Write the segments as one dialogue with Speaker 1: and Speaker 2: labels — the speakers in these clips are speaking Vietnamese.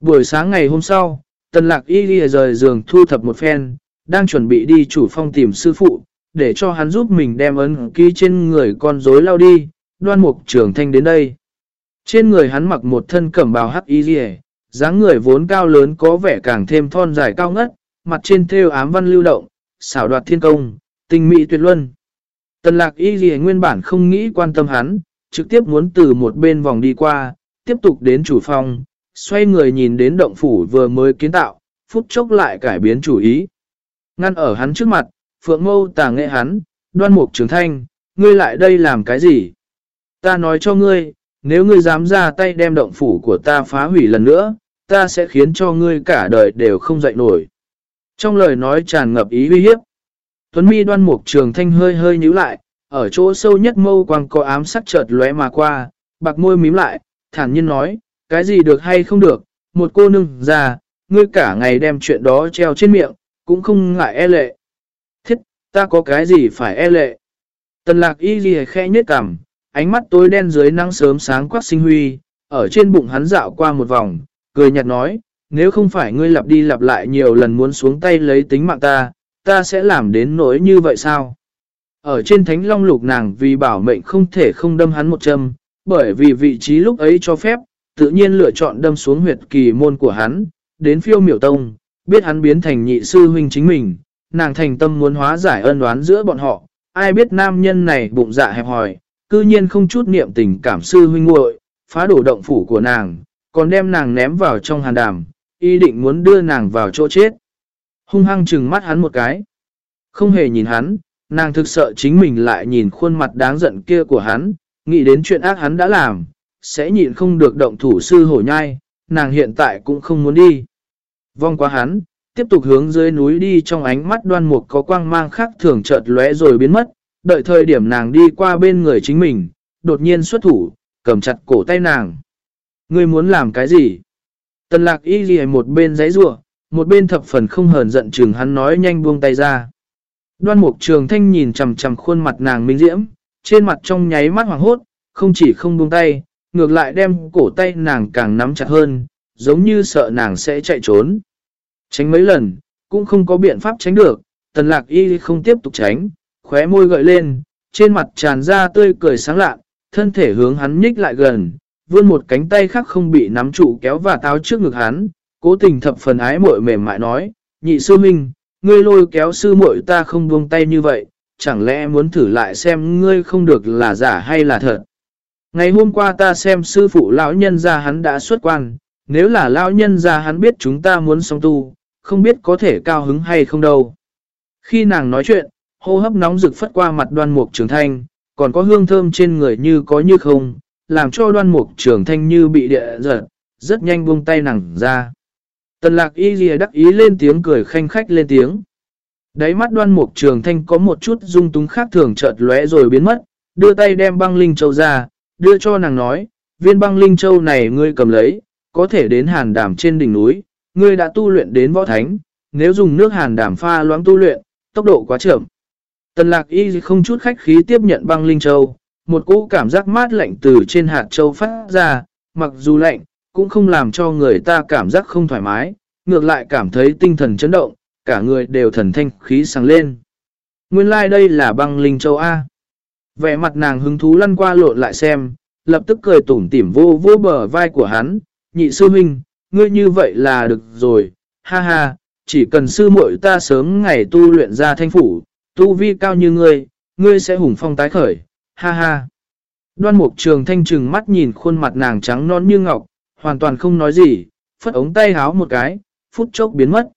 Speaker 1: Buổi sáng ngày hôm sau, tần lạc y ghi rời giường thu thập một phen, đang chuẩn bị đi chủ phong tìm sư phụ, để cho hắn giúp mình đem ấn ký trên người con rối lao đi, đoan mục trưởng thanh đến đây. Trên người hắn mặc một thân cẩm bào hắc y ghi dáng người vốn cao lớn có vẻ càng thêm thon dài cao ngất, mặt trên thêu ám văn lưu động, xảo đoạt thiên công, tình mỹ tuyệt luân. Tần lạc y ghi nguyên bản không nghĩ quan tâm hắn, trực tiếp muốn từ một bên vòng đi qua, tiếp tục đến chủ phong, xoay người nhìn đến động phủ vừa mới kiến tạo, phút chốc lại cải biến chủ ý. Ngăn ở hắn trước mặt, phượng mâu tà nghệ hắn, đoan mục trường thanh, ngươi lại đây làm cái gì? Ta nói cho ngươi, nếu ngươi dám ra tay đem động phủ của ta phá hủy lần nữa, ta sẽ khiến cho ngươi cả đời đều không dậy nổi. Trong lời nói tràn ngập ý uy hiếp, Tuấn mi đoan mục trường thanh hơi hơi nhíu lại, ở chỗ sâu nhất mâu quang có ám sắc chợt lóe mà qua, bạc môi mím lại, thản nhiên nói, cái gì được hay không được, một cô nương già, ngươi cả ngày đem chuyện đó treo trên miệng, cũng không ngại e lệ. Thiết, ta có cái gì phải e lệ? Tần lạc y ghi khẽ nhết cằm, ánh mắt tối đen dưới nắng sớm sáng quắc sinh huy, ở trên bụng hắn dạo qua một vòng, cười nhạt nói, nếu không phải ngươi lặp đi lặp lại nhiều lần muốn xuống tay lấy tính mạng ta, ta sẽ làm đến nỗi như vậy sao? Ở trên thánh long lục nàng vì bảo mệnh không thể không đâm hắn một châm, bởi vì vị trí lúc ấy cho phép, tự nhiên lựa chọn đâm xuống huyệt kỳ môn của hắn, đến phiêu miểu tông, biết hắn biến thành nhị sư huynh chính mình, nàng thành tâm muốn hóa giải ân oán giữa bọn họ, ai biết nam nhân này bụng dạ hẹp hòi, cư nhiên không chút niệm tình cảm sư huynh nguội phá đổ động phủ của nàng, còn đem nàng ném vào trong hàn đàm, ý định muốn đưa nàng vào chỗ chết. Hung hăng chừng mắt hắn một cái. Không hề nhìn hắn, nàng thực sợ chính mình lại nhìn khuôn mặt đáng giận kia của hắn, nghĩ đến chuyện ác hắn đã làm, sẽ nhịn không được động thủ sư hổ nhai, nàng hiện tại cũng không muốn đi. Vong qua hắn, tiếp tục hướng dưới núi đi trong ánh mắt đoan mục có quang mang khác thường chợt lóe rồi biến mất, đợi thời điểm nàng đi qua bên người chính mình, đột nhiên xuất thủ, cầm chặt cổ tay nàng. Ngươi muốn làm cái gì? Tần lạc y ghi một bên giấy rua, một bên thập phần không hờn giận chừng hắn nói nhanh buông tay ra. Đoan mục trường thanh nhìn chầm chầm khuôn mặt nàng minh diễm, trên mặt trong nháy mắt hoàng hốt, không chỉ không buông tay, ngược lại đem cổ tay nàng càng nắm chặt hơn, giống như sợ nàng sẽ chạy trốn. Tránh mấy lần, cũng không có biện pháp tránh được, tần lạc y không tiếp tục tránh, khóe môi gợi lên, trên mặt tràn ra tươi cười sáng lạ, thân thể hướng hắn nhích lại gần, vươn một cánh tay khác không bị nắm trụ kéo và táo trước ngực hắn, cố tình thập phần ái muội mềm mại nói, nhị sư minh, ngươi lôi kéo sư muội ta không buông tay như vậy, chẳng lẽ muốn thử lại xem ngươi không được là giả hay là thật. Ngày hôm qua ta xem sư phụ lão nhân ra hắn đã xuất quan, nếu là lão nhân ra hắn biết chúng ta muốn song tu, không biết có thể cao hứng hay không đâu. Khi nàng nói chuyện, hô hấp nóng rực phất qua mặt đoan mục trường thanh, còn có hương thơm trên người như có như không, làm cho đoan mục trường thanh như bị địa giật, rất nhanh buông tay nàng ra. Tần lạc y ghi đắc ý lên tiếng cười khanh khách lên tiếng. Đáy mắt đoan mục trường thanh có một chút dung túng khác thường chợt lóe rồi biến mất, đưa tay đem băng linh châu ra, đưa cho nàng nói, viên băng linh châu này ngươi cầm lấy, có thể đến hàn đảm trên đỉnh núi, ngươi đã tu luyện đến võ thánh, nếu dùng nước hàn đảm pha loãng tu luyện, tốc độ quá chậm. Tần lạc y không chút khách khí tiếp nhận băng linh châu, một cỗ cảm giác mát lạnh từ trên hạt châu phát ra, mặc dù lạnh, cũng không làm cho người ta cảm giác không thoải mái, ngược lại cảm thấy tinh thần chấn động, cả người đều thần thanh khí sáng lên. Nguyên lai like đây là băng linh châu A. Vẻ mặt nàng hứng thú lăn qua lộn lại xem, lập tức cười tủm tỉm vô vô bờ vai của hắn, nhị sư huynh, ngươi như vậy là được rồi, ha ha, chỉ cần sư muội ta sớm ngày tu luyện ra thanh phủ, tu vi cao như ngươi, ngươi sẽ hùng phong tái khởi, ha ha. Đoan mục trường thanh trừng mắt nhìn khuôn mặt nàng trắng non như ngọc, hoàn toàn không nói gì, phất ống tay háo một cái, phút chốc biến mất.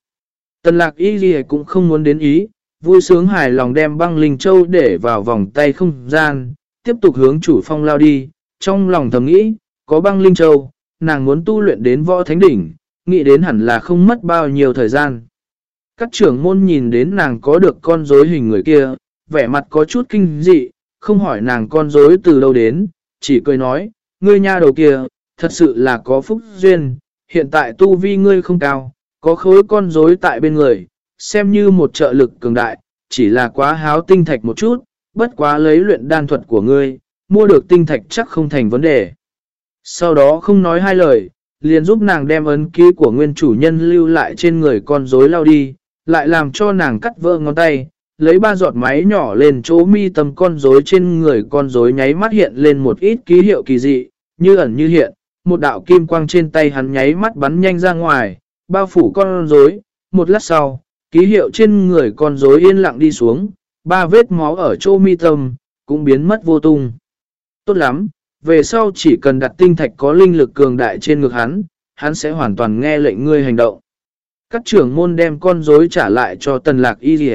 Speaker 1: Tần lạc y gì cũng không muốn đến ý, vui sướng hài lòng đem băng linh châu để vào vòng tay không gian, tiếp tục hướng chủ phong lao đi, trong lòng thầm nghĩ, có băng linh châu, nàng muốn tu luyện đến võ thánh đỉnh, nghĩ đến hẳn là không mất bao nhiêu thời gian. Các trưởng môn nhìn đến nàng có được con rối hình người kia, vẻ mặt có chút kinh dị, không hỏi nàng con rối từ đâu đến, chỉ cười nói, ngươi nha đầu kia, thật sự là có phúc duyên, hiện tại tu vi ngươi không cao, có khối con rối tại bên người, xem như một trợ lực cường đại, chỉ là quá háo tinh thạch một chút, bất quá lấy luyện đan thuật của ngươi, mua được tinh thạch chắc không thành vấn đề. Sau đó không nói hai lời, liền giúp nàng đem ấn ký của nguyên chủ nhân lưu lại trên người con rối lao đi, lại làm cho nàng cắt vỡ ngón tay, lấy ba giọt máy nhỏ lên chỗ mi tâm con rối trên người con rối nháy mắt hiện lên một ít ký hiệu kỳ dị, như ẩn như hiện, một đạo kim quang trên tay hắn nháy mắt bắn nhanh ra ngoài, bao phủ con rối, một lát sau, ký hiệu trên người con rối yên lặng đi xuống, ba vết máu ở chỗ mi tâm, cũng biến mất vô tung. Tốt lắm, về sau chỉ cần đặt tinh thạch có linh lực cường đại trên ngực hắn, hắn sẽ hoàn toàn nghe lệnh ngươi hành động. Các trưởng môn đem con rối trả lại cho tần lạc y rỉ.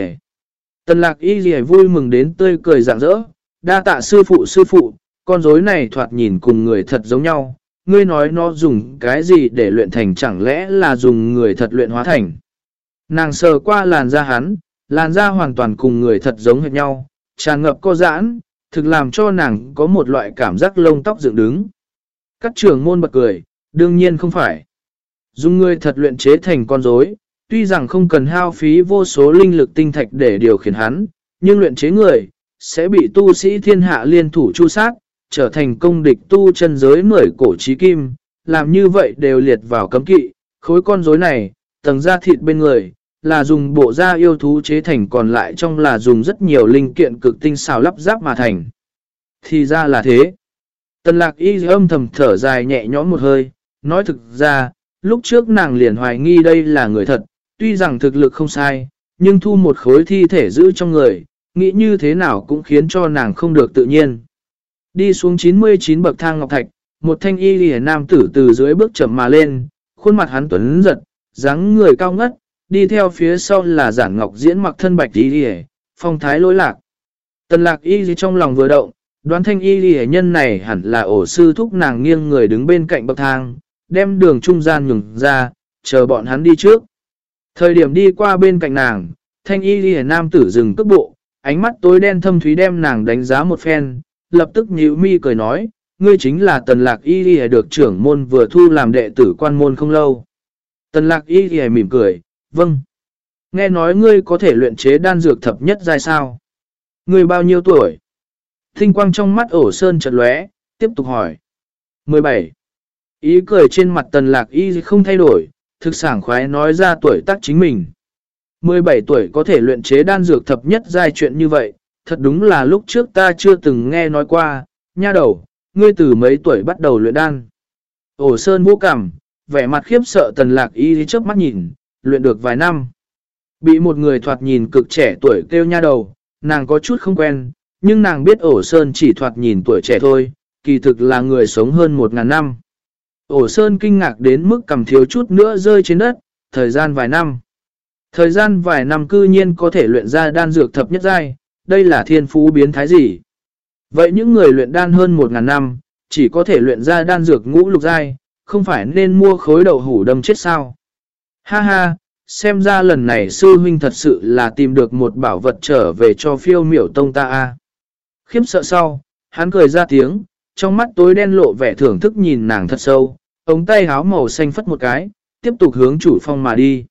Speaker 1: Tần lạc y rỉ vui mừng đến tươi cười rạng rỡ, đa tạ sư phụ sư phụ, con rối này thoạt nhìn cùng người thật giống nhau, ngươi nói nó dùng cái gì để luyện thành chẳng lẽ là dùng người thật luyện hóa thành. Nàng sờ qua làn da hắn, làn da hoàn toàn cùng người thật giống hệt nhau, tràn ngập co giãn, thực làm cho nàng có một loại cảm giác lông tóc dựng đứng. Các trưởng môn bật cười, đương nhiên không phải. Dùng người thật luyện chế thành con rối, tuy rằng không cần hao phí vô số linh lực tinh thạch để điều khiển hắn, nhưng luyện chế người, sẽ bị tu sĩ thiên hạ liên thủ chu sát, trở thành công địch tu chân giới nổi cổ trí kim, làm như vậy đều liệt vào cấm kỵ, khối con rối này, tầng da thịt bên người, là dùng bộ da yêu thú chế thành còn lại trong là dùng rất nhiều linh kiện cực tinh xào lắp ráp mà thành. Thì ra là thế. Tần lạc y âm thầm thở dài nhẹ nhõm một hơi, nói thực ra, lúc trước nàng liền hoài nghi đây là người thật, tuy rằng thực lực không sai, nhưng thu một khối thi thể giữ trong người, nghĩ như thế nào cũng khiến cho nàng không được tự nhiên. Đi xuống 99 bậc thang ngọc thạch, một thanh y lìa nam tử từ dưới bước chậm mà lên, khuôn mặt hắn tuấn giật, dáng người cao ngất, đi theo phía sau là giản ngọc diễn mặc thân bạch y lìa, phong thái lỗi lạc. Tần lạc y lìa trong lòng vừa động, đoán thanh y lìa nhân này hẳn là ổ sư thúc nàng nghiêng người đứng bên cạnh bậc thang, đem đường trung gian nhường ra, chờ bọn hắn đi trước. Thời điểm đi qua bên cạnh nàng, thanh y lìa nam tử dừng cước bộ, ánh mắt tối đen thâm thúy đem nàng đánh giá một phen, lập tức nhíu mi cười nói, ngươi chính là tần lạc y ghi được trưởng môn vừa thu làm đệ tử quan môn không lâu. Tần lạc y ghi mỉm cười, vâng. Nghe nói ngươi có thể luyện chế đan dược thập nhất giai sao. Ngươi bao nhiêu tuổi? Thinh quang trong mắt ổ sơn chật lóe, tiếp tục hỏi. 17. Ý cười trên mặt tần lạc y không thay đổi, thực sảng khoái nói ra tuổi tác chính mình. 17 tuổi có thể luyện chế đan dược thập nhất giai chuyện như vậy, thật đúng là lúc trước ta chưa từng nghe nói qua, nha đầu, ngươi từ mấy tuổi bắt đầu luyện đan. Ổ sơn vô cảm, vẻ mặt khiếp sợ tần lạc y chớp mắt nhìn, luyện được vài năm. Bị một người thoạt nhìn cực trẻ tuổi kêu nha đầu, nàng có chút không quen, nhưng nàng biết ổ sơn chỉ thoạt nhìn tuổi trẻ thôi, kỳ thực là người sống hơn một ngàn năm. Ổ sơn kinh ngạc đến mức cầm thiếu chút nữa rơi trên đất, thời gian vài năm. Thời gian vài năm cư nhiên có thể luyện ra đan dược thập nhất giai, đây là thiên phú biến thái gì? Vậy những người luyện đan hơn 1.000 năm, chỉ có thể luyện ra đan dược ngũ lục giai, không phải nên mua khối đậu hủ đâm chết sao? Ha ha, xem ra lần này sư huynh thật sự là tìm được một bảo vật trở về cho phiêu miểu tông ta a. Khiếm sợ sau, hắn cười ra tiếng, trong mắt tối đen lộ vẻ thưởng thức nhìn nàng thật sâu, ống tay háo màu xanh phất một cái, tiếp tục hướng chủ phong mà đi.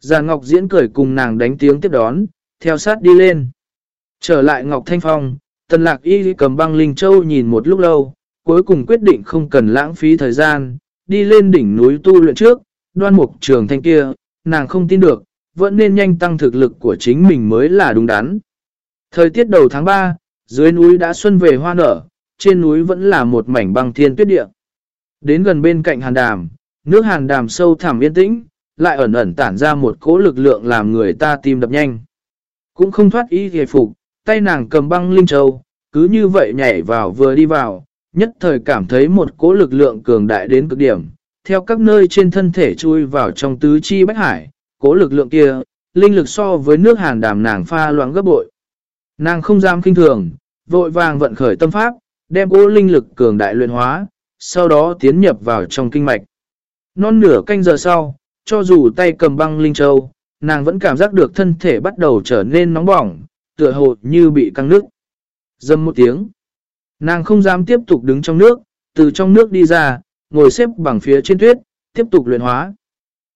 Speaker 1: Già Ngọc Diễn cười cùng nàng đánh tiếng tiếp đón, theo sát đi lên. Trở lại Ngọc Thanh Phong, Tần Lạc Y cầm băng Linh Châu nhìn một lúc lâu, cuối cùng quyết định không cần lãng phí thời gian, đi lên đỉnh núi tu luyện trước, đoan mục trường thanh kia, nàng không tin được, vẫn nên nhanh tăng thực lực của chính mình mới là đúng đắn. Thời tiết đầu tháng 3, dưới núi đã xuân về hoa nở, trên núi vẫn là một mảnh băng thiên tuyết địa. Đến gần bên cạnh hàn đàm, nước hàn đàm sâu thẳm yên tĩnh, lại ẩn ẩn tản ra một cỗ lực lượng làm người ta tim đập nhanh. Cũng không thoát ý hề phục, tay nàng cầm băng linh châu, cứ như vậy nhảy vào vừa đi vào, nhất thời cảm thấy một cỗ lực lượng cường đại đến cực điểm, theo các nơi trên thân thể chui vào trong tứ chi bách hải, cố lực lượng kia, linh lực so với nước hàn đàm nàng pha loãng gấp bội. Nàng không dám kinh thường, vội vàng vận khởi tâm pháp, đem cố linh lực cường đại luyện hóa, sau đó tiến nhập vào trong kinh mạch. Non nửa canh giờ sau, cho dù tay cầm băng linh châu, nàng vẫn cảm giác được thân thể bắt đầu trở nên nóng bỏng, tựa hồ như bị căng nước. Dâm một tiếng. Nàng không dám tiếp tục đứng trong nước, từ trong nước đi ra, ngồi xếp bằng phía trên tuyết, tiếp tục luyện hóa.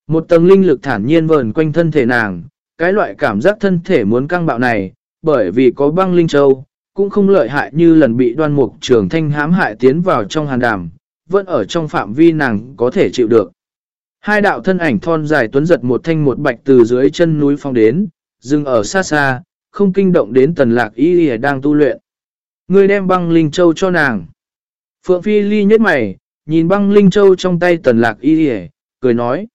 Speaker 1: Một tầng linh lực thản nhiên vờn quanh thân thể nàng, cái loại cảm giác thân thể muốn căng bạo này, bởi vì có băng linh châu, cũng không lợi hại như lần bị đoan mục trường thanh hãm hại tiến vào trong hàn đàm, vẫn ở trong phạm vi nàng có thể chịu được. Hai đạo thân ảnh thon dài tuấn giật một thanh một bạch từ dưới chân núi phong đến, dừng ở xa xa, không kinh động đến tần lạc y y đang tu luyện. Người đem băng linh châu cho nàng. Phượng Phi Ly nhếch mày, nhìn băng linh châu trong tay tần lạc y hề, cười nói.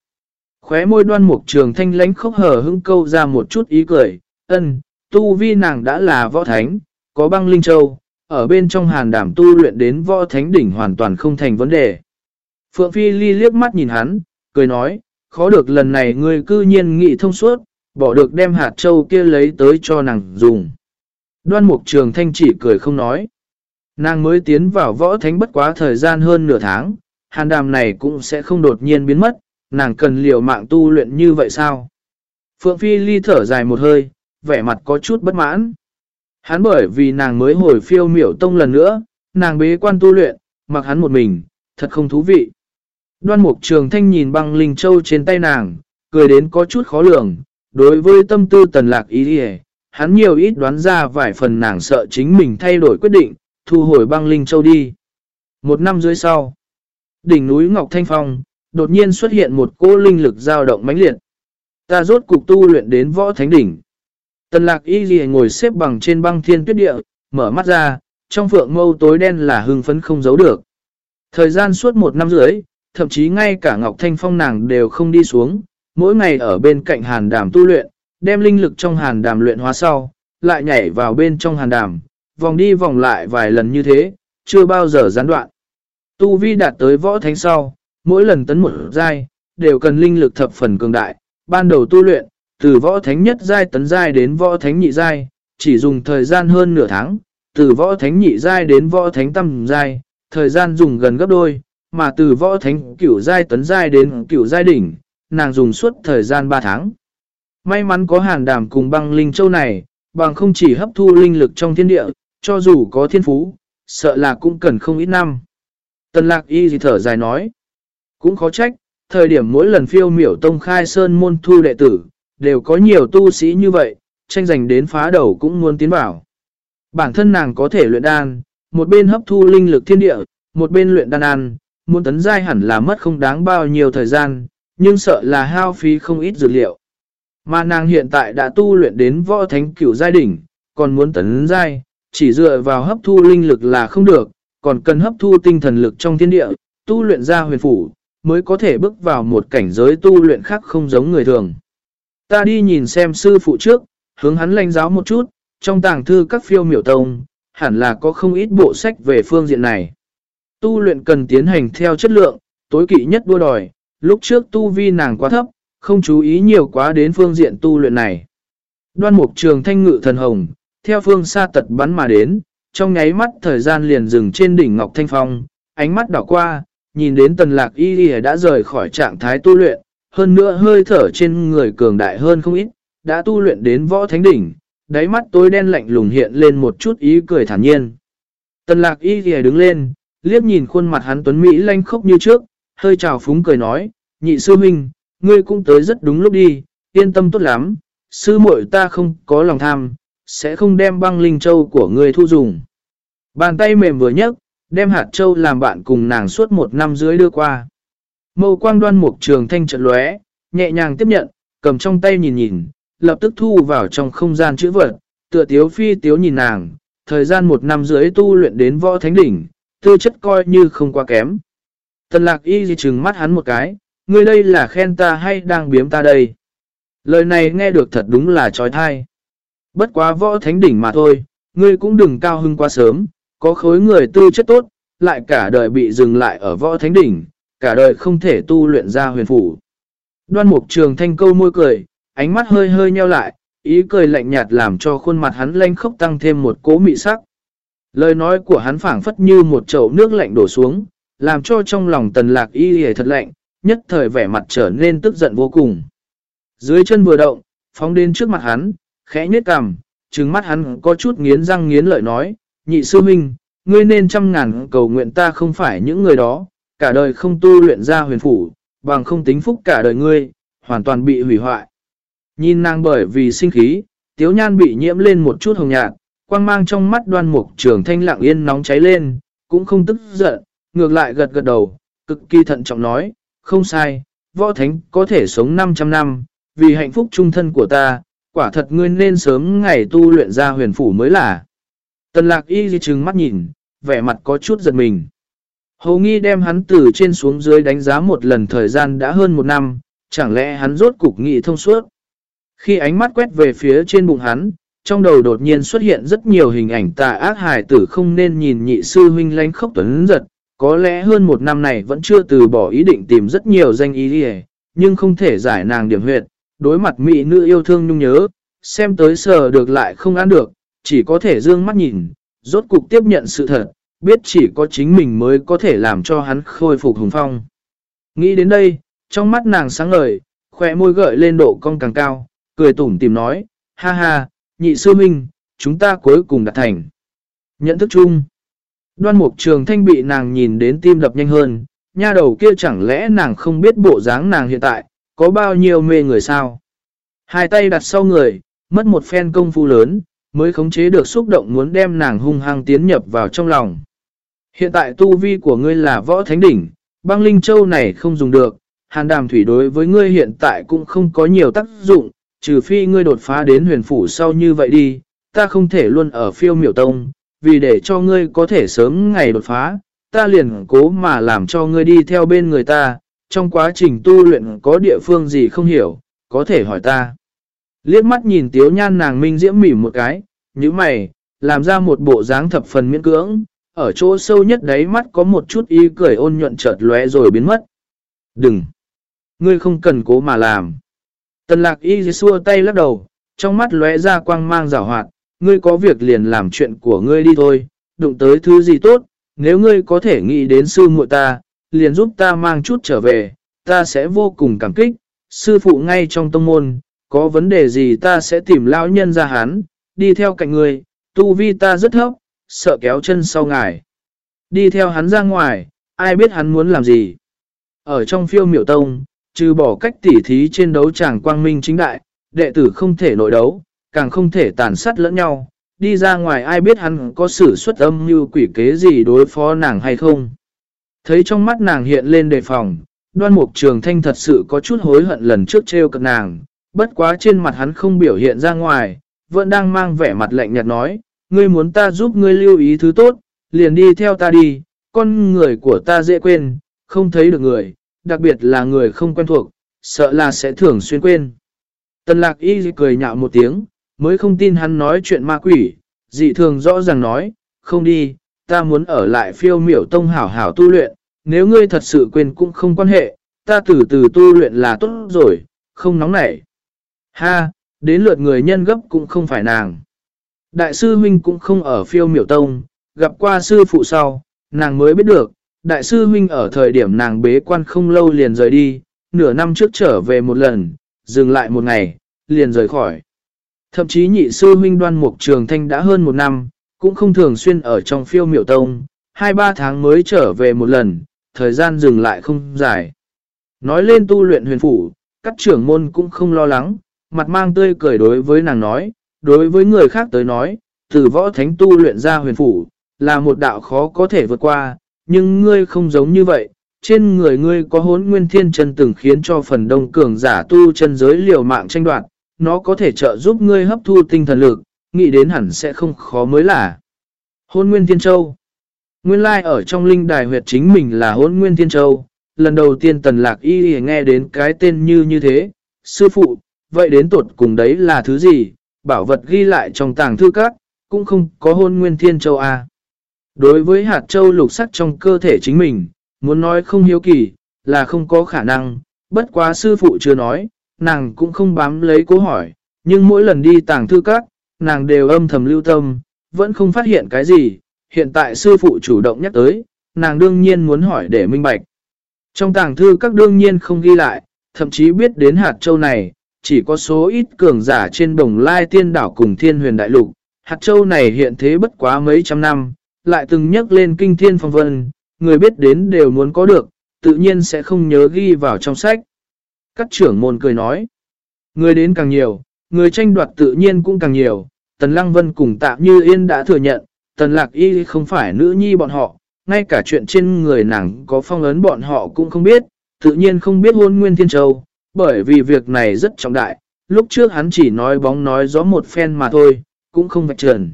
Speaker 1: Khóe môi đoan mục trường thanh lánh khóc hở hững câu ra một chút ý cười, ân, tu vi nàng đã là võ thánh, có băng linh châu, ở bên trong hàn đảm tu luyện đến võ thánh đỉnh hoàn toàn không thành vấn đề. Phượng Phi Ly liếc mắt nhìn hắn, cười nói, khó được lần này ngươi cư nhiên nghị thông suốt, bỏ được đem hạt châu kia lấy tới cho nàng dùng. Đoan mục trường thanh chỉ cười không nói. Nàng mới tiến vào võ thánh bất quá thời gian hơn nửa tháng, hàn đàm này cũng sẽ không đột nhiên biến mất, nàng cần liều mạng tu luyện như vậy sao? Phượng Phi Ly thở dài một hơi, vẻ mặt có chút bất mãn. Hắn bởi vì nàng mới hồi phiêu miểu tông lần nữa, nàng bế quan tu luyện, mặc hắn một mình, thật không thú vị. Đoan mục trường thanh nhìn băng linh châu trên tay nàng, cười đến có chút khó lường. Đối với tâm tư tần lạc ý đi hắn nhiều ít đoán ra vài phần nàng sợ chính mình thay đổi quyết định, thu hồi băng linh châu đi. Một năm dưới sau, đỉnh núi Ngọc Thanh Phong, đột nhiên xuất hiện một cô linh lực dao động mãnh liệt. Ta rốt cục tu luyện đến võ thánh đỉnh. Tần lạc y ghi ngồi xếp bằng trên băng thiên tuyết địa, mở mắt ra, trong phượng mâu tối đen là hưng phấn không giấu được. Thời gian suốt một năm rưỡi, thậm chí ngay cả Ngọc Thanh Phong nàng đều không đi xuống, mỗi ngày ở bên cạnh hàn đàm tu luyện, đem linh lực trong hàn đàm luyện hóa sau, lại nhảy vào bên trong hàn đàm, vòng đi vòng lại vài lần như thế, chưa bao giờ gián đoạn. Tu vi đạt tới võ thánh sau, mỗi lần tấn một giai, đều cần linh lực thập phần cường đại, ban đầu tu luyện, từ võ thánh nhất giai tấn giai đến võ thánh nhị giai, chỉ dùng thời gian hơn nửa tháng, từ võ thánh nhị giai đến võ thánh tam giai, thời gian dùng gần gấp đôi, mà từ võ thánh cửu giai tấn giai đến cửu giai đỉnh, nàng dùng suốt thời gian 3 tháng. May mắn có hàn đàm cùng băng linh châu này, bằng không chỉ hấp thu linh lực trong thiên địa, cho dù có thiên phú, sợ là cũng cần không ít năm. Tần lạc y gì thở dài nói, cũng khó trách, thời điểm mỗi lần phiêu miểu tông khai sơn môn thu đệ tử, đều có nhiều tu sĩ như vậy, tranh giành đến phá đầu cũng muốn tiến vào. Bản thân nàng có thể luyện đan, một bên hấp thu linh lực thiên địa, một bên luyện đan ăn, muốn tấn giai hẳn là mất không đáng bao nhiêu thời gian, nhưng sợ là hao phí không ít dược liệu. Mà nàng hiện tại đã tu luyện đến võ thánh cửu giai đỉnh, còn muốn tấn giai, chỉ dựa vào hấp thu linh lực là không được, còn cần hấp thu tinh thần lực trong thiên địa, tu luyện ra huyền phủ, mới có thể bước vào một cảnh giới tu luyện khác không giống người thường. Ta đi nhìn xem sư phụ trước, hướng hắn lãnh giáo một chút, trong tàng thư các phiêu miểu tông, hẳn là có không ít bộ sách về phương diện này. Tu luyện cần tiến hành theo chất lượng, tối kỵ nhất đua đòi, lúc trước tu vi nàng quá thấp, không chú ý nhiều quá đến phương diện tu luyện này. Đoan mục trường thanh ngự thần hồng, theo phương xa tật bắn mà đến, trong nháy mắt thời gian liền dừng trên đỉnh Ngọc Thanh Phong, ánh mắt đảo qua, nhìn đến tần lạc y y đã rời khỏi trạng thái tu luyện, hơn nữa hơi thở trên người cường đại hơn không ít, đã tu luyện đến võ thánh đỉnh, đáy mắt tối đen lạnh lùng hiện lên một chút ý cười thản nhiên. Tần lạc y y đứng lên, liếc nhìn khuôn mặt hắn tuấn Mỹ lanh khốc như trước, hơi trào phúng cười nói, nhị sư huynh, ngươi cũng tới rất đúng lúc đi, yên tâm tốt lắm, sư muội ta không có lòng tham, sẽ không đem băng linh châu của ngươi thu dùng. Bàn tay mềm vừa nhấc, đem hạt châu làm bạn cùng nàng suốt một năm dưới đưa qua. Mâu quang đoan mục trường thanh trận lóe, nhẹ nhàng tiếp nhận, cầm trong tay nhìn nhìn, lập tức thu vào trong không gian chữ vật, tựa tiếu phi tiếu nhìn nàng, thời gian một năm dưới tu luyện đến võ thánh đỉnh, tư chất coi như không quá kém. Tần lạc y gì chừng mắt hắn một cái, ngươi đây là khen ta hay đang biếm ta đây? Lời này nghe được thật đúng là trói thai. Bất quá võ thánh đỉnh mà thôi, ngươi cũng đừng cao hưng quá sớm, có khối người tư chất tốt, lại cả đời bị dừng lại ở võ thánh đỉnh, cả đời không thể tu luyện ra huyền phủ. Đoan mục trường thanh câu môi cười, ánh mắt hơi hơi nheo lại, ý cười lạnh nhạt làm cho khuôn mặt hắn lanh khốc tăng thêm một cố mị sắc. Lời nói của hắn phảng phất như một chậu nước lạnh đổ xuống, làm cho trong lòng tần lạc y hề thật lạnh, nhất thời vẻ mặt trở nên tức giận vô cùng. Dưới chân vừa động, phóng đến trước mặt hắn, khẽ nhết cằm, trừng mắt hắn có chút nghiến răng nghiến lợi nói, nhị sư minh, ngươi nên trăm ngàn cầu nguyện ta không phải những người đó, cả đời không tu luyện ra huyền phủ, bằng không tính phúc cả đời ngươi, hoàn toàn bị hủy hoại. Nhìn nàng bởi vì sinh khí, tiếu nhan bị nhiễm lên một chút hồng nhạt, quang mang trong mắt đoan mục trường thanh lặng yên nóng cháy lên, cũng không tức giận, ngược lại gật gật đầu, cực kỳ thận trọng nói, không sai, võ thánh có thể sống 500 năm, vì hạnh phúc trung thân của ta, quả thật ngươi nên sớm ngày tu luyện ra huyền phủ mới là. Tần lạc y di trừng mắt nhìn, vẻ mặt có chút giật mình. Hầu nghi đem hắn từ trên xuống dưới đánh giá một lần thời gian đã hơn một năm, chẳng lẽ hắn rốt cục nghị thông suốt. Khi ánh mắt quét về phía trên bụng hắn, trong đầu đột nhiên xuất hiện rất nhiều hình ảnh tà ác hài tử không nên nhìn nhị sư huynh lánh khóc tuấn giật. Có lẽ hơn một năm này vẫn chưa từ bỏ ý định tìm rất nhiều danh ý đi nhưng không thể giải nàng điểm huyệt. Đối mặt mỹ nữ yêu thương nhung nhớ, xem tới sờ được lại không ăn được, chỉ có thể dương mắt nhìn, rốt cục tiếp nhận sự thật, biết chỉ có chính mình mới có thể làm cho hắn khôi phục hùng phong. Nghĩ đến đây, trong mắt nàng sáng ngời, khỏe môi gợi lên độ cong càng cao, cười tủm tìm nói, ha ha, nhị sư minh, chúng ta cuối cùng đạt thành. Nhận thức chung, đoan mục trường thanh bị nàng nhìn đến tim đập nhanh hơn, nha đầu kia chẳng lẽ nàng không biết bộ dáng nàng hiện tại, có bao nhiêu mê người sao. Hai tay đặt sau người, mất một phen công phu lớn, mới khống chế được xúc động muốn đem nàng hung hăng tiến nhập vào trong lòng. Hiện tại tu vi của ngươi là võ thánh đỉnh, băng linh châu này không dùng được, hàn đàm thủy đối với ngươi hiện tại cũng không có nhiều tác dụng, trừ phi ngươi đột phá đến huyền phủ sau như vậy đi, ta không thể luôn ở phiêu miểu tông, vì để cho ngươi có thể sớm ngày đột phá, ta liền cố mà làm cho ngươi đi theo bên người ta, trong quá trình tu luyện có địa phương gì không hiểu, có thể hỏi ta. Liếc mắt nhìn tiếu nhan nàng minh diễm mỉm một cái, như mày, làm ra một bộ dáng thập phần miễn cưỡng, ở chỗ sâu nhất đáy mắt có một chút y cười ôn nhuận chợt lóe rồi biến mất. Đừng! Ngươi không cần cố mà làm. Tần lạc y xua tay lắc đầu, trong mắt lóe ra quang mang rào hoạt, ngươi có việc liền làm chuyện của ngươi đi thôi, đụng tới thứ gì tốt, nếu ngươi có thể nghĩ đến sư muội ta, liền giúp ta mang chút trở về, ta sẽ vô cùng cảm kích, sư phụ ngay trong tông môn, có vấn đề gì ta sẽ tìm lão nhân ra hắn, đi theo cạnh người. tu vi ta rất thấp, sợ kéo chân sau ngài. Đi theo hắn ra ngoài, ai biết hắn muốn làm gì. Ở trong phiêu miểu tông, trừ bỏ cách tỉ thí trên đấu tràng quang minh chính đại, đệ tử không thể nội đấu, càng không thể tàn sát lẫn nhau. Đi ra ngoài ai biết hắn có sử xuất âm như quỷ kế gì đối phó nàng hay không. Thấy trong mắt nàng hiện lên đề phòng, đoan mục trường thanh thật sự có chút hối hận lần trước trêu cận nàng, bất quá trên mặt hắn không biểu hiện ra ngoài, vẫn đang mang vẻ mặt lạnh nhạt nói, ngươi muốn ta giúp ngươi lưu ý thứ tốt, liền đi theo ta đi, con người của ta dễ quên, không thấy được người, đặc biệt là người không quen thuộc, sợ là sẽ thường xuyên quên. Tần lạc y cười nhạo một tiếng, mới không tin hắn nói chuyện ma quỷ, dị thường rõ ràng nói, không đi, ta muốn ở lại phiêu miểu tông hảo hảo tu luyện, nếu ngươi thật sự quên cũng không quan hệ, ta từ từ tu luyện là tốt rồi, không nóng nảy. Ha, đến lượt người nhân gấp cũng không phải nàng. Đại sư huynh cũng không ở phiêu miểu tông, gặp qua sư phụ sau, nàng mới biết được, đại sư huynh ở thời điểm nàng bế quan không lâu liền rời đi, nửa năm trước trở về một lần, dừng lại một ngày, liền rời khỏi. Thậm chí nhị sư huynh đoan mục trường thanh đã hơn một năm, cũng không thường xuyên ở trong phiêu miệu tông, hai ba tháng mới trở về một lần, thời gian dừng lại không dài. Nói lên tu luyện huyền phủ, các trưởng môn cũng không lo lắng, mặt mang tươi cười đối với nàng nói, đối với người khác tới nói, từ võ thánh tu luyện ra huyền phủ, là một đạo khó có thể vượt qua, nhưng ngươi không giống như vậy. Trên người ngươi có hốn nguyên thiên chân từng khiến cho phần đông cường giả tu chân giới liều mạng tranh đoạt, nó có thể trợ giúp ngươi hấp thu tinh thần lực, nghĩ đến hẳn sẽ không khó mới là. Hôn Nguyên Thiên Châu. Nguyên lai ở trong linh đài huyệt chính mình là hôn Nguyên Thiên Châu, lần đầu tiên tần lạc y nghe đến cái tên như như thế, sư phụ, vậy đến tuột cùng đấy là thứ gì, bảo vật ghi lại trong tàng thư các, cũng không có hôn Nguyên Thiên Châu A. Đối với hạt châu lục sắc trong cơ thể chính mình, muốn nói không hiếu kỳ, là không có khả năng, bất quá sư phụ chưa nói, nàng cũng không bám lấy cố hỏi, nhưng mỗi lần đi tàng thư các, nàng đều âm thầm lưu tâm, vẫn không phát hiện cái gì, hiện tại sư phụ chủ động nhắc tới, nàng đương nhiên muốn hỏi để minh bạch. Trong tàng thư các đương nhiên không ghi lại, thậm chí biết đến hạt châu này, chỉ có số ít cường giả trên đồng lai tiên đảo cùng thiên huyền đại lục. Hạt châu này hiện thế bất quá mấy trăm năm, lại từng nhắc lên kinh thiên phong vân, người biết đến đều muốn có được, tự nhiên sẽ không nhớ ghi vào trong sách. Các trưởng môn cười nói, người đến càng nhiều, người tranh đoạt tự nhiên cũng càng nhiều, Tần Lăng Vân cùng Tạ Như Yên đã thừa nhận, Tần Lạc Y không phải nữ nhi bọn họ, ngay cả chuyện trên người nàng có phong ấn bọn họ cũng không biết, tự nhiên không biết hôn Nguyên Thiên Châu, bởi vì việc này rất trọng đại, lúc trước hắn chỉ nói bóng nói gió một phen mà thôi, cũng không vạch trần.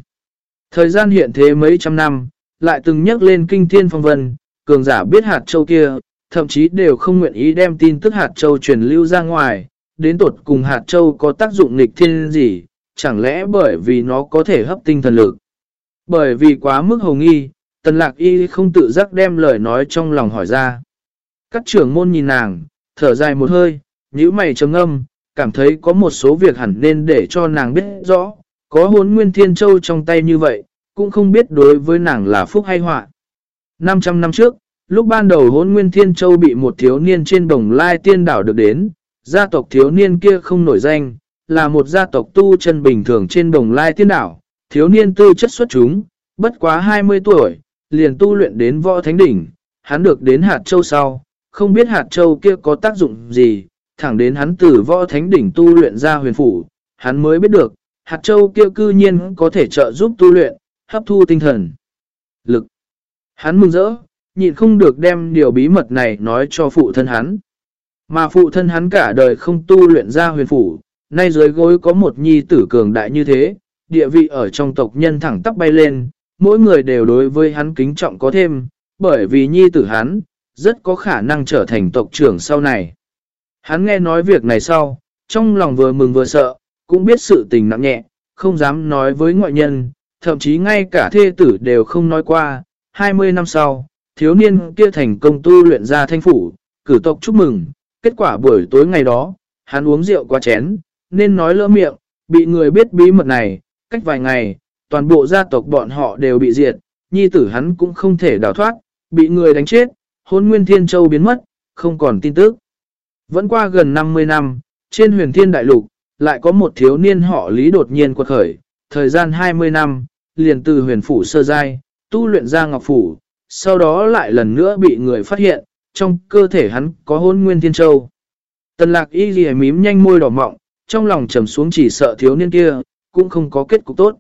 Speaker 1: Thời gian hiện thế mấy trăm năm, lại từng nhắc lên kinh thiên phong vân, cường giả biết hạt châu kia, thậm chí đều không nguyện ý đem tin tức hạt châu truyền lưu ra ngoài, đến tột cùng hạt châu có tác dụng nghịch thiên gì, chẳng lẽ bởi vì nó có thể hấp tinh thần lực. Bởi vì quá mức hồng nghi, tần lạc y không tự giác đem lời nói trong lòng hỏi ra. Các trưởng môn nhìn nàng, thở dài một hơi, nhíu mày trầm âm, cảm thấy có một số việc hẳn nên để cho nàng biết rõ, có hốn nguyên thiên châu trong tay như vậy, cũng không biết đối với nàng là phúc hay họa. 500 năm trước, lúc ban đầu hốn nguyên thiên châu bị một thiếu niên trên đồng lai tiên đảo được đến, gia tộc thiếu niên kia không nổi danh, là một gia tộc tu chân bình thường trên đồng lai tiên đảo, thiếu niên tư chất xuất chúng, bất quá 20 tuổi, liền tu luyện đến võ thánh đỉnh, hắn được đến hạt châu sau, không biết hạt châu kia có tác dụng gì, thẳng đến hắn từ võ thánh đỉnh tu luyện ra huyền phủ, hắn mới biết được, hạt châu kia cư nhiên có thể trợ giúp tu luyện, hấp thu tinh thần. Lực. Hắn mừng rỡ, nhịn không được đem điều bí mật này nói cho phụ thân hắn. Mà phụ thân hắn cả đời không tu luyện ra huyền phủ, nay dưới gối có một nhi tử cường đại như thế, địa vị ở trong tộc nhân thẳng tắp bay lên, mỗi người đều đối với hắn kính trọng có thêm, bởi vì nhi tử hắn, rất có khả năng trở thành tộc trưởng sau này. Hắn nghe nói việc này sau, trong lòng vừa mừng vừa sợ, cũng biết sự tình nặng nhẹ, không dám nói với ngoại nhân, thậm chí ngay cả thê tử đều không nói qua. 20 năm sau, thiếu niên kia thành công tu luyện ra thanh phủ, cử tộc chúc mừng. Kết quả buổi tối ngày đó, hắn uống rượu quá chén, nên nói lỡ miệng, bị người biết bí mật này. Cách vài ngày, toàn bộ gia tộc bọn họ đều bị diệt, nhi tử hắn cũng không thể đào thoát, bị người đánh chết, hôn nguyên thiên châu biến mất, không còn tin tức. Vẫn qua gần 50 năm, trên huyền thiên đại lục, lại có một thiếu niên họ lý đột nhiên quật khởi, thời gian 20 năm, liền từ huyền phủ sơ giai, tu luyện ra ngọc phủ, sau đó lại lần nữa bị người phát hiện, trong cơ thể hắn có hôn nguyên thiên châu. Tần lạc y ghi mím nhanh môi đỏ mọng, trong lòng trầm xuống chỉ sợ thiếu niên kia, cũng không có kết cục tốt.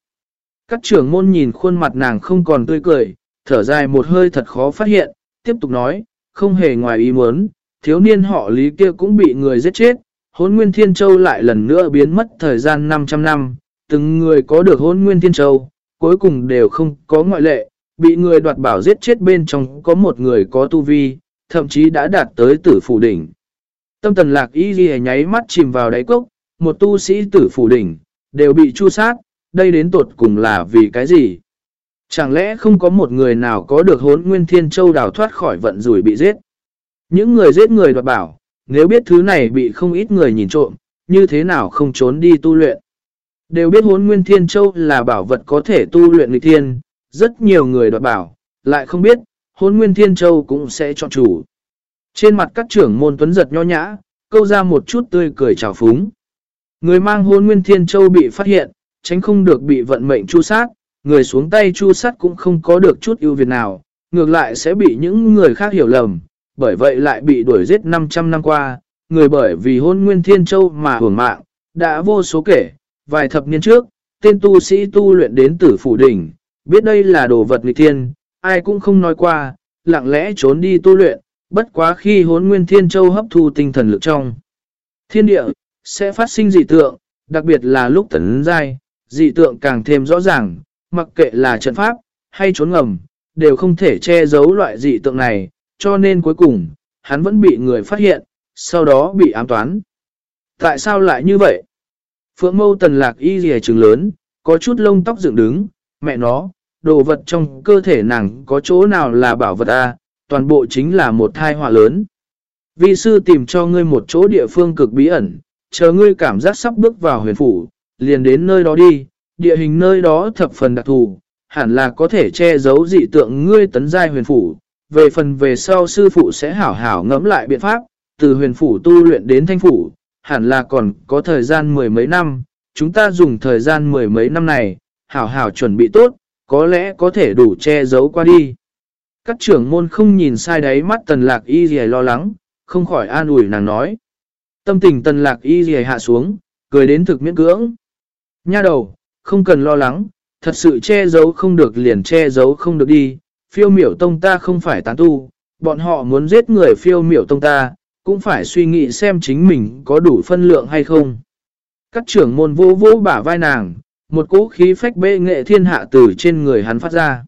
Speaker 1: Các trưởng môn nhìn khuôn mặt nàng không còn tươi cười, thở dài một hơi thật khó phát hiện, tiếp tục nói, không hề ngoài ý muốn, thiếu niên họ lý kia cũng bị người giết chết, hôn nguyên thiên châu lại lần nữa biến mất thời gian 500 năm, từng người có được hôn nguyên thiên châu, cuối cùng đều không có ngoại lệ, bị người đoạt bảo giết chết bên trong có một người có tu vi, thậm chí đã đạt tới tử phủ đỉnh. Tâm tần lạc y ghi nháy mắt chìm vào đáy cốc, một tu sĩ tử phủ đỉnh, đều bị chu sát, đây đến tột cùng là vì cái gì? Chẳng lẽ không có một người nào có được hốn nguyên thiên châu đào thoát khỏi vận rủi bị giết? Những người giết người đoạt bảo, nếu biết thứ này bị không ít người nhìn trộm, như thế nào không trốn đi tu luyện? Đều biết hốn nguyên thiên châu là bảo vật có thể tu luyện nghịch thiên, rất nhiều người đoạt bảo, lại không biết, hốn nguyên thiên châu cũng sẽ chọn chủ. Trên mặt các trưởng môn tuấn giật nho nhã, câu ra một chút tươi cười trào phúng. Người mang hôn nguyên thiên châu bị phát hiện, tránh không được bị vận mệnh chu sát, người xuống tay chu sát cũng không có được chút ưu việt nào, ngược lại sẽ bị những người khác hiểu lầm, bởi vậy lại bị đuổi giết 500 năm qua, người bởi vì hôn nguyên thiên châu mà hưởng mạng, đã vô số kể, vài thập niên trước, tên tu sĩ tu luyện đến tử phủ đỉnh, biết đây là đồ vật nghịch thiên, ai cũng không nói qua, lặng lẽ trốn đi tu luyện, bất quá khi hốn nguyên thiên châu hấp thu tinh thần lực trong. Thiên địa, sẽ phát sinh dị tượng, đặc biệt là lúc tấn giai, dị tượng càng thêm rõ ràng, mặc kệ là trận pháp, hay trốn ngầm, đều không thể che giấu loại dị tượng này, cho nên cuối cùng, hắn vẫn bị người phát hiện, sau đó bị ám toán. Tại sao lại như vậy? Phượng mâu tần lạc y rìa trứng lớn, có chút lông tóc dựng đứng, mẹ nó, đồ vật trong cơ thể nàng có chỗ nào là bảo vật A, toàn bộ chính là một thai họa lớn. Vi sư tìm cho ngươi một chỗ địa phương cực bí ẩn, chờ ngươi cảm giác sắp bước vào huyền phủ, liền đến nơi đó đi, địa hình nơi đó thập phần đặc thù, hẳn là có thể che giấu dị tượng ngươi tấn giai huyền phủ. Về phần về sau sư phụ sẽ hảo hảo ngẫm lại biện pháp, từ huyền phủ tu luyện đến thanh phủ, hẳn là còn có thời gian mười mấy năm, chúng ta dùng thời gian mười mấy năm này, hảo hảo chuẩn bị tốt, có lẽ có thể đủ che giấu qua đi. Các trưởng môn không nhìn sai đáy mắt tần lạc y gì lo lắng, không khỏi an ủi nàng nói. Tâm tình tần lạc y gì hạ xuống, cười đến thực miễn cưỡng. Nha đầu, không cần lo lắng, thật sự che giấu không được liền che giấu không được đi, phiêu miểu tông ta không phải tán tu, bọn họ muốn giết người phiêu miểu tông ta, cũng phải suy nghĩ xem chính mình có đủ phân lượng hay không. Các trưởng môn vô vô bả vai nàng, một cỗ khí phách bệ nghệ thiên hạ từ trên người hắn phát ra.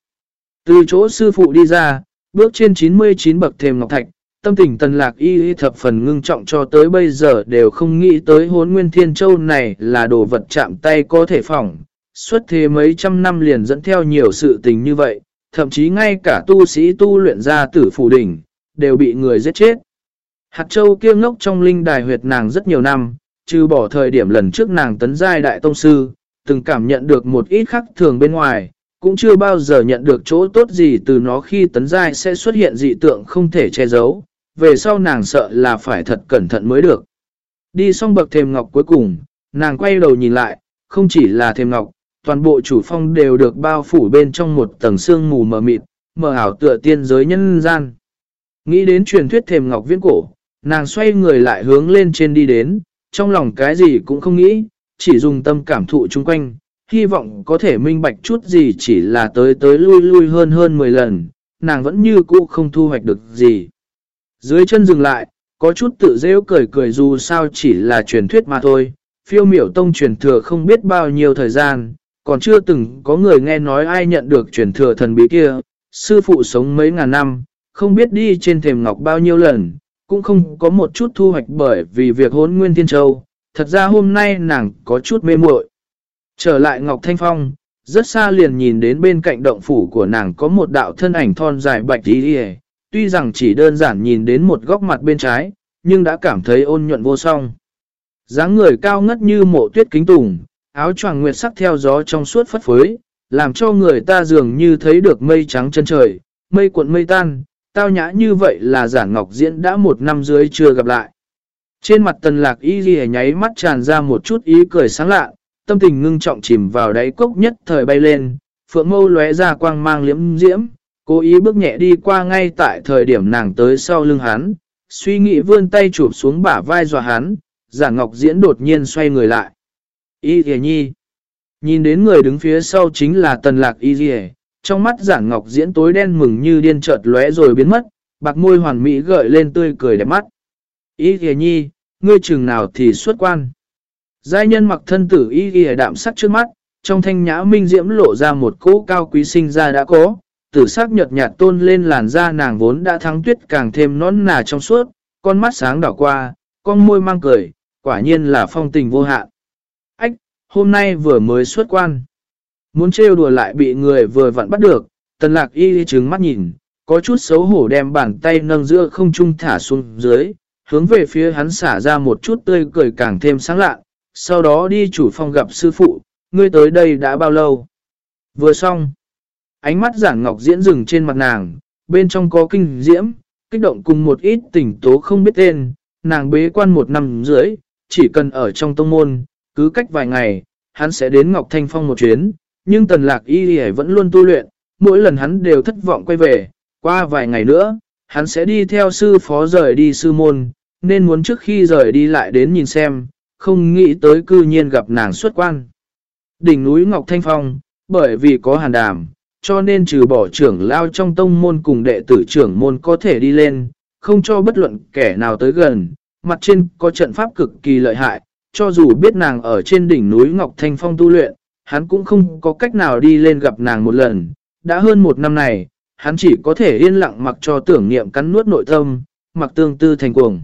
Speaker 1: Từ chỗ sư phụ đi ra, bước trên 99 bậc thềm ngọc thạch, tâm tình tần lạc y y thập phần ngưng trọng cho tới bây giờ đều không nghĩ tới hốn nguyên thiên châu này là đồ vật chạm tay có thể phỏng. Suốt thế mấy trăm năm liền dẫn theo nhiều sự tình như vậy, thậm chí ngay cả tu sĩ tu luyện ra tử phủ đỉnh, đều bị người giết chết. Hạt châu kia ngốc trong linh đài huyệt nàng rất nhiều năm, trừ bỏ thời điểm lần trước nàng tấn giai đại tông sư, từng cảm nhận được một ít khắc thường bên ngoài, cũng chưa bao giờ nhận được chỗ tốt gì từ nó khi tấn giai sẽ xuất hiện dị tượng không thể che giấu, về sau nàng sợ là phải thật cẩn thận mới được. Đi xong bậc thềm ngọc cuối cùng, nàng quay đầu nhìn lại, không chỉ là thềm ngọc, toàn bộ chủ phong đều được bao phủ bên trong một tầng sương mù mờ mịt, mờ ảo tựa tiên giới nhân gian. Nghĩ đến truyền thuyết thềm ngọc viễn cổ, nàng xoay người lại hướng lên trên đi đến, trong lòng cái gì cũng không nghĩ, chỉ dùng tâm cảm thụ chung quanh, hy vọng có thể minh bạch chút gì chỉ là tới tới lui lui hơn hơn 10 lần, nàng vẫn như cũ không thu hoạch được gì. Dưới chân dừng lại, có chút tự rêu cười cười dù sao chỉ là truyền thuyết mà thôi, phiêu miểu tông truyền thừa không biết bao nhiêu thời gian, còn chưa từng có người nghe nói ai nhận được truyền thừa thần bí kia, sư phụ sống mấy ngàn năm, không biết đi trên thềm ngọc bao nhiêu lần, cũng không có một chút thu hoạch bởi vì việc hốn nguyên thiên châu, thật ra hôm nay nàng có chút mê muội. Trở lại Ngọc Thanh Phong, rất xa liền nhìn đến bên cạnh động phủ của nàng có một đạo thân ảnh thon dài bạch đi đi tuy rằng chỉ đơn giản nhìn đến một góc mặt bên trái, nhưng đã cảm thấy ôn nhuận vô song. dáng người cao ngất như mộ tuyết kính tùng, áo choàng nguyệt sắc theo gió trong suốt phất phới, làm cho người ta dường như thấy được mây trắng chân trời, mây cuộn mây tan, tao nhã như vậy là giả ngọc diễn đã một năm dưới chưa gặp lại. Trên mặt tần lạc y ghi nháy mắt tràn ra một chút ý cười sáng lạ, tâm tình ngưng trọng chìm vào đáy cốc nhất thời bay lên, phượng mâu lóe ra quang mang liễm diễm, cố ý bước nhẹ đi qua ngay tại thời điểm nàng tới sau lưng hắn, suy nghĩ vươn tay chụp xuống bả vai dọa hắn, giả ngọc diễn đột nhiên xoay người lại. Y thề nhi, nhìn đến người đứng phía sau chính là tần lạc y thề, trong mắt giả ngọc diễn tối đen mừng như điên chợt lóe rồi biến mất, bạc môi hoàn mỹ gợi lên tươi cười đẹp mắt. Y thề nhi, ngươi chừng nào thì xuất quan. Giai nhân mặc thân tử y thề đạm sắc trước mắt, trong thanh nhã minh diễm lộ ra một cỗ cao quý sinh ra đã có, tử sắc nhợt nhạt tôn lên làn da nàng vốn đã thắng tuyết càng thêm nón nà trong suốt, con mắt sáng đỏ qua, con môi mang cười, quả nhiên là phong tình vô hạn. Ách, hôm nay vừa mới xuất quan. Muốn trêu đùa lại bị người vừa vặn bắt được, tần lạc y trứng mắt nhìn, có chút xấu hổ đem bàn tay nâng giữa không trung thả xuống dưới, hướng về phía hắn xả ra một chút tươi cười càng thêm sáng lạ, sau đó đi chủ phòng gặp sư phụ, ngươi tới đây đã bao lâu? Vừa xong, ánh mắt giản ngọc diễn rừng trên mặt nàng, bên trong có kinh diễm, kích động cùng một ít tình tố không biết tên, nàng bế quan một năm dưới, chỉ cần ở trong tông môn, cứ cách vài ngày, hắn sẽ đến Ngọc Thanh Phong một chuyến, nhưng tần lạc y vẫn luôn tu luyện, mỗi lần hắn đều thất vọng quay về, qua vài ngày nữa, hắn sẽ đi theo sư phó rời đi sư môn, nên muốn trước khi rời đi lại đến nhìn xem, không nghĩ tới cư nhiên gặp nàng xuất quan. Đỉnh núi Ngọc Thanh Phong, bởi vì có hàn đàm, cho nên trừ bỏ trưởng lao trong tông môn cùng đệ tử trưởng môn có thể đi lên, không cho bất luận kẻ nào tới gần, mặt trên có trận pháp cực kỳ lợi hại, cho dù biết nàng ở trên đỉnh núi Ngọc Thanh Phong tu luyện, hắn cũng không có cách nào đi lên gặp nàng một lần. Đã hơn một năm này, hắn chỉ có thể yên lặng mặc cho tưởng niệm cắn nuốt nội tâm, mặc tương tư thành cuồng.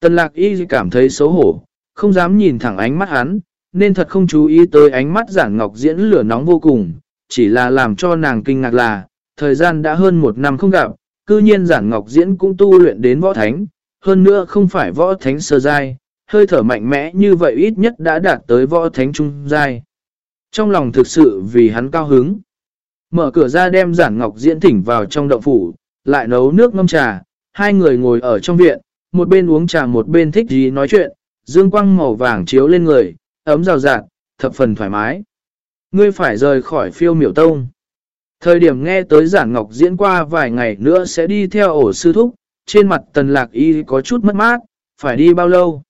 Speaker 1: Tần lạc y cảm thấy xấu hổ, không dám nhìn thẳng ánh mắt hắn, nên thật không chú ý tới ánh mắt giản ngọc diễn lửa nóng vô cùng, chỉ là làm cho nàng kinh ngạc là, thời gian đã hơn một năm không gặp, cư nhiên giản ngọc diễn cũng tu luyện đến võ thánh, hơn nữa không phải võ thánh sơ giai, hơi thở mạnh mẽ như vậy ít nhất đã đạt tới võ thánh trung giai. Trong lòng thực sự vì hắn cao hứng, mở cửa ra đem giản ngọc diễn thỉnh vào trong động phủ, lại nấu nước ngâm trà, hai người ngồi ở trong viện, một bên uống trà một bên thích gì nói chuyện, dương quang màu vàng chiếu lên người, ấm rào rạt, thập phần thoải mái. Ngươi phải rời khỏi phiêu miểu tông. Thời điểm nghe tới giản ngọc diễn qua vài ngày nữa sẽ đi theo ổ sư thúc, trên mặt tần lạc y có chút mất mát, phải đi bao lâu.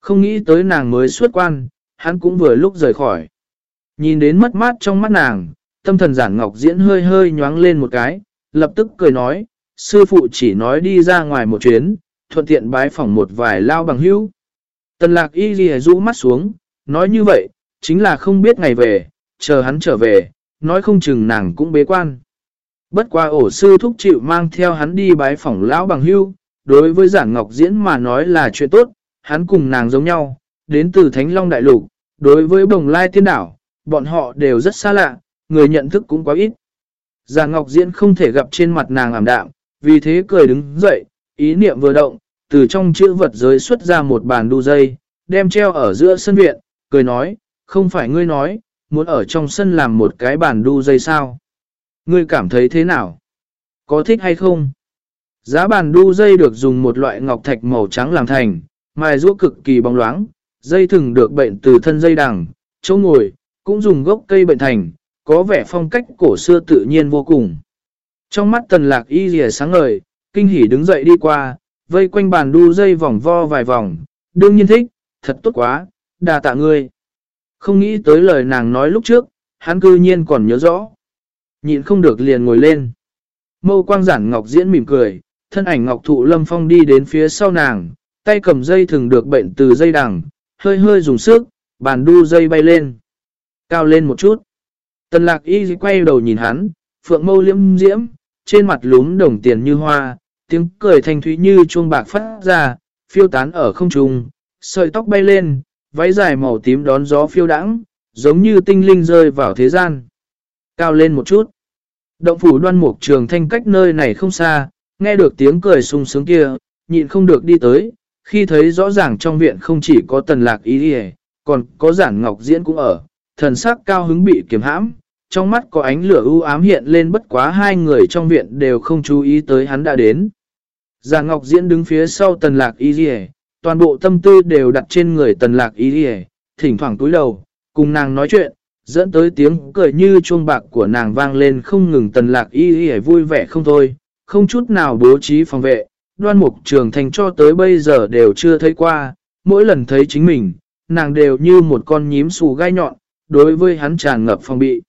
Speaker 1: Không nghĩ tới nàng mới xuất quan, hắn cũng vừa lúc rời khỏi. Nhìn đến mất mát trong mắt nàng, tâm thần giản ngọc diễn hơi hơi nhoáng lên một cái, lập tức cười nói, sư phụ chỉ nói đi ra ngoài một chuyến, thuận tiện bái phỏng một vài lao bằng hữu. Tần lạc y ghi rũ mắt xuống, nói như vậy, chính là không biết ngày về, chờ hắn trở về, nói không chừng nàng cũng bế quan. Bất qua ổ sư thúc chịu mang theo hắn đi bái phỏng lão bằng hưu, đối với giản ngọc diễn mà nói là chuyện tốt, hắn cùng nàng giống nhau, đến từ Thánh Long Đại Lục, đối với bồng lai tiên đảo, bọn họ đều rất xa lạ, người nhận thức cũng quá ít. Giản ngọc diễn không thể gặp trên mặt nàng ảm đạm, vì thế cười đứng dậy, ý niệm vừa động, từ trong chữ vật giới xuất ra một bàn đu dây, đem treo ở giữa sân viện, cười nói, không phải ngươi nói, muốn ở trong sân làm một cái bàn đu dây sao? Ngươi cảm thấy thế nào? Có thích hay không? Giá bàn đu dây được dùng một loại ngọc thạch màu trắng làm thành, mài rũa cực kỳ bóng loáng, dây thừng được bệnh từ thân dây đằng, chỗ ngồi, cũng dùng gốc cây bệnh thành, có vẻ phong cách cổ xưa tự nhiên vô cùng. Trong mắt tần lạc y rìa sáng ngời, kinh hỉ đứng dậy đi qua, vây quanh bàn đu dây vòng vo vài vòng, đương nhiên thích, thật tốt quá, đà tạ ngươi. Không nghĩ tới lời nàng nói lúc trước, hắn cư nhiên còn nhớ rõ. Nhịn không được liền ngồi lên. Mâu quang giản ngọc diễn mỉm cười, thân ảnh ngọc thụ lâm phong đi đến phía sau nàng, tay cầm dây thường được bệnh từ dây đằng, hơi hơi dùng sức, bàn đu dây bay lên. Cao lên một chút. Tần lạc y quay đầu nhìn hắn, phượng mâu liễm diễm, trên mặt lúm đồng tiền như hoa, tiếng cười thanh thúy như chuông bạc phát ra, phiêu tán ở không trung, sợi tóc bay lên, váy dài màu tím đón gió phiêu đãng, giống như tinh linh rơi vào thế gian. Cao lên một chút. Động phủ đoan mục trường thanh cách nơi này không xa, nghe được tiếng cười sung sướng kia, nhịn không được đi tới, khi thấy rõ ràng trong viện không chỉ có tần lạc ý đi còn có giản ngọc diễn cũng ở, thần sắc cao hứng bị kiềm hãm, trong mắt có ánh lửa u ám hiện lên bất quá hai người trong viện đều không chú ý tới hắn đã đến. Giản ngọc diễn đứng phía sau tần lạc ý đi toàn bộ tâm tư đều đặt trên người tần lạc ý hề, thỉnh thoảng túi đầu, cùng nàng nói chuyện, dẫn tới tiếng cười như chuông bạc của nàng vang lên không ngừng tần lạc y y vui vẻ không thôi, không chút nào bố trí phòng vệ, đoan mục trường thành cho tới bây giờ đều chưa thấy qua, mỗi lần thấy chính mình, nàng đều như một con nhím xù gai nhọn, đối với hắn tràn ngập phòng bị.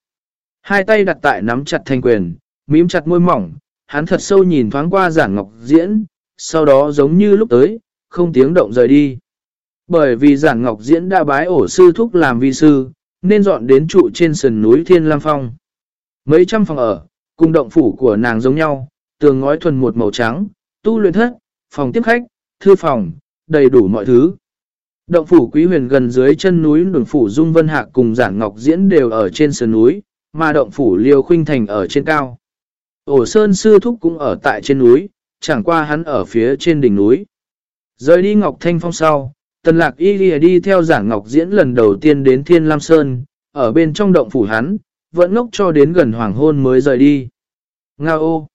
Speaker 1: Hai tay đặt tại nắm chặt thanh quyền, mím chặt môi mỏng, hắn thật sâu nhìn thoáng qua giản ngọc diễn, sau đó giống như lúc tới, không tiếng động rời đi. Bởi vì giản ngọc diễn đã bái ổ sư thúc làm vi sư, nên dọn đến trụ trên sườn núi Thiên Lam Phong. Mấy trăm phòng ở, cùng động phủ của nàng giống nhau, tường ngói thuần một màu trắng, tu luyện thất, phòng tiếp khách, thư phòng, đầy đủ mọi thứ. Động phủ quý huyền gần dưới chân núi đồn phủ Dung Vân Hạc cùng giản ngọc diễn đều ở trên sườn núi, mà động phủ Liêu Khuynh Thành ở trên cao. Ổ Sơn Sư Thúc cũng ở tại trên núi, chẳng qua hắn ở phía trên đỉnh núi. Rời đi Ngọc Thanh Phong sau, Tần lạc y đi theo giảng ngọc diễn lần đầu tiên đến Thiên Lam Sơn, ở bên trong động phủ hắn, vẫn ngốc cho đến gần hoàng hôn mới rời đi. Nga ô!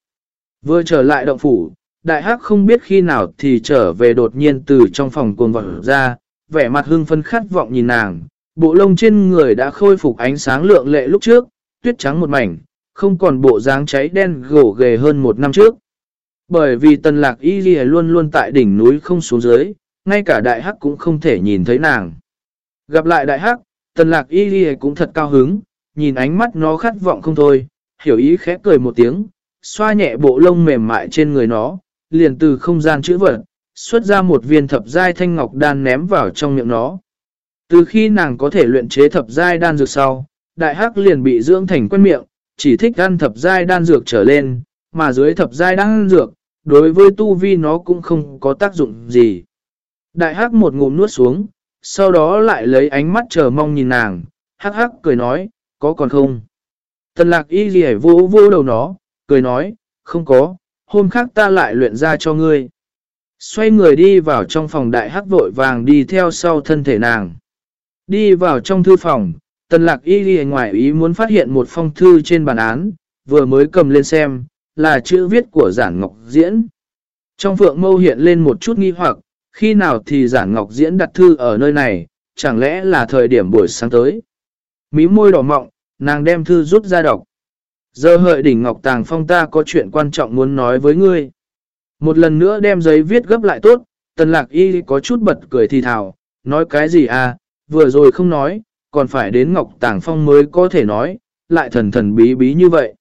Speaker 1: Vừa trở lại động phủ, đại hắc không biết khi nào thì trở về đột nhiên từ trong phòng cuồng vật ra, vẻ mặt hưng phân khát vọng nhìn nàng, bộ lông trên người đã khôi phục ánh sáng lượng lệ lúc trước, tuyết trắng một mảnh, không còn bộ dáng cháy đen gỗ ghề hơn một năm trước. Bởi vì tần lạc y ghi luôn luôn tại đỉnh núi không xuống dưới, ngay cả đại hắc cũng không thể nhìn thấy nàng. Gặp lại đại hắc, tần lạc y ghi cũng thật cao hứng, nhìn ánh mắt nó khát vọng không thôi, hiểu ý khẽ cười một tiếng, xoa nhẹ bộ lông mềm mại trên người nó, liền từ không gian chữ vật, xuất ra một viên thập giai thanh ngọc đan ném vào trong miệng nó. Từ khi nàng có thể luyện chế thập giai đan dược sau, đại hắc liền bị dưỡng thành quen miệng, chỉ thích ăn thập giai đan dược trở lên, mà dưới thập giai đan dược, đối với tu vi nó cũng không có tác dụng gì. Đại hắc một ngụm nuốt xuống, sau đó lại lấy ánh mắt chờ mong nhìn nàng, hắc hắc cười nói, có còn không? Tần lạc y ghi vô vô đầu nó, cười nói, không có, hôm khác ta lại luyện ra cho ngươi. Xoay người đi vào trong phòng đại hắc vội vàng đi theo sau thân thể nàng. Đi vào trong thư phòng, tần lạc y ghi ngoài ý muốn phát hiện một phong thư trên bàn án, vừa mới cầm lên xem, là chữ viết của giản ngọc diễn. Trong phượng mâu hiện lên một chút nghi hoặc, khi nào thì giản ngọc diễn đặt thư ở nơi này, chẳng lẽ là thời điểm buổi sáng tới. Mí môi đỏ mọng, nàng đem thư rút ra đọc. Giờ hợi đỉnh ngọc tàng phong ta có chuyện quan trọng muốn nói với ngươi. Một lần nữa đem giấy viết gấp lại tốt, tần lạc y có chút bật cười thì thào, nói cái gì à, vừa rồi không nói, còn phải đến ngọc tàng phong mới có thể nói, lại thần thần bí bí như vậy.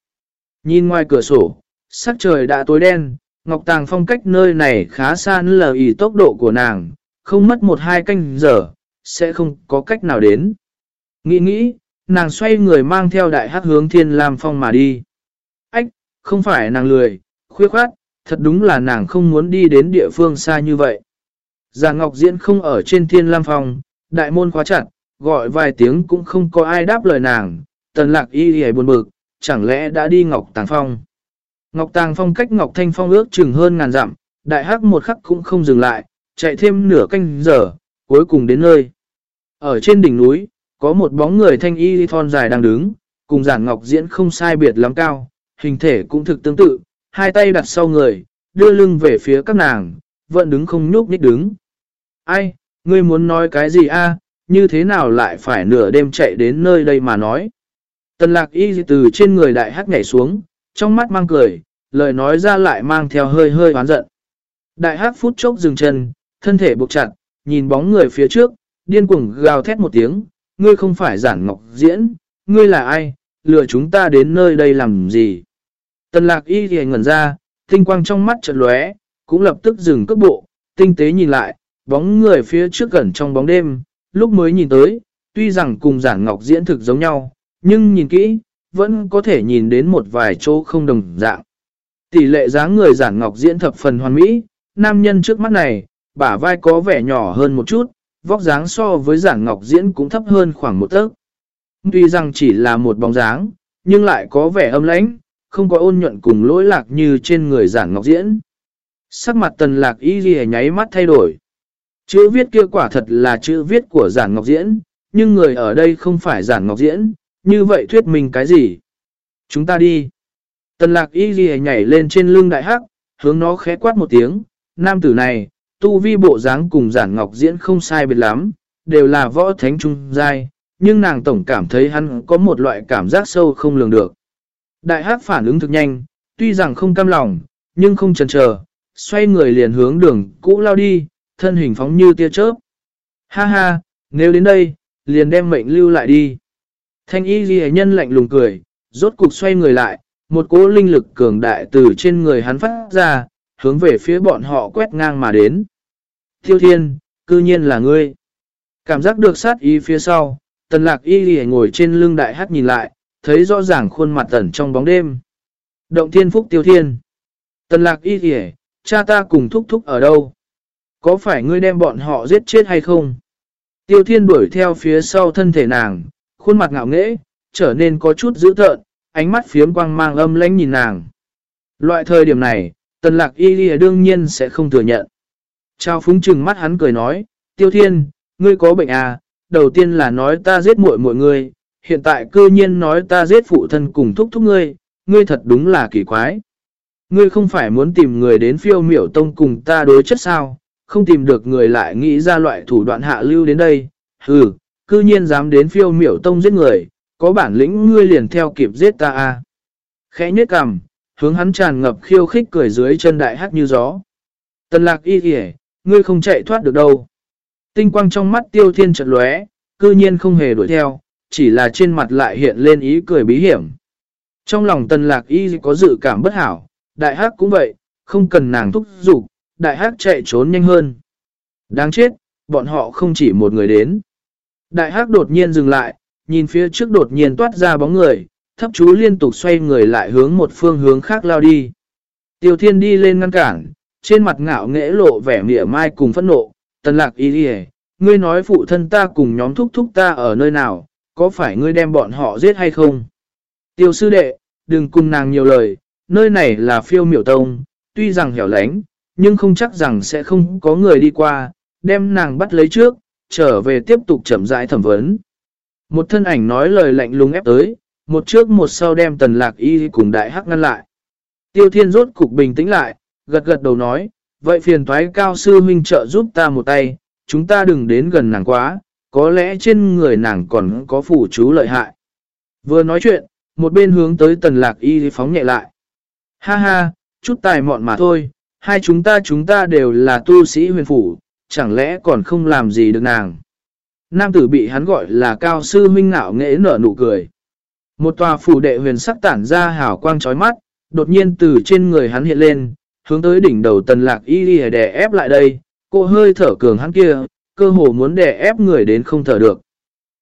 Speaker 1: Nhìn ngoài cửa sổ, sắc trời đã tối đen, Ngọc Tàng Phong cách nơi này khá xa lờ ý tốc độ của nàng, không mất một hai canh giờ, sẽ không có cách nào đến. Nghĩ nghĩ, nàng xoay người mang theo đại hát hướng thiên lam phong mà đi. Ách, không phải nàng lười, khuya khoát, thật đúng là nàng không muốn đi đến địa phương xa như vậy. Già Ngọc Diễn không ở trên thiên lam phong, đại môn khóa chặt, gọi vài tiếng cũng không có ai đáp lời nàng, tần lạc y hề buồn bực, chẳng lẽ đã đi Ngọc Tàng Phong. Ngọc Tàng Phong cách Ngọc Thanh Phong ước chừng hơn ngàn dặm, đại hắc một khắc cũng không dừng lại, chạy thêm nửa canh giờ, cuối cùng đến nơi. Ở trên đỉnh núi, có một bóng người thanh y thon dài đang đứng, cùng giản ngọc diễn không sai biệt lắm cao, hình thể cũng thực tương tự, hai tay đặt sau người, đưa lưng về phía các nàng, vẫn đứng không nhúc nhích đứng. Ai, ngươi muốn nói cái gì a? như thế nào lại phải nửa đêm chạy đến nơi đây mà nói. Tần lạc y từ trên người đại hắc nhảy xuống, trong mắt mang cười, lời nói ra lại mang theo hơi hơi oán giận. Đại hắc phút chốc dừng chân, thân thể buộc chặt, nhìn bóng người phía trước, điên cuồng gào thét một tiếng, ngươi không phải giản ngọc diễn, ngươi là ai, lừa chúng ta đến nơi đây làm gì. Tần lạc y thì ngẩn ra, tinh quang trong mắt chợt lóe, cũng lập tức dừng cước bộ, tinh tế nhìn lại, bóng người phía trước gần trong bóng đêm, lúc mới nhìn tới, tuy rằng cùng giản ngọc diễn thực giống nhau, nhưng nhìn kỹ, vẫn có thể nhìn đến một vài chỗ không đồng dạng. Tỷ lệ dáng người giản ngọc diễn thập phần hoàn mỹ, nam nhân trước mắt này, bả vai có vẻ nhỏ hơn một chút, vóc dáng so với giản ngọc diễn cũng thấp hơn khoảng một tấc. Tuy rằng chỉ là một bóng dáng, nhưng lại có vẻ âm lãnh, không có ôn nhuận cùng lỗi lạc như trên người giản ngọc diễn. Sắc mặt tần lạc y ghi nháy mắt thay đổi. Chữ viết kia quả thật là chữ viết của giản ngọc diễn, nhưng người ở đây không phải giản ngọc diễn, như vậy thuyết mình cái gì? Chúng ta đi. Tần lạc y ghi nhảy lên trên lưng đại hắc, hướng nó khẽ quát một tiếng. Nam tử này, tu vi bộ dáng cùng giản ngọc diễn không sai biệt lắm, đều là võ thánh trung giai, nhưng nàng tổng cảm thấy hắn có một loại cảm giác sâu không lường được. Đại hắc phản ứng thực nhanh, tuy rằng không cam lòng, nhưng không chần chờ, xoay người liền hướng đường cũ lao đi, thân hình phóng như tia chớp. Ha ha, nếu đến đây, liền đem mệnh lưu lại đi. Thanh y ghi nhân lạnh lùng cười, rốt cục xoay người lại, một cỗ linh lực cường đại từ trên người hắn phát ra, hướng về phía bọn họ quét ngang mà đến. Tiêu thiên, cư nhiên là ngươi. Cảm giác được sát ý phía sau, tần lạc y ghi ngồi trên lưng đại hát nhìn lại, thấy rõ ràng khuôn mặt tẩn trong bóng đêm. Động thiên phúc tiêu thiên. Tần lạc y ghi cha ta cùng thúc thúc ở đâu? Có phải ngươi đem bọn họ giết chết hay không? Tiêu thiên đuổi theo phía sau thân thể nàng, khuôn mặt ngạo nghễ, trở nên có chút dữ tợn, ánh mắt phiếm quang mang âm lãnh nhìn nàng. Loại thời điểm này, tần lạc y lìa đương nhiên sẽ không thừa nhận. Trao phúng trừng mắt hắn cười nói, tiêu thiên, ngươi có bệnh à, đầu tiên là nói ta giết muội mọi người, hiện tại cư nhiên nói ta giết phụ thân cùng thúc thúc ngươi, ngươi thật đúng là kỳ quái. Ngươi không phải muốn tìm người đến phiêu miểu tông cùng ta đối chất sao, không tìm được người lại nghĩ ra loại thủ đoạn hạ lưu đến đây. Hừ, cư nhiên dám đến phiêu miểu tông giết người, có bản lĩnh ngươi liền theo kịp giết ta à. Khẽ nhếch cằm, hướng hắn tràn ngập khiêu khích cười dưới chân đại hắc như gió. Tần lạc y kìa, ngươi không chạy thoát được đâu. Tinh quang trong mắt tiêu thiên chợt lóe, cư nhiên không hề đuổi theo, chỉ là trên mặt lại hiện lên ý cười bí hiểm. Trong lòng tần lạc y có dự cảm bất hảo, đại hắc cũng vậy, không cần nàng thúc giục, đại hắc chạy trốn nhanh hơn. Đáng chết, bọn họ không chỉ một người đến. Đại hắc đột nhiên dừng lại, nhìn phía trước đột nhiên toát ra bóng người, thấp chú liên tục xoay người lại hướng một phương hướng khác lao đi. Tiêu thiên đi lên ngăn cản, trên mặt ngạo nghễ lộ vẻ mỉa mai cùng phẫn nộ, tần lạc y đi ngươi nói phụ thân ta cùng nhóm thúc thúc ta ở nơi nào, có phải ngươi đem bọn họ giết hay không? Tiêu sư đệ, đừng cùng nàng nhiều lời, nơi này là phiêu miểu tông, tuy rằng hẻo lánh, nhưng không chắc rằng sẽ không có người đi qua, đem nàng bắt lấy trước, trở về tiếp tục chậm rãi thẩm vấn. Một thân ảnh nói lời lạnh lùng ép tới, một trước một sau đem tần lạc y cùng đại hắc ngăn lại. Tiêu thiên rốt cục bình tĩnh lại, gật gật đầu nói, vậy phiền thoái cao sư huynh trợ giúp ta một tay, chúng ta đừng đến gần nàng quá, có lẽ trên người nàng còn có phủ chú lợi hại. Vừa nói chuyện, một bên hướng tới tần lạc y phóng nhẹ lại. Ha ha, chút tài mọn mà thôi, hai chúng ta chúng ta đều là tu sĩ huyền phủ, chẳng lẽ còn không làm gì được nàng. Nam tử bị hắn gọi là cao sư huynh ngạo nghệ nở nụ cười. Một tòa phủ đệ huyền sắc tản ra hào quang chói mắt, đột nhiên từ trên người hắn hiện lên, hướng tới đỉnh đầu tần lạc y đi đè ép lại đây, cô hơi thở cường hắn kia, cơ hồ muốn đè ép người đến không thở được.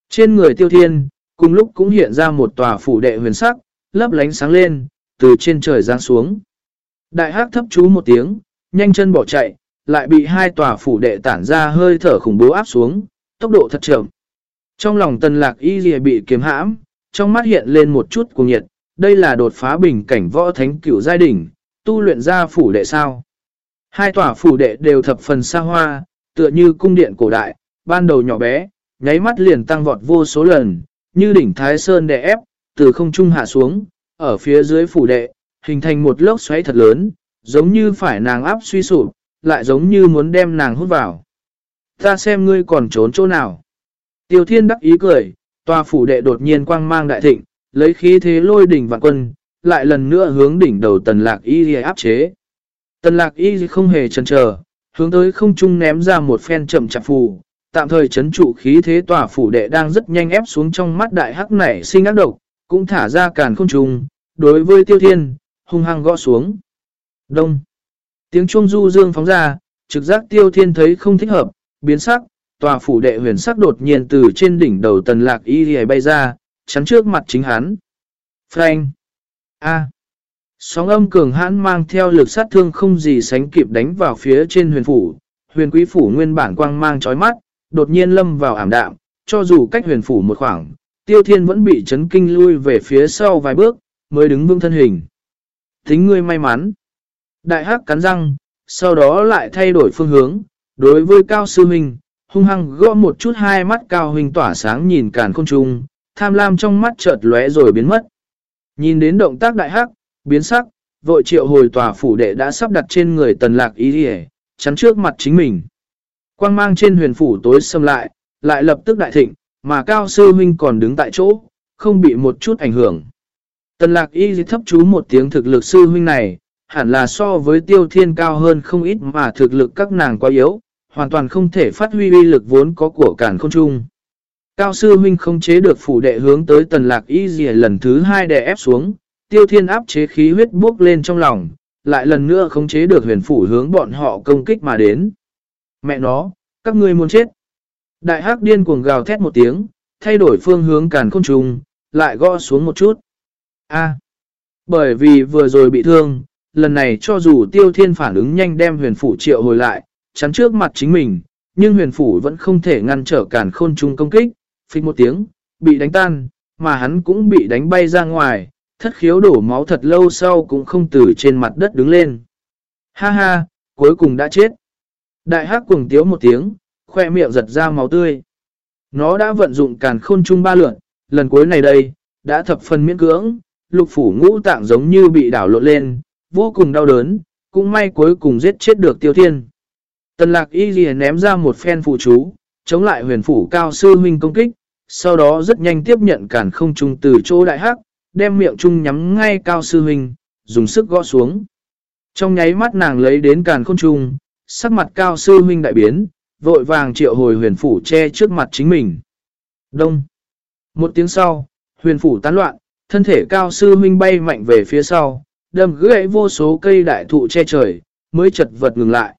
Speaker 1: Trên người tiêu thiên, cùng lúc cũng hiện ra một tòa phủ đệ huyền sắc, lấp lánh sáng lên, từ trên trời giáng xuống. Đại hắc thấp chú một tiếng, nhanh chân bỏ chạy, lại bị hai tòa phủ đệ tản ra hơi thở khủng bố áp xuống, tốc độ thật chậm. Trong lòng tần lạc y dìa bị kiếm hãm, trong mắt hiện lên một chút cuồng nhiệt, đây là đột phá bình cảnh võ thánh cửu giai đỉnh, tu luyện ra phủ đệ sao. Hai tòa phủ đệ đều thập phần xa hoa, tựa như cung điện cổ đại, ban đầu nhỏ bé, nháy mắt liền tăng vọt vô số lần, như đỉnh Thái Sơn đè ép, từ không trung hạ xuống, ở phía dưới phủ đệ, hình thành một lốc xoáy thật lớn, giống như phải nàng áp suy sụp, lại giống như muốn đem nàng hút vào. Ta xem ngươi còn trốn chỗ nào. Tiêu thiên đắc ý cười, tòa phủ đệ đột nhiên quang mang đại thịnh, lấy khí thế lôi đỉnh vạn quân, lại lần nữa hướng đỉnh đầu tần lạc y áp chế. Tần lạc y không hề chần chờ, hướng tới không trung ném ra một phen chậm chạp phù, tạm thời chấn trụ khí thế tòa phủ đệ đang rất nhanh ép xuống trong mắt đại hắc nảy sinh ác độc, cũng thả ra càn không trung, đối với tiêu thiên, hung hăng gõ xuống. Đông. Tiếng chuông du dương phóng ra, trực giác tiêu thiên thấy không thích hợp, biến sắc, tòa phủ đệ huyền sắc đột nhiên từ trên đỉnh đầu tần lạc y bay ra, chắn trước mặt chính hắn. Frank. A. Sóng âm cường hãn mang theo lực sát thương không gì sánh kịp đánh vào phía trên huyền phủ. Huyền quý phủ nguyên bản quang mang chói mắt, đột nhiên lâm vào ảm đạm, cho dù cách huyền phủ một khoảng, tiêu thiên vẫn bị chấn kinh lui về phía sau vài bước, mới đứng vững thân hình. Tính ngươi may mắn. Đại hắc cắn răng, sau đó lại thay đổi phương hướng, đối với cao sư huynh, hung hăng gõ một chút hai mắt cao huynh tỏa sáng nhìn càn khôn trung, tham lam trong mắt chợt lóe rồi biến mất. Nhìn đến động tác đại hắc, biến sắc, vội triệu hồi tòa phủ đệ đã sắp đặt trên người tần lạc ý đi chắn trước mặt chính mình. Quang mang trên huyền phủ tối xâm lại, lại lập tức đại thịnh, mà cao sư huynh còn đứng tại chỗ, không bị một chút ảnh hưởng. Tần lạc y thấp chú một tiếng thực lực sư huynh này, hẳn là so với tiêu thiên cao hơn không ít mà thực lực các nàng quá yếu, hoàn toàn không thể phát huy uy lực vốn có của cản không trung. Cao sư huynh không chế được phủ đệ hướng tới tần lạc y dì lần thứ hai đè ép xuống, tiêu thiên áp chế khí huyết bốc lên trong lòng, lại lần nữa không chế được huyền phủ hướng bọn họ công kích mà đến. Mẹ nó, các ngươi muốn chết. Đại hắc điên cuồng gào thét một tiếng, thay đổi phương hướng càn khôn trùng, lại gõ xuống một chút. A. bởi vì vừa rồi bị thương, lần này cho dù tiêu thiên phản ứng nhanh đem huyền phủ triệu hồi lại, chắn trước mặt chính mình, nhưng huyền phủ vẫn không thể ngăn trở càn khôn trung công kích, phích một tiếng, bị đánh tan, mà hắn cũng bị đánh bay ra ngoài, thất khiếu đổ máu thật lâu sau cũng không từ trên mặt đất đứng lên. Ha ha, cuối cùng đã chết. Đại hắc cuồng tiếu một tiếng, khoe miệng giật ra máu tươi. Nó đã vận dụng càn khôn chung ba lượn, lần cuối này đây, đã thập phần miễn cưỡng, lục phủ ngũ tạng giống như bị đảo lộn lên, vô cùng đau đớn, cũng may cuối cùng giết chết được tiêu thiên. Tần lạc y ghi ném ra một phen phụ chú, chống lại huyền phủ cao sư huynh công kích, sau đó rất nhanh tiếp nhận cản không trung từ chỗ đại hắc, đem miệng trung nhắm ngay cao sư huynh, dùng sức gõ xuống. Trong nháy mắt nàng lấy đến càn khôn trung, sắc mặt cao sư huynh đại biến, vội vàng triệu hồi huyền phủ che trước mặt chính mình. Đông. Một tiếng sau, huyền phủ tán loạn, thân thể cao sư huynh bay mạnh về phía sau, đâm gãy vô số cây đại thụ che trời, mới chật vật ngừng lại.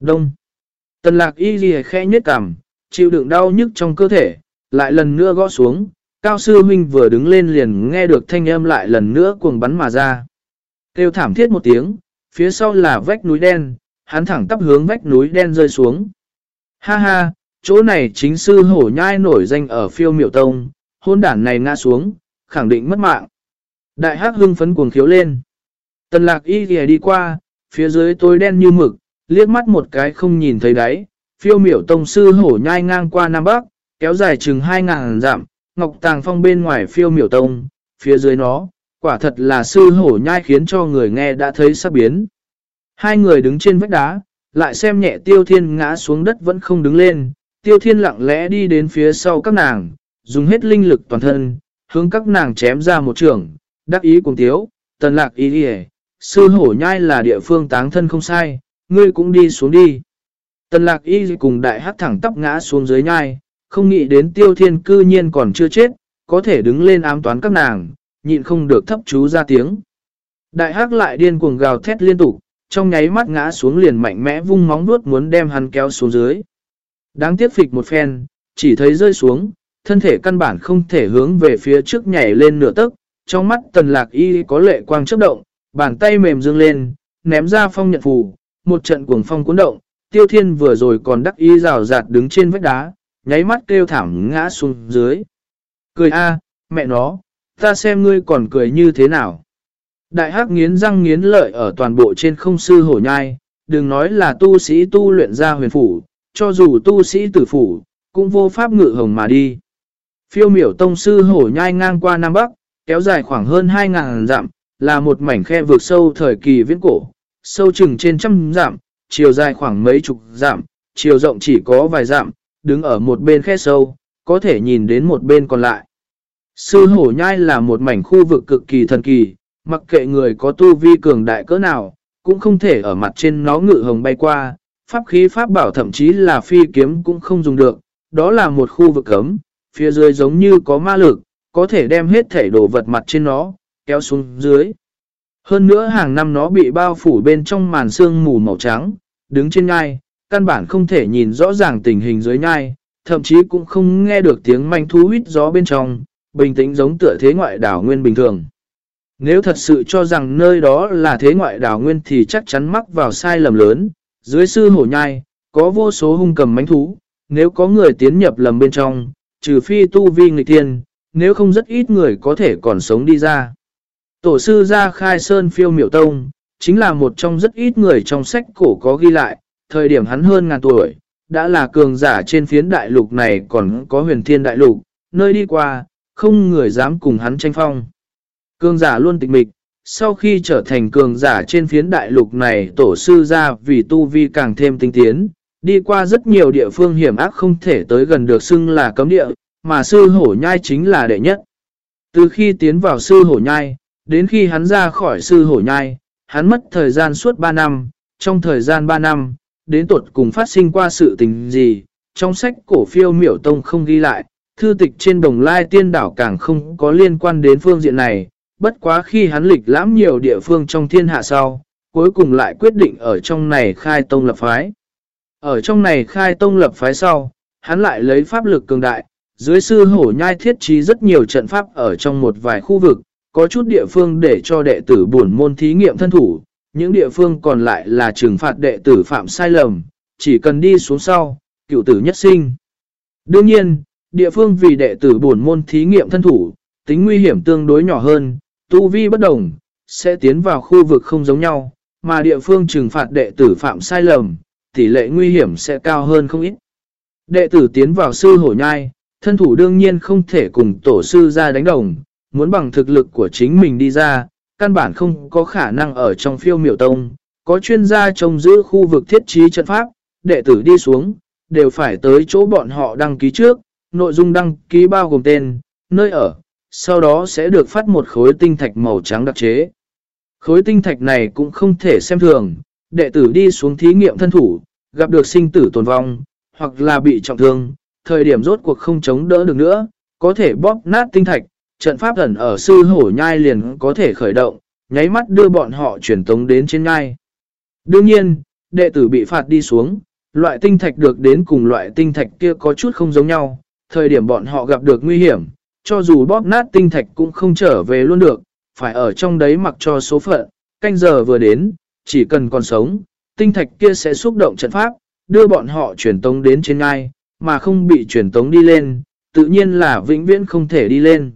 Speaker 1: Đông. Tần lạc y ghi khẽ nhất cảm, chịu đựng đau nhức trong cơ thể, lại lần nữa gõ xuống, cao sư huynh vừa đứng lên liền nghe được thanh âm lại lần nữa cuồng bắn mà ra. Kêu thảm thiết một tiếng, phía sau là vách núi đen, hắn thẳng tắp hướng vách núi đen rơi xuống. Ha ha, chỗ này chính sư hổ nhai nổi danh ở phiêu miệu tông, hôn đản này ngã xuống, khẳng định mất mạng. Đại hắc hưng phấn cuồng khiếu lên. Tần lạc y ghề đi qua, phía dưới tối đen như mực, liếc mắt một cái không nhìn thấy đáy, phiêu miểu tông sư hổ nhai ngang qua Nam Bắc, kéo dài chừng 2.000 dặm, ngọc tàng phong bên ngoài phiêu miểu tông, phía dưới nó, quả thật là sư hổ nhai khiến cho người nghe đã thấy sắp biến. Hai người đứng trên vách đá, lại xem nhẹ tiêu thiên ngã xuống đất vẫn không đứng lên, tiêu thiên lặng lẽ đi đến phía sau các nàng, dùng hết linh lực toàn thân, hướng các nàng chém ra một trường, đắc ý cùng tiếu, tần lạc ý đi sư hổ nhai là địa phương táng thân không sai, ngươi cũng đi xuống đi. Tần lạc y cùng đại hắc thẳng tóc ngã xuống dưới nhai, không nghĩ đến tiêu thiên cư nhiên còn chưa chết, có thể đứng lên ám toán các nàng, nhịn không được thấp chú ra tiếng. Đại hắc lại điên cuồng gào thét liên tục, trong nháy mắt ngã xuống liền mạnh mẽ vung móng vuốt muốn đem hắn kéo xuống dưới. Đáng tiếc phịch một phen, chỉ thấy rơi xuống, thân thể căn bản không thể hướng về phía trước nhảy lên nửa tấc, trong mắt tần lạc y có lệ quang chấp động, bàn tay mềm dương lên, ném ra phong nhận phù, một trận cuồng phong cuốn động, tiêu thiên vừa rồi còn đắc ý rào rạt đứng trên vách đá, nháy mắt kêu thảm ngã xuống dưới. Cười a mẹ nó, ta xem ngươi còn cười như thế nào. Đại hắc nghiến răng nghiến lợi ở toàn bộ trên không sư hổ nhai, đừng nói là tu sĩ tu luyện ra huyền phủ, cho dù tu sĩ tử phủ, cũng vô pháp ngự hồng mà đi. Phiêu miểu tông sư hổ nhai ngang qua Nam Bắc, kéo dài khoảng hơn 2.000 dặm, là một mảnh khe vượt sâu thời kỳ viễn cổ, sâu chừng trên trăm dặm, chiều dài khoảng mấy chục dặm, chiều rộng chỉ có vài dặm, đứng ở một bên khe sâu, có thể nhìn đến một bên còn lại. Sư hổ nhai là một mảnh khu vực cực kỳ thần kỳ, mặc kệ người có tu vi cường đại cỡ nào, cũng không thể ở mặt trên nó ngự hồng bay qua, pháp khí pháp bảo thậm chí là phi kiếm cũng không dùng được, đó là một khu vực cấm, phía dưới giống như có ma lực, có thể đem hết thể đồ vật mặt trên nó, kéo xuống dưới. Hơn nữa hàng năm nó bị bao phủ bên trong màn sương mù màu trắng, đứng trên ngai, căn bản không thể nhìn rõ ràng tình hình dưới ngai, thậm chí cũng không nghe được tiếng manh thú huyết gió bên trong, bình tĩnh giống tựa thế ngoại đảo nguyên bình thường. Nếu thật sự cho rằng nơi đó là thế ngoại đảo nguyên thì chắc chắn mắc vào sai lầm lớn, dưới sư hổ nhai, có vô số hung cầm mánh thú, nếu có người tiến nhập lầm bên trong, trừ phi tu vi nghịch tiên, nếu không rất ít người có thể còn sống đi ra. Tổ sư gia khai sơn phiêu miểu tông, chính là một trong rất ít người trong sách cổ có ghi lại, thời điểm hắn hơn ngàn tuổi, đã là cường giả trên phiến đại lục này còn có huyền thiên đại lục, nơi đi qua, không người dám cùng hắn tranh phong. Cường giả luôn tịch mịch, sau khi trở thành cường giả trên phiến đại lục này tổ sư ra vì tu vi càng thêm tinh tiến, đi qua rất nhiều địa phương hiểm ác không thể tới gần được xưng là cấm địa, mà sư hổ nhai chính là đệ nhất. Từ khi tiến vào sư hổ nhai, đến khi hắn ra khỏi sư hổ nhai, hắn mất thời gian suốt 3 năm, trong thời gian 3 năm, đến tuột cùng phát sinh qua sự tình gì, trong sách cổ phiêu miểu tông không ghi lại, thư tịch trên đồng lai tiên đảo càng không có liên quan đến phương diện này, bất quá khi hắn lịch lãm nhiều địa phương trong thiên hạ sau, cuối cùng lại quyết định ở trong này khai tông lập phái. Ở trong này khai tông lập phái sau, hắn lại lấy pháp lực cường đại, dưới sư hổ nhai thiết trí rất nhiều trận pháp ở trong một vài khu vực, có chút địa phương để cho đệ tử buồn môn thí nghiệm thân thủ, những địa phương còn lại là trừng phạt đệ tử phạm sai lầm, chỉ cần đi xuống sau, cựu tử nhất sinh. Đương nhiên, địa phương vì đệ tử buồn môn thí nghiệm thân thủ, tính nguy hiểm tương đối nhỏ hơn, tu vi bất đồng, sẽ tiến vào khu vực không giống nhau, mà địa phương trừng phạt đệ tử phạm sai lầm, tỷ lệ nguy hiểm sẽ cao hơn không ít. Đệ tử tiến vào sư hổ nhai, thân thủ đương nhiên không thể cùng tổ sư ra đánh đồng, muốn bằng thực lực của chính mình đi ra, căn bản không có khả năng ở trong phiêu miểu tông, có chuyên gia trông giữ khu vực thiết trí trận pháp, đệ tử đi xuống, đều phải tới chỗ bọn họ đăng ký trước, nội dung đăng ký bao gồm tên, nơi ở, sau đó sẽ được phát một khối tinh thạch màu trắng đặc chế. Khối tinh thạch này cũng không thể xem thường, đệ tử đi xuống thí nghiệm thân thủ, gặp được sinh tử tồn vong, hoặc là bị trọng thương, thời điểm rốt cuộc không chống đỡ được nữa, có thể bóp nát tinh thạch, trận pháp ẩn ở sư hổ nhai liền có thể khởi động, nháy mắt đưa bọn họ chuyển tống đến trên nhai. Đương nhiên, đệ tử bị phạt đi xuống, loại tinh thạch được đến cùng loại tinh thạch kia có chút không giống nhau, thời điểm bọn họ gặp được nguy hiểm, cho dù bóp nát tinh thạch cũng không trở về luôn được, phải ở trong đấy mặc cho số phận, canh giờ vừa đến, chỉ cần còn sống, tinh thạch kia sẽ xúc động trận pháp, đưa bọn họ chuyển tống đến trên ngai, mà không bị chuyển tống đi lên, tự nhiên là vĩnh viễn không thể đi lên.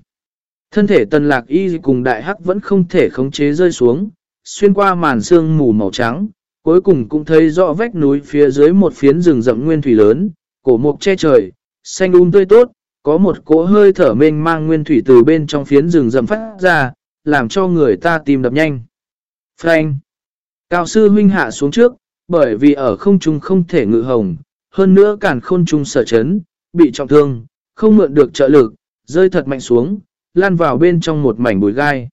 Speaker 1: Thân thể tần lạc y cùng đại hắc vẫn không thể khống chế rơi xuống, xuyên qua màn sương mù màu trắng, cuối cùng cũng thấy rõ vách núi phía dưới một phiến rừng rậm nguyên thủy lớn, cổ mục che trời, xanh um tươi tốt, có một cỗ hơi thở mênh mang nguyên thủy từ bên trong phiến rừng rậm phát ra, làm cho người ta tìm đập nhanh. Frank Cao sư huynh hạ xuống trước, bởi vì ở không trung không thể ngự hồng, hơn nữa cản khôn trung sở chấn, bị trọng thương, không mượn được trợ lực, rơi thật mạnh xuống, lan vào bên trong một mảnh bụi gai.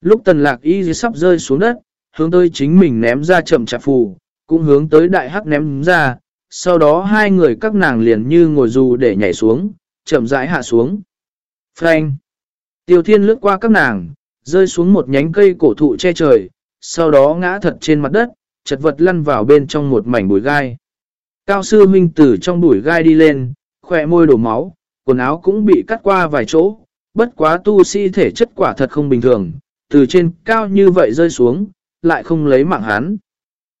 Speaker 1: Lúc tần lạc y sắp rơi xuống đất, hướng tới chính mình ném ra chậm chạp phù, cũng hướng tới đại hắc ném ra, sau đó hai người các nàng liền như ngồi dù để nhảy xuống, chậm rãi hạ xuống. Frank! Tiêu thiên lướt qua các nàng, Rơi xuống một nhánh cây cổ thụ che trời, sau đó ngã thật trên mặt đất, chật vật lăn vào bên trong một mảnh bụi gai. Cao sư huynh tử trong bụi gai đi lên, khỏe môi đổ máu, quần áo cũng bị cắt qua vài chỗ, bất quá tu sĩ thể chất quả thật không bình thường, từ trên cao như vậy rơi xuống, lại không lấy mạng hắn.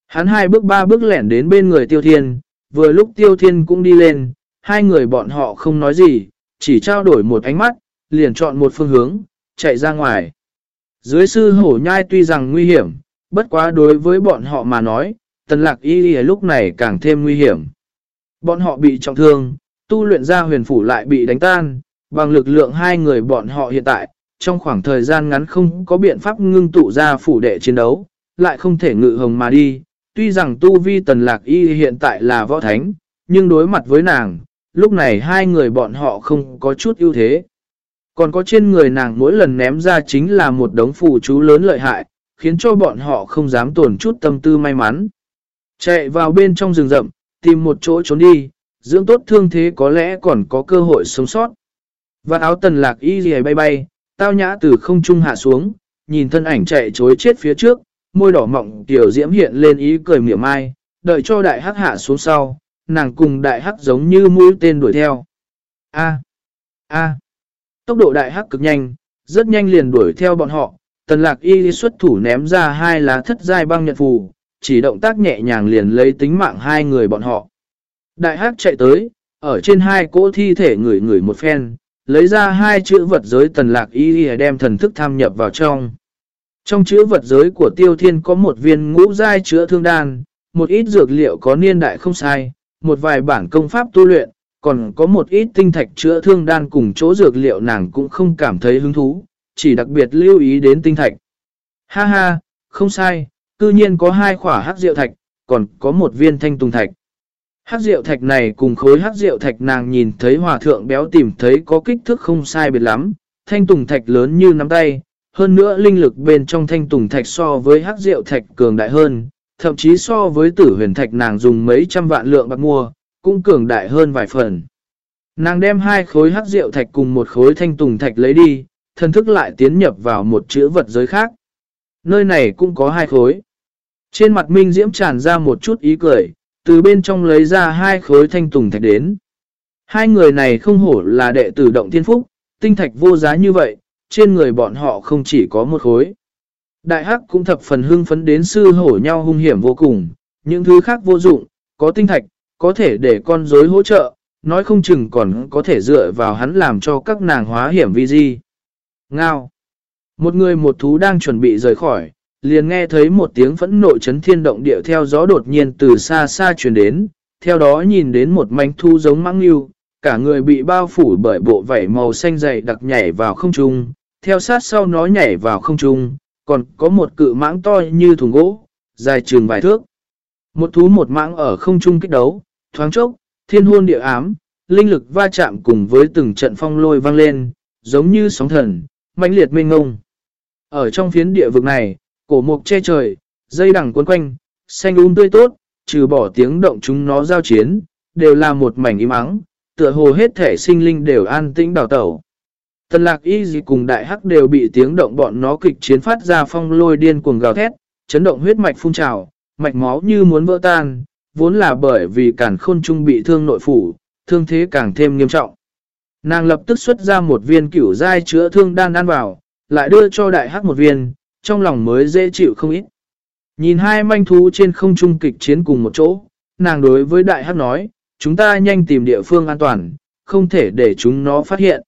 Speaker 1: Hắn hai bước ba bước lẻn đến bên người tiêu thiên, vừa lúc tiêu thiên cũng đi lên, hai người bọn họ không nói gì, chỉ trao đổi một ánh mắt, liền chọn một phương hướng, chạy ra ngoài. Dưới sư hổ nhai tuy rằng nguy hiểm, bất quá đối với bọn họ mà nói, tần lạc y y lúc này càng thêm nguy hiểm. Bọn họ bị trọng thương, tu luyện ra huyền phủ lại bị đánh tan, bằng lực lượng hai người bọn họ hiện tại, trong khoảng thời gian ngắn không có biện pháp ngưng tụ ra phủ đệ chiến đấu, lại không thể ngự hồng mà đi. Tuy rằng tu vi tần lạc y hiện tại là võ thánh, nhưng đối mặt với nàng, lúc này hai người bọn họ không có chút ưu thế. Còn có trên người nàng mỗi lần ném ra chính là một đống phù chú lớn lợi hại, khiến cho bọn họ không dám tổn chút tâm tư may mắn. Chạy vào bên trong rừng rậm, tìm một chỗ trốn đi, dưỡng tốt thương thế có lẽ còn có cơ hội sống sót. Và áo tần lạc y gì bay bay, tao nhã từ không trung hạ xuống, nhìn thân ảnh chạy chối chết phía trước, môi đỏ mọng tiểu diễm hiện lên ý cười mỉa mai, đợi cho đại hắc hạ xuống sau, nàng cùng đại hắc giống như mũi tên đuổi theo. A. A. Tốc độ đại hắc cực nhanh, rất nhanh liền đuổi theo bọn họ, tần lạc y xuất thủ ném ra hai lá thất giai băng nhật phù, chỉ động tác nhẹ nhàng liền lấy tính mạng hai người bọn họ. Đại hắc chạy tới, ở trên hai cỗ thi thể người người một phen, lấy ra hai chữ vật giới tần lạc y đem thần thức tham nhập vào trong. Trong chữ vật giới của tiêu thiên có một viên ngũ giai chữa thương đan, một ít dược liệu có niên đại không sai, một vài bản công pháp tu luyện, còn có một ít tinh thạch chữa thương đan cùng chỗ dược liệu nàng cũng không cảm thấy hứng thú, chỉ đặc biệt lưu ý đến tinh thạch. Ha ha, không sai, cư nhiên có hai khỏa hắc rượu thạch, còn có một viên thanh tùng thạch. Hắc rượu thạch này cùng khối hắc rượu thạch nàng nhìn thấy hòa thượng béo tìm thấy có kích thước không sai biệt lắm, thanh tùng thạch lớn như nắm tay, hơn nữa linh lực bên trong thanh tùng thạch so với hắc rượu thạch cường đại hơn, thậm chí so với tử huyền thạch nàng dùng mấy trăm vạn lượng bạc mua, cũng cường đại hơn vài phần. Nàng đem hai khối hắc rượu thạch cùng một khối thanh tùng thạch lấy đi, thân thức lại tiến nhập vào một chữ vật giới khác. Nơi này cũng có hai khối. Trên mặt Minh Diễm tràn ra một chút ý cười, từ bên trong lấy ra hai khối thanh tùng thạch đến. Hai người này không hổ là đệ tử động thiên phúc, tinh thạch vô giá như vậy, trên người bọn họ không chỉ có một khối. Đại hắc cũng thập phần hưng phấn đến sư hổ nhau hung hiểm vô cùng, những thứ khác vô dụng, có tinh thạch, có thể để con rối hỗ trợ, nói không chừng còn có thể dựa vào hắn làm cho các nàng hóa hiểm vi di. Ngao. Một người một thú đang chuẩn bị rời khỏi, liền nghe thấy một tiếng phẫn nộ chấn thiên động địa theo gió đột nhiên từ xa xa truyền đến, theo đó nhìn đến một manh thu giống mãng yêu, cả người bị bao phủ bởi bộ vảy màu xanh dày đặc nhảy vào không trung, theo sát sau nó nhảy vào không trung, còn có một cự mãng to như thùng gỗ, dài trường vài thước. Một thú một mãng ở không trung kích đấu, thoáng chốc, thiên hôn địa ám, linh lực va chạm cùng với từng trận phong lôi vang lên, giống như sóng thần, mãnh liệt mênh ngông. Ở trong phiến địa vực này, cổ mục che trời, dây đằng cuốn quanh, xanh um tươi tốt, trừ bỏ tiếng động chúng nó giao chiến, đều là một mảnh im ắng, tựa hồ hết thể sinh linh đều an tĩnh đào tẩu. Tần lạc y gì cùng đại hắc đều bị tiếng động bọn nó kịch chiến phát ra phong lôi điên cuồng gào thét, chấn động huyết mạch phun trào, mạch máu như muốn vỡ tan, vốn là bởi vì cản khôn trung bị thương nội phủ, thương thế càng thêm nghiêm trọng. Nàng lập tức xuất ra một viên cửu dai chữa thương đan ăn vào, lại đưa cho đại hắc một viên, trong lòng mới dễ chịu không ít. Nhìn hai manh thú trên không trung kịch chiến cùng một chỗ, nàng đối với đại hắc nói, chúng ta nhanh tìm địa phương an toàn, không thể để chúng nó phát hiện.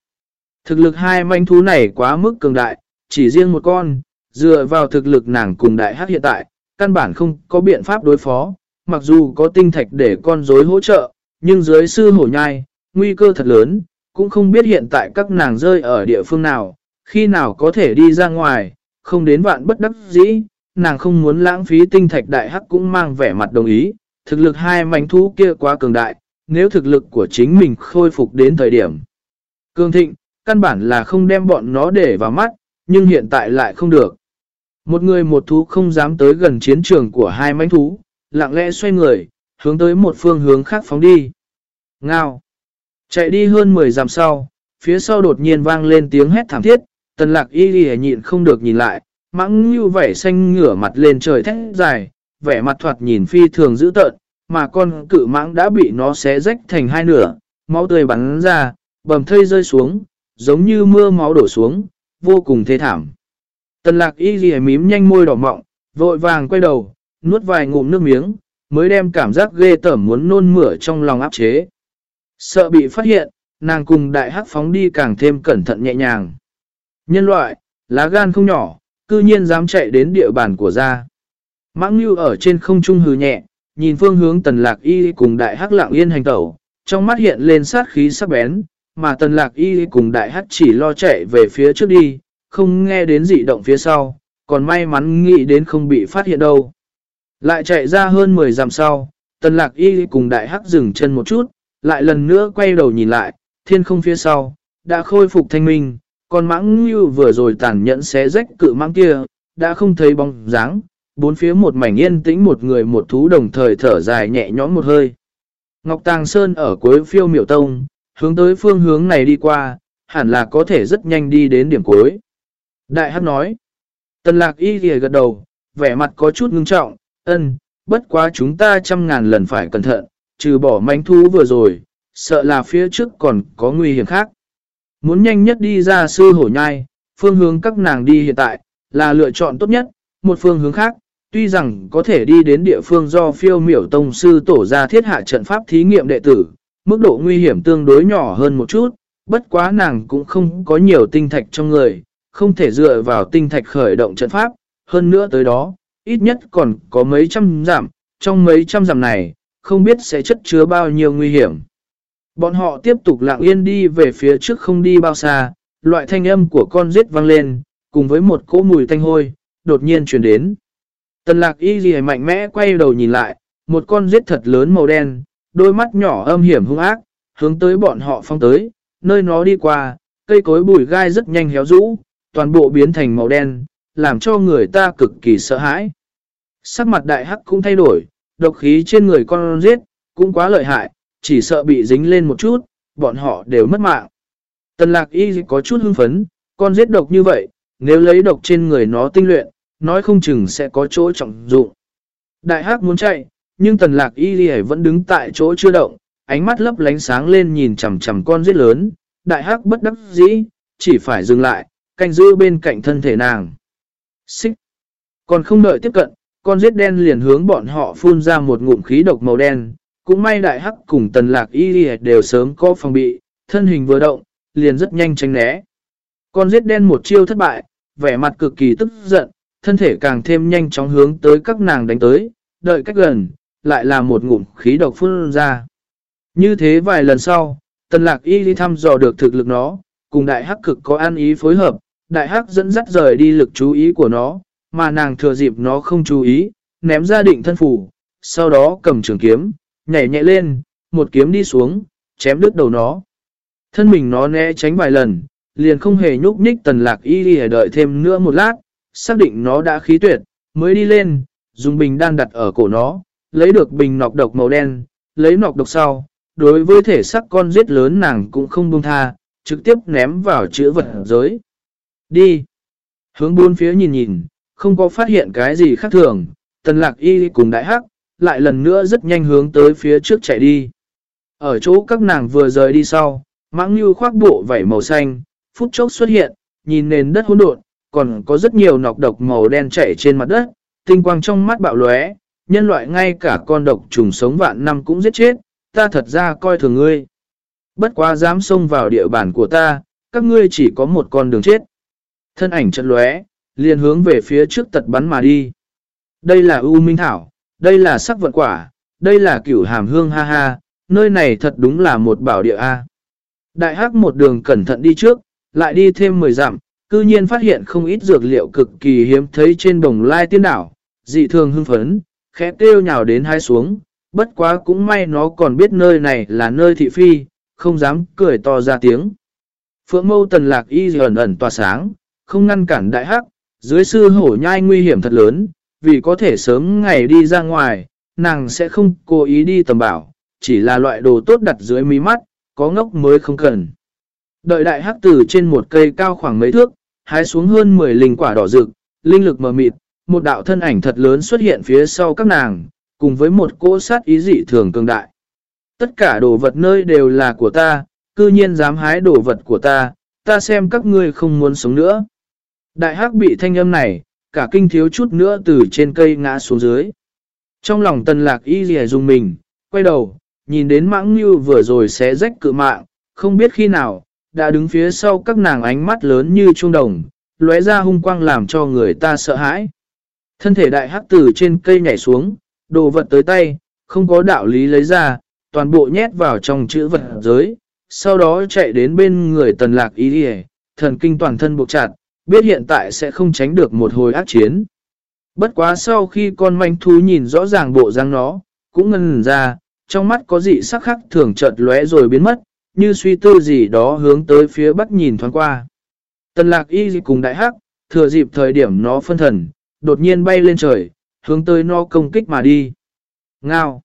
Speaker 1: Thực lực hai manh thú này quá mức cường đại, chỉ riêng một con, dựa vào thực lực nàng cùng đại hắc hiện tại, căn bản không có biện pháp đối phó, mặc dù có tinh thạch để con rối hỗ trợ, nhưng dưới sư hổ nhai, nguy cơ thật lớn, cũng không biết hiện tại các nàng rơi ở địa phương nào, khi nào có thể đi ra ngoài, không đến vạn bất đắc dĩ, nàng không muốn lãng phí tinh thạch đại hắc cũng mang vẻ mặt đồng ý, thực lực hai mảnh thú kia quá cường đại, nếu thực lực của chính mình khôi phục đến thời điểm. Cường thịnh, căn bản là không đem bọn nó để vào mắt, nhưng hiện tại lại không được. Một người một thú không dám tới gần chiến trường của hai mảnh thú, lặng lẽ xoay người, hướng tới một phương hướng khác phóng đi. Ngao! Chạy đi hơn 10 dặm sau, phía sau đột nhiên vang lên tiếng hét thảm thiết, Tần lạc y ghi nhịn không được nhìn lại, mãng như vẻ xanh ngửa mặt lên trời thét dài, vẻ mặt thoạt nhìn phi thường dữ tợn, mà con cự mãng đã bị nó xé rách thành hai nửa, máu tươi bắn ra, bầm thây rơi xuống, giống như mưa máu đổ xuống, vô cùng thê thảm. Tần lạc y ghi mím nhanh môi đỏ mọng, vội vàng quay đầu, nuốt vài ngụm nước miếng, mới đem cảm giác ghê tởm muốn nôn mửa trong lòng áp chế. Sợ bị phát hiện, nàng cùng đại hắc phóng đi càng thêm cẩn thận nhẹ nhàng. Nhân loại, lá gan không nhỏ, cư nhiên dám chạy đến địa bàn của gia. Mãng Nhu ở trên không trung hừ nhẹ, nhìn phương hướng tần lạc y cùng đại hắc lạng yên hành tẩu, trong mắt hiện lên sát khí sắc bén, mà tần lạc y cùng đại hắc chỉ lo chạy về phía trước đi, không nghe đến dị động phía sau, còn may mắn nghĩ đến không bị phát hiện đâu. Lại chạy ra hơn 10 dặm sau, tần lạc y cùng đại hắc dừng chân một chút, lại lần nữa quay đầu nhìn lại, thiên không phía sau, đã khôi phục thanh minh, còn mãng như vừa rồi tàn nhẫn xé rách cự mãng kia, đã không thấy bóng dáng, bốn phía một mảnh yên tĩnh một người một thú đồng thời thở dài nhẹ nhõm một hơi. Ngọc Tàng Sơn ở cuối phiêu miểu tông, hướng tới phương hướng này đi qua, hẳn là có thể rất nhanh đi đến điểm cuối. Đại Hắc nói, Tần lạc y thì gật đầu, vẻ mặt có chút ngưng trọng, ân, bất quá chúng ta trăm ngàn lần phải cẩn thận, trừ bỏ manh thú vừa rồi, sợ là phía trước còn có nguy hiểm khác. Muốn nhanh nhất đi ra sư hổ nhai, phương hướng các nàng đi hiện tại, là lựa chọn tốt nhất, một phương hướng khác, tuy rằng có thể đi đến địa phương do phiêu miểu tông sư tổ ra thiết hạ trận pháp thí nghiệm đệ tử, mức độ nguy hiểm tương đối nhỏ hơn một chút, bất quá nàng cũng không có nhiều tinh thạch trong người, không thể dựa vào tinh thạch khởi động trận pháp, hơn nữa tới đó, ít nhất còn có mấy trăm giảm, trong mấy trăm giảm này, không biết sẽ chất chứa bao nhiêu nguy hiểm. Bọn họ tiếp tục lặng yên đi về phía trước không đi bao xa, loại thanh âm của con giết vang lên, cùng với một cỗ mùi thanh hôi, đột nhiên chuyển đến. Tần lạc y gì mạnh mẽ quay đầu nhìn lại, một con giết thật lớn màu đen, đôi mắt nhỏ âm hiểm hung ác, hướng tới bọn họ phong tới, nơi nó đi qua, cây cối bụi gai rất nhanh héo rũ, toàn bộ biến thành màu đen, làm cho người ta cực kỳ sợ hãi. Sắc mặt đại hắc cũng thay đổi, độc khí trên người con giết, cũng quá lợi hại, chỉ sợ bị dính lên một chút, bọn họ đều mất mạng. Tần lạc y có chút hưng phấn, con giết độc như vậy, nếu lấy độc trên người nó tinh luyện, nói không chừng sẽ có chỗ trọng dụng. Đại hắc muốn chạy, nhưng tần lạc y vẫn đứng tại chỗ chưa động, ánh mắt lấp lánh sáng lên nhìn chầm chầm con giết lớn, đại hắc bất đắc dĩ, chỉ phải dừng lại, canh giữ bên cạnh thân thể nàng. Xích! Còn không đợi tiếp cận, con giết đen liền hướng bọn họ phun ra một ngụm khí độc màu đen, cũng may đại hắc cùng tần lạc y đều sớm có phòng bị, thân hình vừa động, liền rất nhanh tránh né. Con giết đen một chiêu thất bại, vẻ mặt cực kỳ tức giận, thân thể càng thêm nhanh chóng hướng tới các nàng đánh tới, đợi cách gần, lại là một ngụm khí độc phun ra. Như thế vài lần sau, tần lạc y đi thăm dò được thực lực nó, cùng đại hắc cực có an ý phối hợp, đại hắc dẫn dắt rời đi lực chú ý của nó, mà nàng thừa dịp nó không chú ý, ném ra định thân phủ, sau đó cầm trường kiếm, nhảy nhẹ lên, một kiếm đi xuống, chém đứt đầu nó. Thân mình nó né tránh vài lần, liền không hề nhúc nhích tần lạc y đi đợi thêm nữa một lát, xác định nó đã khí tuyệt, mới đi lên, dùng bình đan đặt ở cổ nó, lấy được bình nọc độc màu đen, lấy nọc độc sau, đối với thể sắc con giết lớn nàng cũng không buông tha, trực tiếp ném vào chữ vật giới. Đi! Hướng bốn phía nhìn nhìn, không có phát hiện cái gì khác thường, tần lạc y cùng đại hắc, lại lần nữa rất nhanh hướng tới phía trước chạy đi. Ở chỗ các nàng vừa rời đi sau, mãng như khoác bộ vảy màu xanh, phút chốc xuất hiện, nhìn nền đất hỗn độn, còn có rất nhiều nọc độc màu đen chảy trên mặt đất, tinh quang trong mắt bạo lóe, nhân loại ngay cả con độc trùng sống vạn năm cũng giết chết, ta thật ra coi thường ngươi. Bất quá dám xông vào địa bàn của ta, các ngươi chỉ có một con đường chết. Thân ảnh trận lóe, liền hướng về phía trước tật bắn mà đi. Đây là U Minh Thảo, đây là sắc vận quả, đây là cửu hàm hương ha ha, nơi này thật đúng là một bảo địa A. Đại hắc một đường cẩn thận đi trước, lại đi thêm 10 dặm, cư nhiên phát hiện không ít dược liệu cực kỳ hiếm thấy trên đồng lai tiên đảo, dị thường hưng phấn, khẽ kêu nhào đến hai xuống, bất quá cũng may nó còn biết nơi này là nơi thị phi, không dám cười to ra tiếng. Phượng mâu tần lạc y ẩn ẩn tỏa sáng, không ngăn cản đại hắc, dưới sư hổ nhai nguy hiểm thật lớn, vì có thể sớm ngày đi ra ngoài, nàng sẽ không cố ý đi tầm bảo, chỉ là loại đồ tốt đặt dưới mí mắt, có ngốc mới không cần. Đợi đại hắc tử trên một cây cao khoảng mấy thước, hái xuống hơn 10 linh quả đỏ rực, linh lực mờ mịt, một đạo thân ảnh thật lớn xuất hiện phía sau các nàng, cùng với một cỗ sát ý dị thường cường đại. Tất cả đồ vật nơi đều là của ta, cư nhiên dám hái đồ vật của ta, ta xem các ngươi không muốn sống nữa. Đại hắc bị thanh âm này, cả kinh thiếu chút nữa từ trên cây ngã xuống dưới. Trong lòng tần lạc y dì dùng mình, quay đầu, nhìn đến mãng như vừa rồi xé rách cự mạng, không biết khi nào, đã đứng phía sau các nàng ánh mắt lớn như trung đồng, lóe ra hung quang làm cho người ta sợ hãi. Thân thể đại hắc tử trên cây nhảy xuống, đồ vật tới tay, không có đạo lý lấy ra, toàn bộ nhét vào trong chữ vật giới, sau đó chạy đến bên người tần lạc y dì thần kinh toàn thân buộc chặt, biết hiện tại sẽ không tránh được một hồi ác chiến. Bất quá sau khi con manh thú nhìn rõ ràng bộ răng nó, cũng ngân ra, trong mắt có dị sắc khắc thường chợt lóe rồi biến mất, như suy tư gì đó hướng tới phía bắc nhìn thoáng qua. Tần lạc y cùng đại hắc, thừa dịp thời điểm nó phân thần, đột nhiên bay lên trời, hướng tới nó công kích mà đi. Ngao!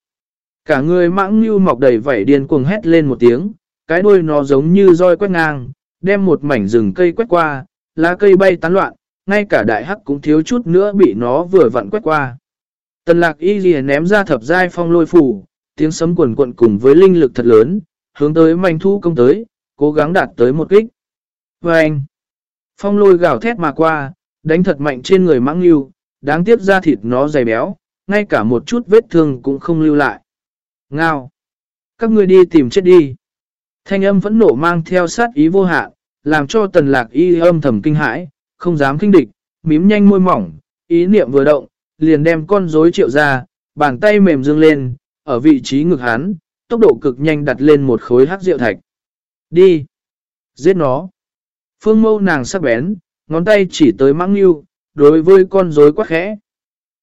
Speaker 1: Cả người mãng như mọc đầy vảy điên cuồng hét lên một tiếng, cái đuôi nó giống như roi quét ngang, đem một mảnh rừng cây quét qua, lá cây bay tán loạn, ngay cả đại hắc cũng thiếu chút nữa bị nó vừa vặn quét qua. Tần lạc y ghi ném ra thập giai phong lôi phủ, tiếng sấm quần quận cùng với linh lực thật lớn, hướng tới manh thu công tới, cố gắng đạt tới một kích. Vâng! phong lôi gào thét mà qua, đánh thật mạnh trên người mãng lưu, đáng tiếc ra thịt nó dày béo, ngay cả một chút vết thương cũng không lưu lại. Ngao! Các ngươi đi tìm chết đi. Thanh âm vẫn nổ mang theo sát ý vô hạn, làm cho tần lạc y âm thầm kinh hãi, không dám kinh địch, mím nhanh môi mỏng, ý niệm vừa động, liền đem con rối triệu ra, bàn tay mềm dương lên, ở vị trí ngực hắn, tốc độ cực nhanh đặt lên một khối hắc rượu thạch. Đi! Giết nó! Phương mâu nàng sắc bén, ngón tay chỉ tới mãng yêu, đối với con rối quá khẽ.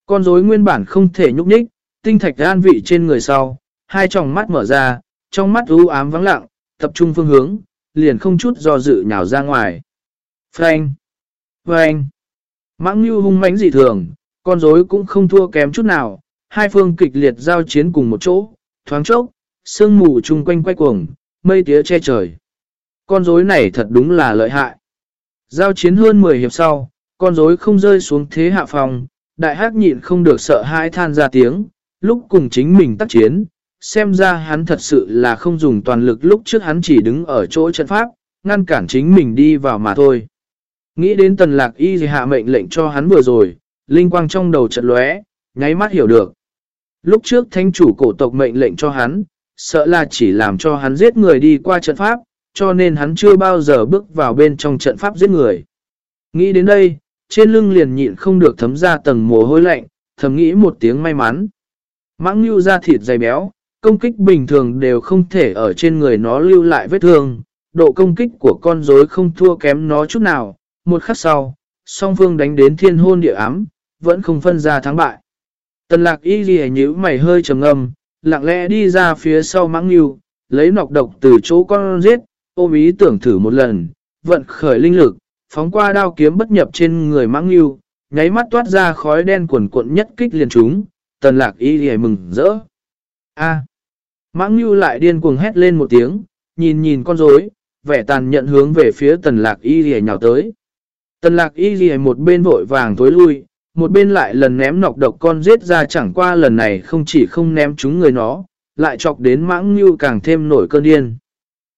Speaker 1: Con rối nguyên bản không thể nhúc nhích, tinh thạch an vị trên người sau, hai tròng mắt mở ra, trong mắt u ám vắng lặng, tập trung phương hướng, liền không chút do dự nhào ra ngoài. Frank! Frank! Mãng như hung mãnh dị thường, con rối cũng không thua kém chút nào, hai phương kịch liệt giao chiến cùng một chỗ, thoáng chốc, sương mù chung quanh quay cuồng, mây tía che trời. Con rối này thật đúng là lợi hại. Giao chiến hơn 10 hiệp sau, con rối không rơi xuống thế hạ phòng, đại hắc nhịn không được sợ hãi than ra tiếng, lúc cùng chính mình tác chiến, xem ra hắn thật sự là không dùng toàn lực lúc trước hắn chỉ đứng ở chỗ trận pháp, ngăn cản chính mình đi vào mà thôi. Nghĩ đến tần lạc y thì hạ mệnh lệnh cho hắn vừa rồi, linh quang trong đầu trận lóe, nháy mắt hiểu được. Lúc trước thanh chủ cổ tộc mệnh lệnh cho hắn, sợ là chỉ làm cho hắn giết người đi qua trận pháp, cho nên hắn chưa bao giờ bước vào bên trong trận pháp giết người. Nghĩ đến đây, trên lưng liền nhịn không được thấm ra tầng mồ hôi lạnh, thầm nghĩ một tiếng may mắn. Mãng lưu ra thịt dày béo, công kích bình thường đều không thể ở trên người nó lưu lại vết thương, độ công kích của con rối không thua kém nó chút nào. Một khắc sau, song phương đánh đến thiên hôn địa ám, vẫn không phân ra thắng bại. Tần lạc y ghi nhữ mày hơi trầm ngâm, lặng lẽ đi ra phía sau mãng nghiêu, lấy nọc độc từ chỗ con giết, ôm ý tưởng thử một lần, vận khởi linh lực, phóng qua đao kiếm bất nhập trên người mãng nghiêu, nháy mắt toát ra khói đen cuộn cuộn nhất kích liền chúng, tần lạc y ghi mừng rỡ. A. Mãng Nhu lại điên cuồng hét lên một tiếng, nhìn nhìn con rối, vẻ tàn nhận hướng về phía tần lạc y rìa nhào tới. Tần lạc y rìa một bên vội vàng tối lui, một bên lại lần ném nọc độc con giết ra chẳng qua lần này không chỉ không ném chúng người nó, lại chọc đến mãng như càng thêm nổi cơn điên.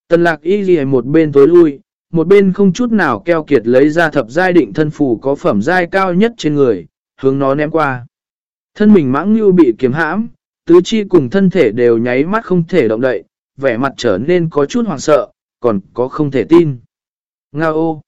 Speaker 1: Tần lạc y rìa một bên tối lui, một bên không chút nào keo kiệt lấy ra thập giai định thân phù có phẩm giai cao nhất trên người, hướng nó ném qua. Thân mình mãng như bị kiếm hãm, tứ chi cùng thân thể đều nháy mắt không thể động đậy, vẻ mặt trở nên có chút hoảng sợ, còn có không thể tin. Nga ô!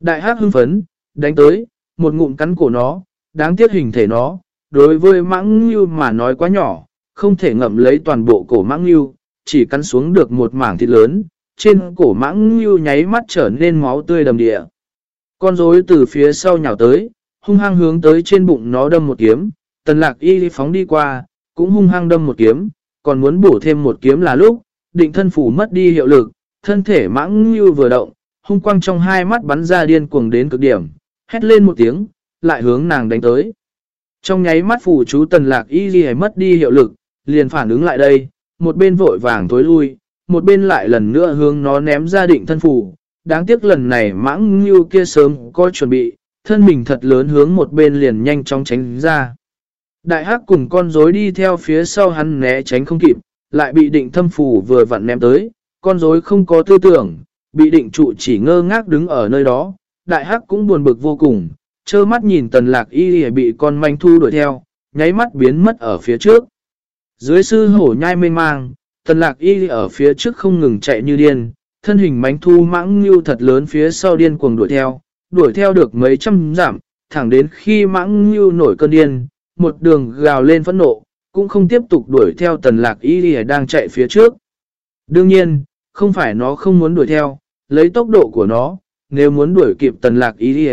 Speaker 1: Đại hát hưng phấn, đánh tới, một ngụm cắn cổ nó, đáng tiếc hình thể nó, đối với mãng như mà nói quá nhỏ, không thể ngậm lấy toàn bộ cổ mãng như, chỉ cắn xuống được một mảng thịt lớn, trên cổ mãng như nháy mắt trở nên máu tươi đầm địa. Con rối từ phía sau nhào tới, hung hăng hướng tới trên bụng nó đâm một kiếm, tần lạc y phóng đi qua, cũng hung hăng đâm một kiếm, còn muốn bổ thêm một kiếm là lúc, định thân phủ mất đi hiệu lực, thân thể mãng như vừa động, hung quang trong hai mắt bắn ra điên cuồng đến cực điểm, hét lên một tiếng, lại hướng nàng đánh tới. Trong nháy mắt phủ chú tần lạc y ghi mất đi hiệu lực, liền phản ứng lại đây, một bên vội vàng tối lui, một bên lại lần nữa hướng nó ném ra định thân phủ, đáng tiếc lần này mãng như kia sớm có chuẩn bị, thân mình thật lớn hướng một bên liền nhanh chóng tránh ra. Đại hắc cùng con rối đi theo phía sau hắn né tránh không kịp, lại bị định thâm phủ vừa vặn ném tới, con rối không có tư tưởng, bị định trụ chỉ ngơ ngác đứng ở nơi đó, đại hắc cũng buồn bực vô cùng, trơ mắt nhìn tần lạc y bị con manh thu đuổi theo, nháy mắt biến mất ở phía trước. Dưới sư hổ nhai mênh mang, tần lạc y ở phía trước không ngừng chạy như điên, thân hình mánh thu mãng như thật lớn phía sau điên cuồng đuổi theo, đuổi theo được mấy trăm giảm, thẳng đến khi mãng như nổi cơn điên, một đường gào lên phẫn nộ, cũng không tiếp tục đuổi theo tần lạc y đang chạy phía trước. Đương nhiên, không phải nó không muốn đuổi theo, lấy tốc độ của nó, nếu muốn đuổi kịp tần lạc y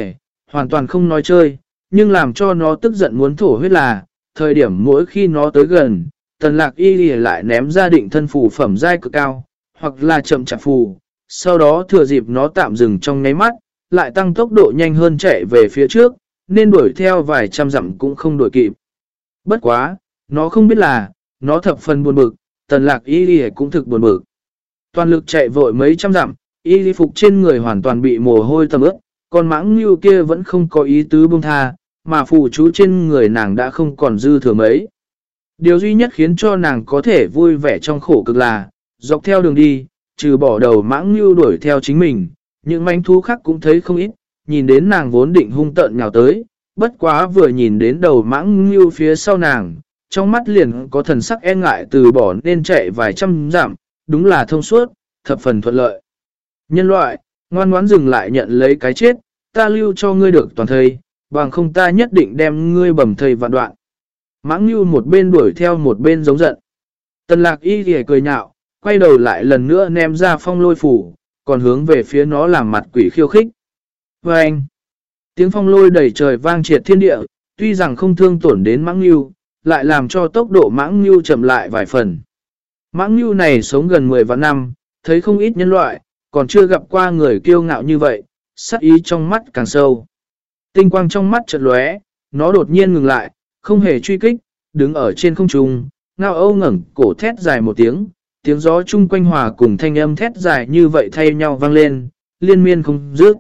Speaker 1: hoàn toàn không nói chơi, nhưng làm cho nó tức giận muốn thổ huyết là, thời điểm mỗi khi nó tới gần, tần lạc y lại ném ra định thân phù phẩm dai cực cao, hoặc là chậm chạp phù, sau đó thừa dịp nó tạm dừng trong ngáy mắt, lại tăng tốc độ nhanh hơn chạy về phía trước, nên đuổi theo vài trăm dặm cũng không đuổi kịp. Bất quá, nó không biết là, nó thập phần buồn bực, tần lạc y đi cũng thực buồn bực. Toàn lực chạy vội mấy trăm dặm, y phục trên người hoàn toàn bị mồ hôi tầm ướt, còn mãng như kia vẫn không có ý tứ buông tha, mà phù chú trên người nàng đã không còn dư thừa mấy. Điều duy nhất khiến cho nàng có thể vui vẻ trong khổ cực là, dọc theo đường đi, trừ bỏ đầu mãng như đuổi theo chính mình, những manh thú khác cũng thấy không ít, nhìn đến nàng vốn định hung tợn nhào tới, bất quá vừa nhìn đến đầu mãng như phía sau nàng, trong mắt liền có thần sắc e ngại từ bỏ nên chạy vài trăm giảm, đúng là thông suốt, thập phần thuận lợi. Nhân loại, ngoan ngoãn dừng lại nhận lấy cái chết, ta lưu cho ngươi được toàn thây, bằng không ta nhất định đem ngươi bầm thây vạn đoạn. Mãng như một bên đuổi theo một bên giống giận. Tần lạc y thì cười nhạo, quay đầu lại lần nữa ném ra phong lôi phủ, còn hướng về phía nó làm mặt quỷ khiêu khích. Và anh, tiếng phong lôi đầy trời vang triệt thiên địa, tuy rằng không thương tổn đến mãng như, lại làm cho tốc độ mãng như chậm lại vài phần. Mãng như này sống gần 10 vạn năm, thấy không ít nhân loại, còn chưa gặp qua người kiêu ngạo như vậy, sắc ý trong mắt càng sâu. Tinh quang trong mắt chợt lóe, nó đột nhiên ngừng lại, không hề truy kích, đứng ở trên không trung, ngao âu ngẩng cổ thét dài một tiếng, tiếng gió chung quanh hòa cùng thanh âm thét dài như vậy thay nhau vang lên, liên miên không dứt.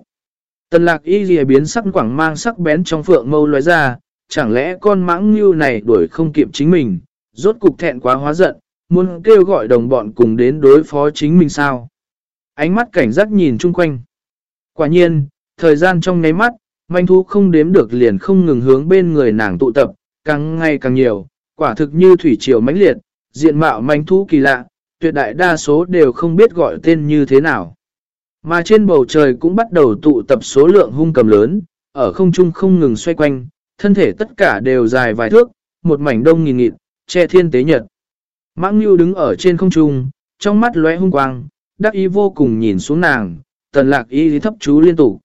Speaker 1: Tần lạc y ghi biến sắc quảng mang sắc bén trong phượng mâu lóe ra, chẳng lẽ con mãng như này đuổi không kịp chính mình, rốt cục thẹn quá hóa giận, muốn kêu gọi đồng bọn cùng đến đối phó chính mình sao. Ánh mắt cảnh giác nhìn chung quanh. Quả nhiên, thời gian trong nháy mắt, manh thú không đếm được liền không ngừng hướng bên người nàng tụ tập, càng ngày càng nhiều, quả thực như thủy triều mãnh liệt, diện mạo manh thú kỳ lạ, tuyệt đại đa số đều không biết gọi tên như thế nào. Mà trên bầu trời cũng bắt đầu tụ tập số lượng hung cầm lớn, ở không trung không ngừng xoay quanh, thân thể tất cả đều dài vài thước, một mảnh đông nghìn nghịt, che thiên tế nhật. Mãng Nhu đứng ở trên không trung, trong mắt lóe hung quang, đắc ý vô cùng nhìn xuống nàng, tần lạc ý thấp chú liên tục.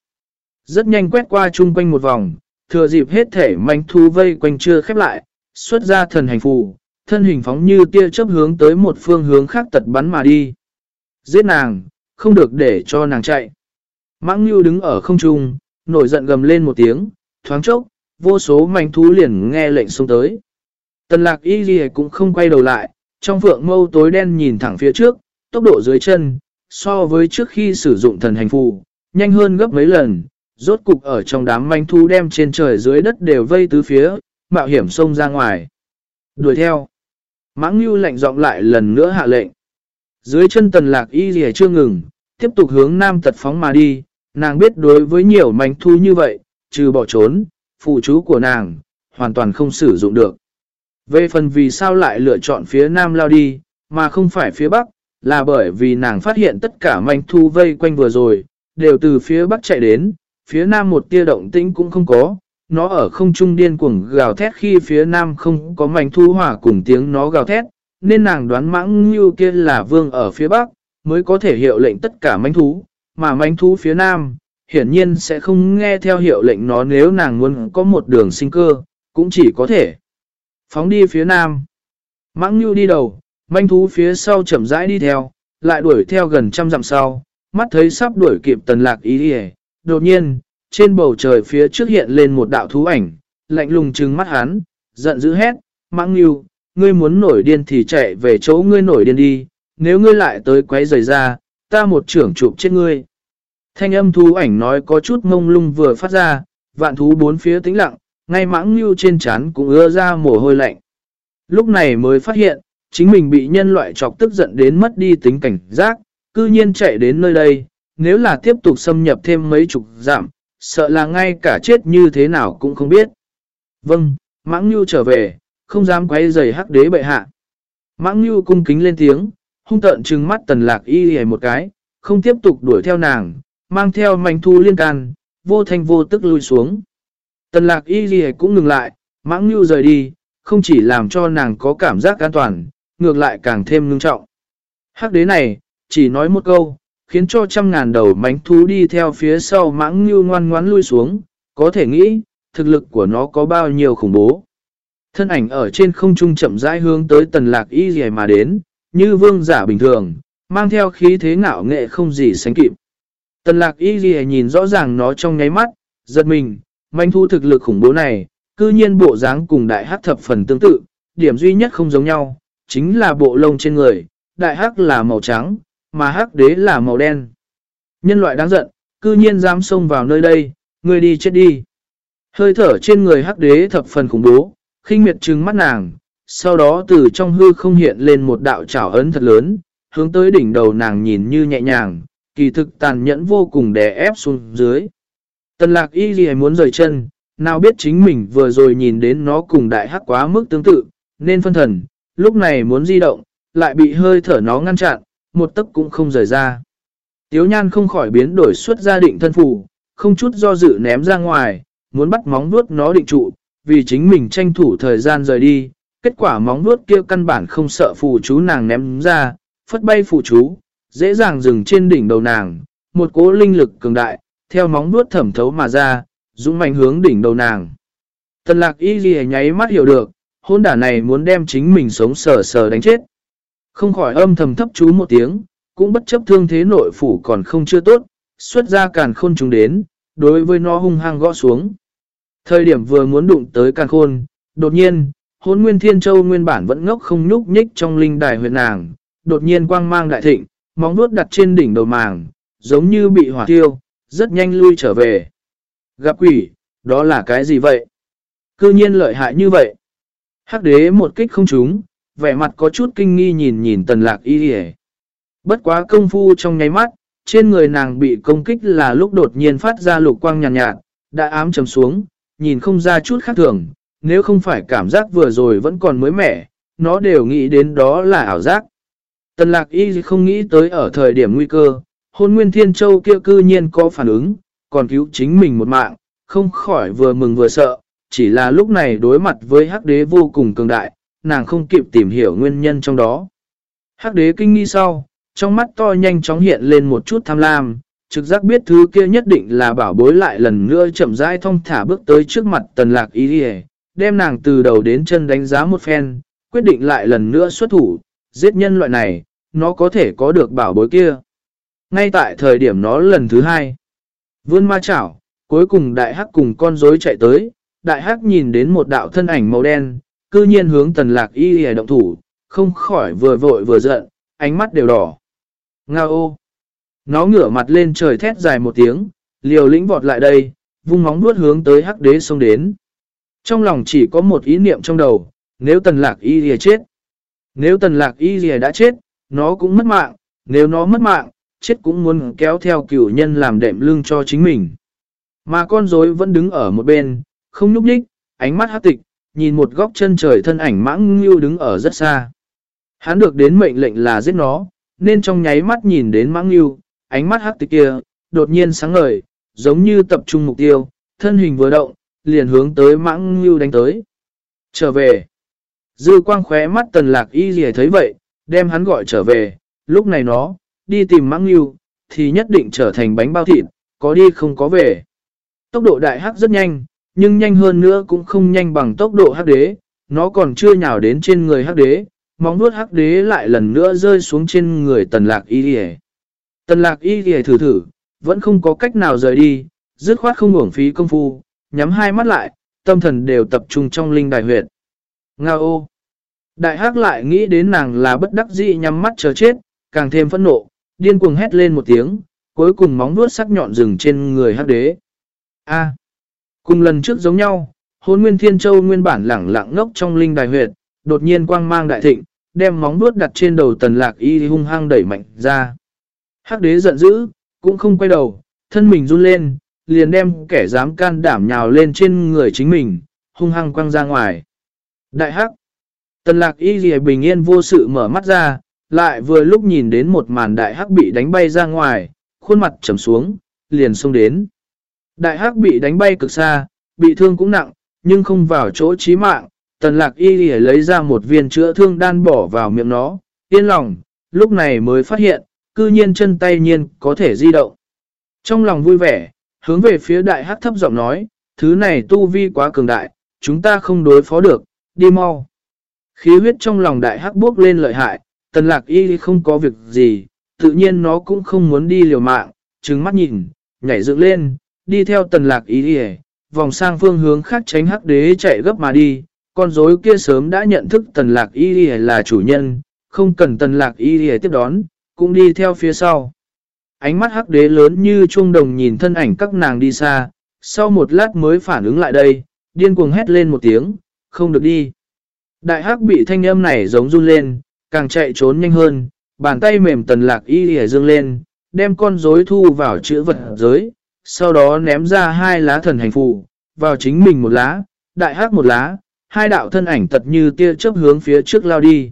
Speaker 1: Rất nhanh quét qua chung quanh một vòng, thừa dịp hết thể manh thu vây quanh chưa khép lại, xuất ra thần hành phù, thân hình phóng như tia chớp hướng tới một phương hướng khác tật bắn mà đi. Giết nàng, không được để cho nàng chạy. Mãng Nhu đứng ở không trung, nổi giận gầm lên một tiếng, thoáng chốc, vô số manh thú liền nghe lệnh xông tới. Tần lạc y gì cũng không quay đầu lại, trong phượng mâu tối đen nhìn thẳng phía trước, tốc độ dưới chân, so với trước khi sử dụng thần hành phù, nhanh hơn gấp mấy lần, rốt cục ở trong đám manh thú đem trên trời dưới đất đều vây tứ phía, mạo hiểm xông ra ngoài. Đuổi theo. Mãng Nhu lạnh giọng lại lần nữa hạ lệnh. Dưới chân tần lạc y gì chưa ngừng, tiếp tục hướng nam tật phóng mà đi, nàng biết đối với nhiều manh thu như vậy, trừ bỏ trốn, phụ chú của nàng, hoàn toàn không sử dụng được. Về phần vì sao lại lựa chọn phía nam lao đi, mà không phải phía bắc, là bởi vì nàng phát hiện tất cả manh thu vây quanh vừa rồi, đều từ phía bắc chạy đến, phía nam một tia động tĩnh cũng không có, nó ở không trung điên cuồng gào thét khi phía nam không có mảnh thu hỏa cùng tiếng nó gào thét, nên nàng đoán mãng như kia là vương ở phía bắc, mới có thể hiệu lệnh tất cả manh thú, mà manh thú phía nam, hiển nhiên sẽ không nghe theo hiệu lệnh nó nếu nàng muốn có một đường sinh cơ, cũng chỉ có thể phóng đi phía nam. Mãng như đi đầu, manh thú phía sau chậm rãi đi theo, lại đuổi theo gần trăm dặm sau, mắt thấy sắp đuổi kịp tần lạc ý đi đột nhiên, trên bầu trời phía trước hiện lên một đạo thú ảnh, lạnh lùng trừng mắt hắn, giận dữ hét, mãng như, ngươi muốn nổi điên thì chạy về chỗ ngươi nổi điên đi, nếu ngươi lại tới quấy rời ra, ta một trưởng chụp chết ngươi. Thanh âm thú ảnh nói có chút mông lung vừa phát ra, vạn thú bốn phía tĩnh lặng, ngay mãng như trên chán cũng ưa ra mồ hôi lạnh. Lúc này mới phát hiện, chính mình bị nhân loại chọc tức giận đến mất đi tính cảnh giác, cư nhiên chạy đến nơi đây, nếu là tiếp tục xâm nhập thêm mấy chục giảm, sợ là ngay cả chết như thế nào cũng không biết. Vâng, mãng như trở về, không dám quay giày hắc đế bệ hạ. Mãng Nhu cung kính lên tiếng, hung tợn trừng mắt tần lạc y hề một cái, không tiếp tục đuổi theo nàng, mang theo mảnh thu liên can, vô thanh vô tức lui xuống. Tần lạc y hề cũng ngừng lại, mãng Nhu rời đi, không chỉ làm cho nàng có cảm giác an toàn, ngược lại càng thêm ngưng trọng. Hắc đế này, chỉ nói một câu, khiến cho trăm ngàn đầu mánh thú đi theo phía sau mãng như ngoan ngoãn lui xuống, có thể nghĩ, thực lực của nó có bao nhiêu khủng bố. Thân ảnh ở trên không trung chậm rãi hướng tới tần lạc y gì mà đến, như vương giả bình thường, mang theo khí thế ngạo nghệ không gì sánh kịp. Tần lạc y gì nhìn rõ ràng nó trong nháy mắt, giật mình, manh thu thực lực khủng bố này, cư nhiên bộ dáng cùng đại hắc thập phần tương tự, điểm duy nhất không giống nhau, chính là bộ lông trên người, đại hắc là màu trắng, mà hắc đế là màu đen. Nhân loại đáng giận, cư nhiên dám xông vào nơi đây, người đi chết đi. Hơi thở trên người hắc đế thập phần khủng bố, khinh miệt trừng mắt nàng, sau đó từ trong hư không hiện lên một đạo trảo ấn thật lớn, hướng tới đỉnh đầu nàng nhìn như nhẹ nhàng, kỳ thực tàn nhẫn vô cùng đè ép xuống dưới. Tần lạc y gì muốn rời chân, nào biết chính mình vừa rồi nhìn đến nó cùng đại hắc quá mức tương tự, nên phân thần, lúc này muốn di động, lại bị hơi thở nó ngăn chặn, một tấc cũng không rời ra. Tiếu nhan không khỏi biến đổi suốt gia định thân phủ, không chút do dự ném ra ngoài, muốn bắt móng vuốt nó định trụ, vì chính mình tranh thủ thời gian rời đi. Kết quả móng vuốt kia căn bản không sợ phù chú nàng ném ra, phất bay phù chú, dễ dàng dừng trên đỉnh đầu nàng, một cỗ linh lực cường đại, theo móng vuốt thẩm thấu mà ra, dũng mạnh hướng đỉnh đầu nàng. Tần lạc y ghi nháy mắt hiểu được, hôn đả này muốn đem chính mình sống sờ sờ đánh chết. Không khỏi âm thầm thấp chú một tiếng, cũng bất chấp thương thế nội phủ còn không chưa tốt, xuất ra càn khôn chúng đến, đối với nó hung hăng gõ xuống. Thời điểm vừa muốn đụng tới càng khôn, đột nhiên, hốn nguyên thiên châu nguyên bản vẫn ngốc không nhúc nhích trong linh đài huyệt nàng, đột nhiên quang mang đại thịnh, móng vuốt đặt trên đỉnh đầu màng, giống như bị hỏa tiêu, rất nhanh lui trở về. Gặp quỷ, đó là cái gì vậy? Cư nhiên lợi hại như vậy. Hắc đế một kích không trúng, vẻ mặt có chút kinh nghi nhìn nhìn tần lạc y hề. Bất quá công phu trong nháy mắt, trên người nàng bị công kích là lúc đột nhiên phát ra lục quang nhàn nhạt, nhạt, đã ám trầm xuống, nhìn không ra chút khác thường, nếu không phải cảm giác vừa rồi vẫn còn mới mẻ, nó đều nghĩ đến đó là ảo giác. Tần lạc y không nghĩ tới ở thời điểm nguy cơ, hôn nguyên thiên châu kia cư nhiên có phản ứng, còn cứu chính mình một mạng, không khỏi vừa mừng vừa sợ, chỉ là lúc này đối mặt với hắc đế vô cùng cường đại, nàng không kịp tìm hiểu nguyên nhân trong đó. Hắc đế kinh nghi sau, trong mắt to nhanh chóng hiện lên một chút tham lam, trực giác biết thứ kia nhất định là bảo bối lại lần nữa chậm rãi thông thả bước tới trước mặt tần lạc ý đi đem nàng từ đầu đến chân đánh giá một phen, quyết định lại lần nữa xuất thủ, giết nhân loại này, nó có thể có được bảo bối kia. Ngay tại thời điểm nó lần thứ hai, vươn ma chảo, cuối cùng đại hắc cùng con rối chạy tới, đại hắc nhìn đến một đạo thân ảnh màu đen, cư nhiên hướng tần lạc y y động thủ, không khỏi vừa vội vừa giận, ánh mắt đều đỏ. Nga ô! Nó ngửa mặt lên trời thét dài một tiếng, liều lĩnh vọt lại đây, vung móng nuốt hướng tới hắc đế xông đến. Trong lòng chỉ có một ý niệm trong đầu, nếu tần lạc y lìa chết. Nếu tần lạc y lìa đã chết, nó cũng mất mạng, nếu nó mất mạng, chết cũng muốn kéo theo cửu nhân làm đệm lưng cho chính mình. Mà con rối vẫn đứng ở một bên, không nhúc nhích, ánh mắt hắc tịch, nhìn một góc chân trời thân ảnh mãng ngưu đứng ở rất xa. Hắn được đến mệnh lệnh là giết nó, nên trong nháy mắt nhìn đến mãng ngưu, ánh mắt hắc tịch kia, đột nhiên sáng ngời, giống như tập trung mục tiêu, thân hình vừa động, liền hướng tới mãng ngưu đánh tới. Trở về. Dư quang khóe mắt tần lạc y gì thấy vậy, đem hắn gọi trở về, lúc này nó, đi tìm mãng ngưu, thì nhất định trở thành bánh bao thịt, có đi không có về. Tốc độ đại hắc rất nhanh, nhưng nhanh hơn nữa cũng không nhanh bằng tốc độ hắc đế, nó còn chưa nhào đến trên người hắc đế, móng nuốt hắc đế lại lần nữa rơi xuống trên người tần lạc y đi Tần lạc y đi thử thử, vẫn không có cách nào rời đi, dứt khoát không uổng phí công phu, nhắm hai mắt lại, tâm thần đều tập trung trong linh đài huyệt. Nga ô! Đại hắc lại nghĩ đến nàng là bất đắc dĩ nhắm mắt chờ chết, càng thêm phẫn nộ, điên cuồng hét lên một tiếng, cuối cùng móng vuốt sắc nhọn rừng trên người hắc đế. A. cùng lần trước giống nhau, hôn nguyên thiên châu nguyên bản lẳng lặng ngốc trong linh đài huyệt, đột nhiên quang mang đại thịnh, đem móng vuốt đặt trên đầu tần lạc y hung hăng đẩy mạnh ra. Hắc đế giận dữ, cũng không quay đầu, thân mình run lên, liền đem kẻ dám can đảm nhào lên trên người chính mình, hung hăng quăng ra ngoài. Đại hắc, tần lạc y gì bình yên vô sự mở mắt ra, lại vừa lúc nhìn đến một màn đại hắc bị đánh bay ra ngoài, khuôn mặt trầm xuống, liền xông đến. Đại hắc bị đánh bay cực xa, bị thương cũng nặng, nhưng không vào chỗ chí mạng, tần lạc y lìa lấy ra một viên chữa thương đan bỏ vào miệng nó, yên lòng, lúc này mới phát hiện, cư nhiên chân tay nhiên có thể di động. Trong lòng vui vẻ, hướng về phía đại hắc thấp giọng nói, thứ này tu vi quá cường đại, chúng ta không đối phó được, đi mau. Khí huyết trong lòng đại hắc bước lên lợi hại, tần lạc y không có việc gì, tự nhiên nó cũng không muốn đi liều mạng, trừng mắt nhìn, nhảy dựng lên, đi theo tần lạc y đi vòng sang phương hướng khác tránh hắc đế chạy gấp mà đi, con rối kia sớm đã nhận thức tần lạc y là chủ nhân, không cần tần lạc y tiếp đón, cũng đi theo phía sau. Ánh mắt hắc đế lớn như chuông đồng nhìn thân ảnh các nàng đi xa, sau một lát mới phản ứng lại đây, điên cuồng hét lên một tiếng, không được đi. Đại hắc bị thanh âm này giống run lên, càng chạy trốn nhanh hơn, bàn tay mềm tần lạc y hề dương lên, đem con rối thu vào chữ vật giới, sau đó ném ra hai lá thần hành phù, vào chính mình một lá, đại hắc một lá, hai đạo thân ảnh tật như tia chớp hướng phía trước lao đi.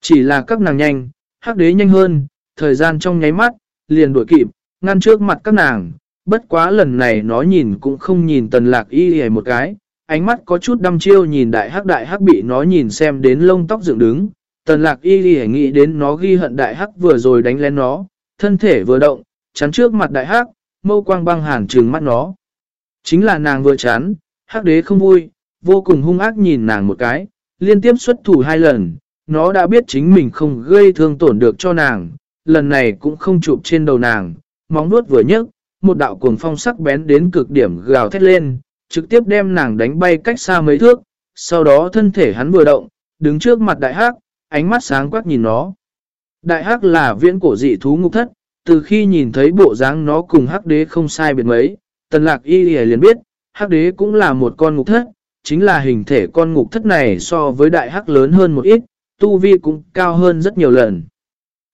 Speaker 1: Chỉ là các nàng nhanh, hắc đế nhanh hơn, thời gian trong nháy mắt, liền đuổi kịp, ngăn trước mặt các nàng, bất quá lần này nó nhìn cũng không nhìn tần lạc y hề một cái, ánh mắt có chút đăm chiêu nhìn đại hắc đại hắc bị nó nhìn xem đến lông tóc dựng đứng, tần lạc y hề nghĩ đến nó ghi hận đại hắc vừa rồi đánh lên nó, thân thể vừa động, chắn trước mặt đại hắc, mâu quang băng hàn trừng mắt nó. Chính là nàng vừa chán, hắc đế không vui, vô cùng hung ác nhìn nàng một cái, liên tiếp xuất thủ hai lần, nó đã biết chính mình không gây thương tổn được cho nàng, lần này cũng không chụp trên đầu nàng, móng nuốt vừa nhấc, một đạo cuồng phong sắc bén đến cực điểm gào thét lên, trực tiếp đem nàng đánh bay cách xa mấy thước, sau đó thân thể hắn vừa động, đứng trước mặt đại hắc, ánh mắt sáng quắc nhìn nó. Đại hắc là viễn cổ dị thú ngục thất, từ khi nhìn thấy bộ dáng nó cùng hắc đế không sai biệt mấy, tần lạc y liền biết, hắc đế cũng là một con ngục thất, chính là hình thể con ngục thất này so với đại hắc lớn hơn một ít, tu vi cũng cao hơn rất nhiều lần.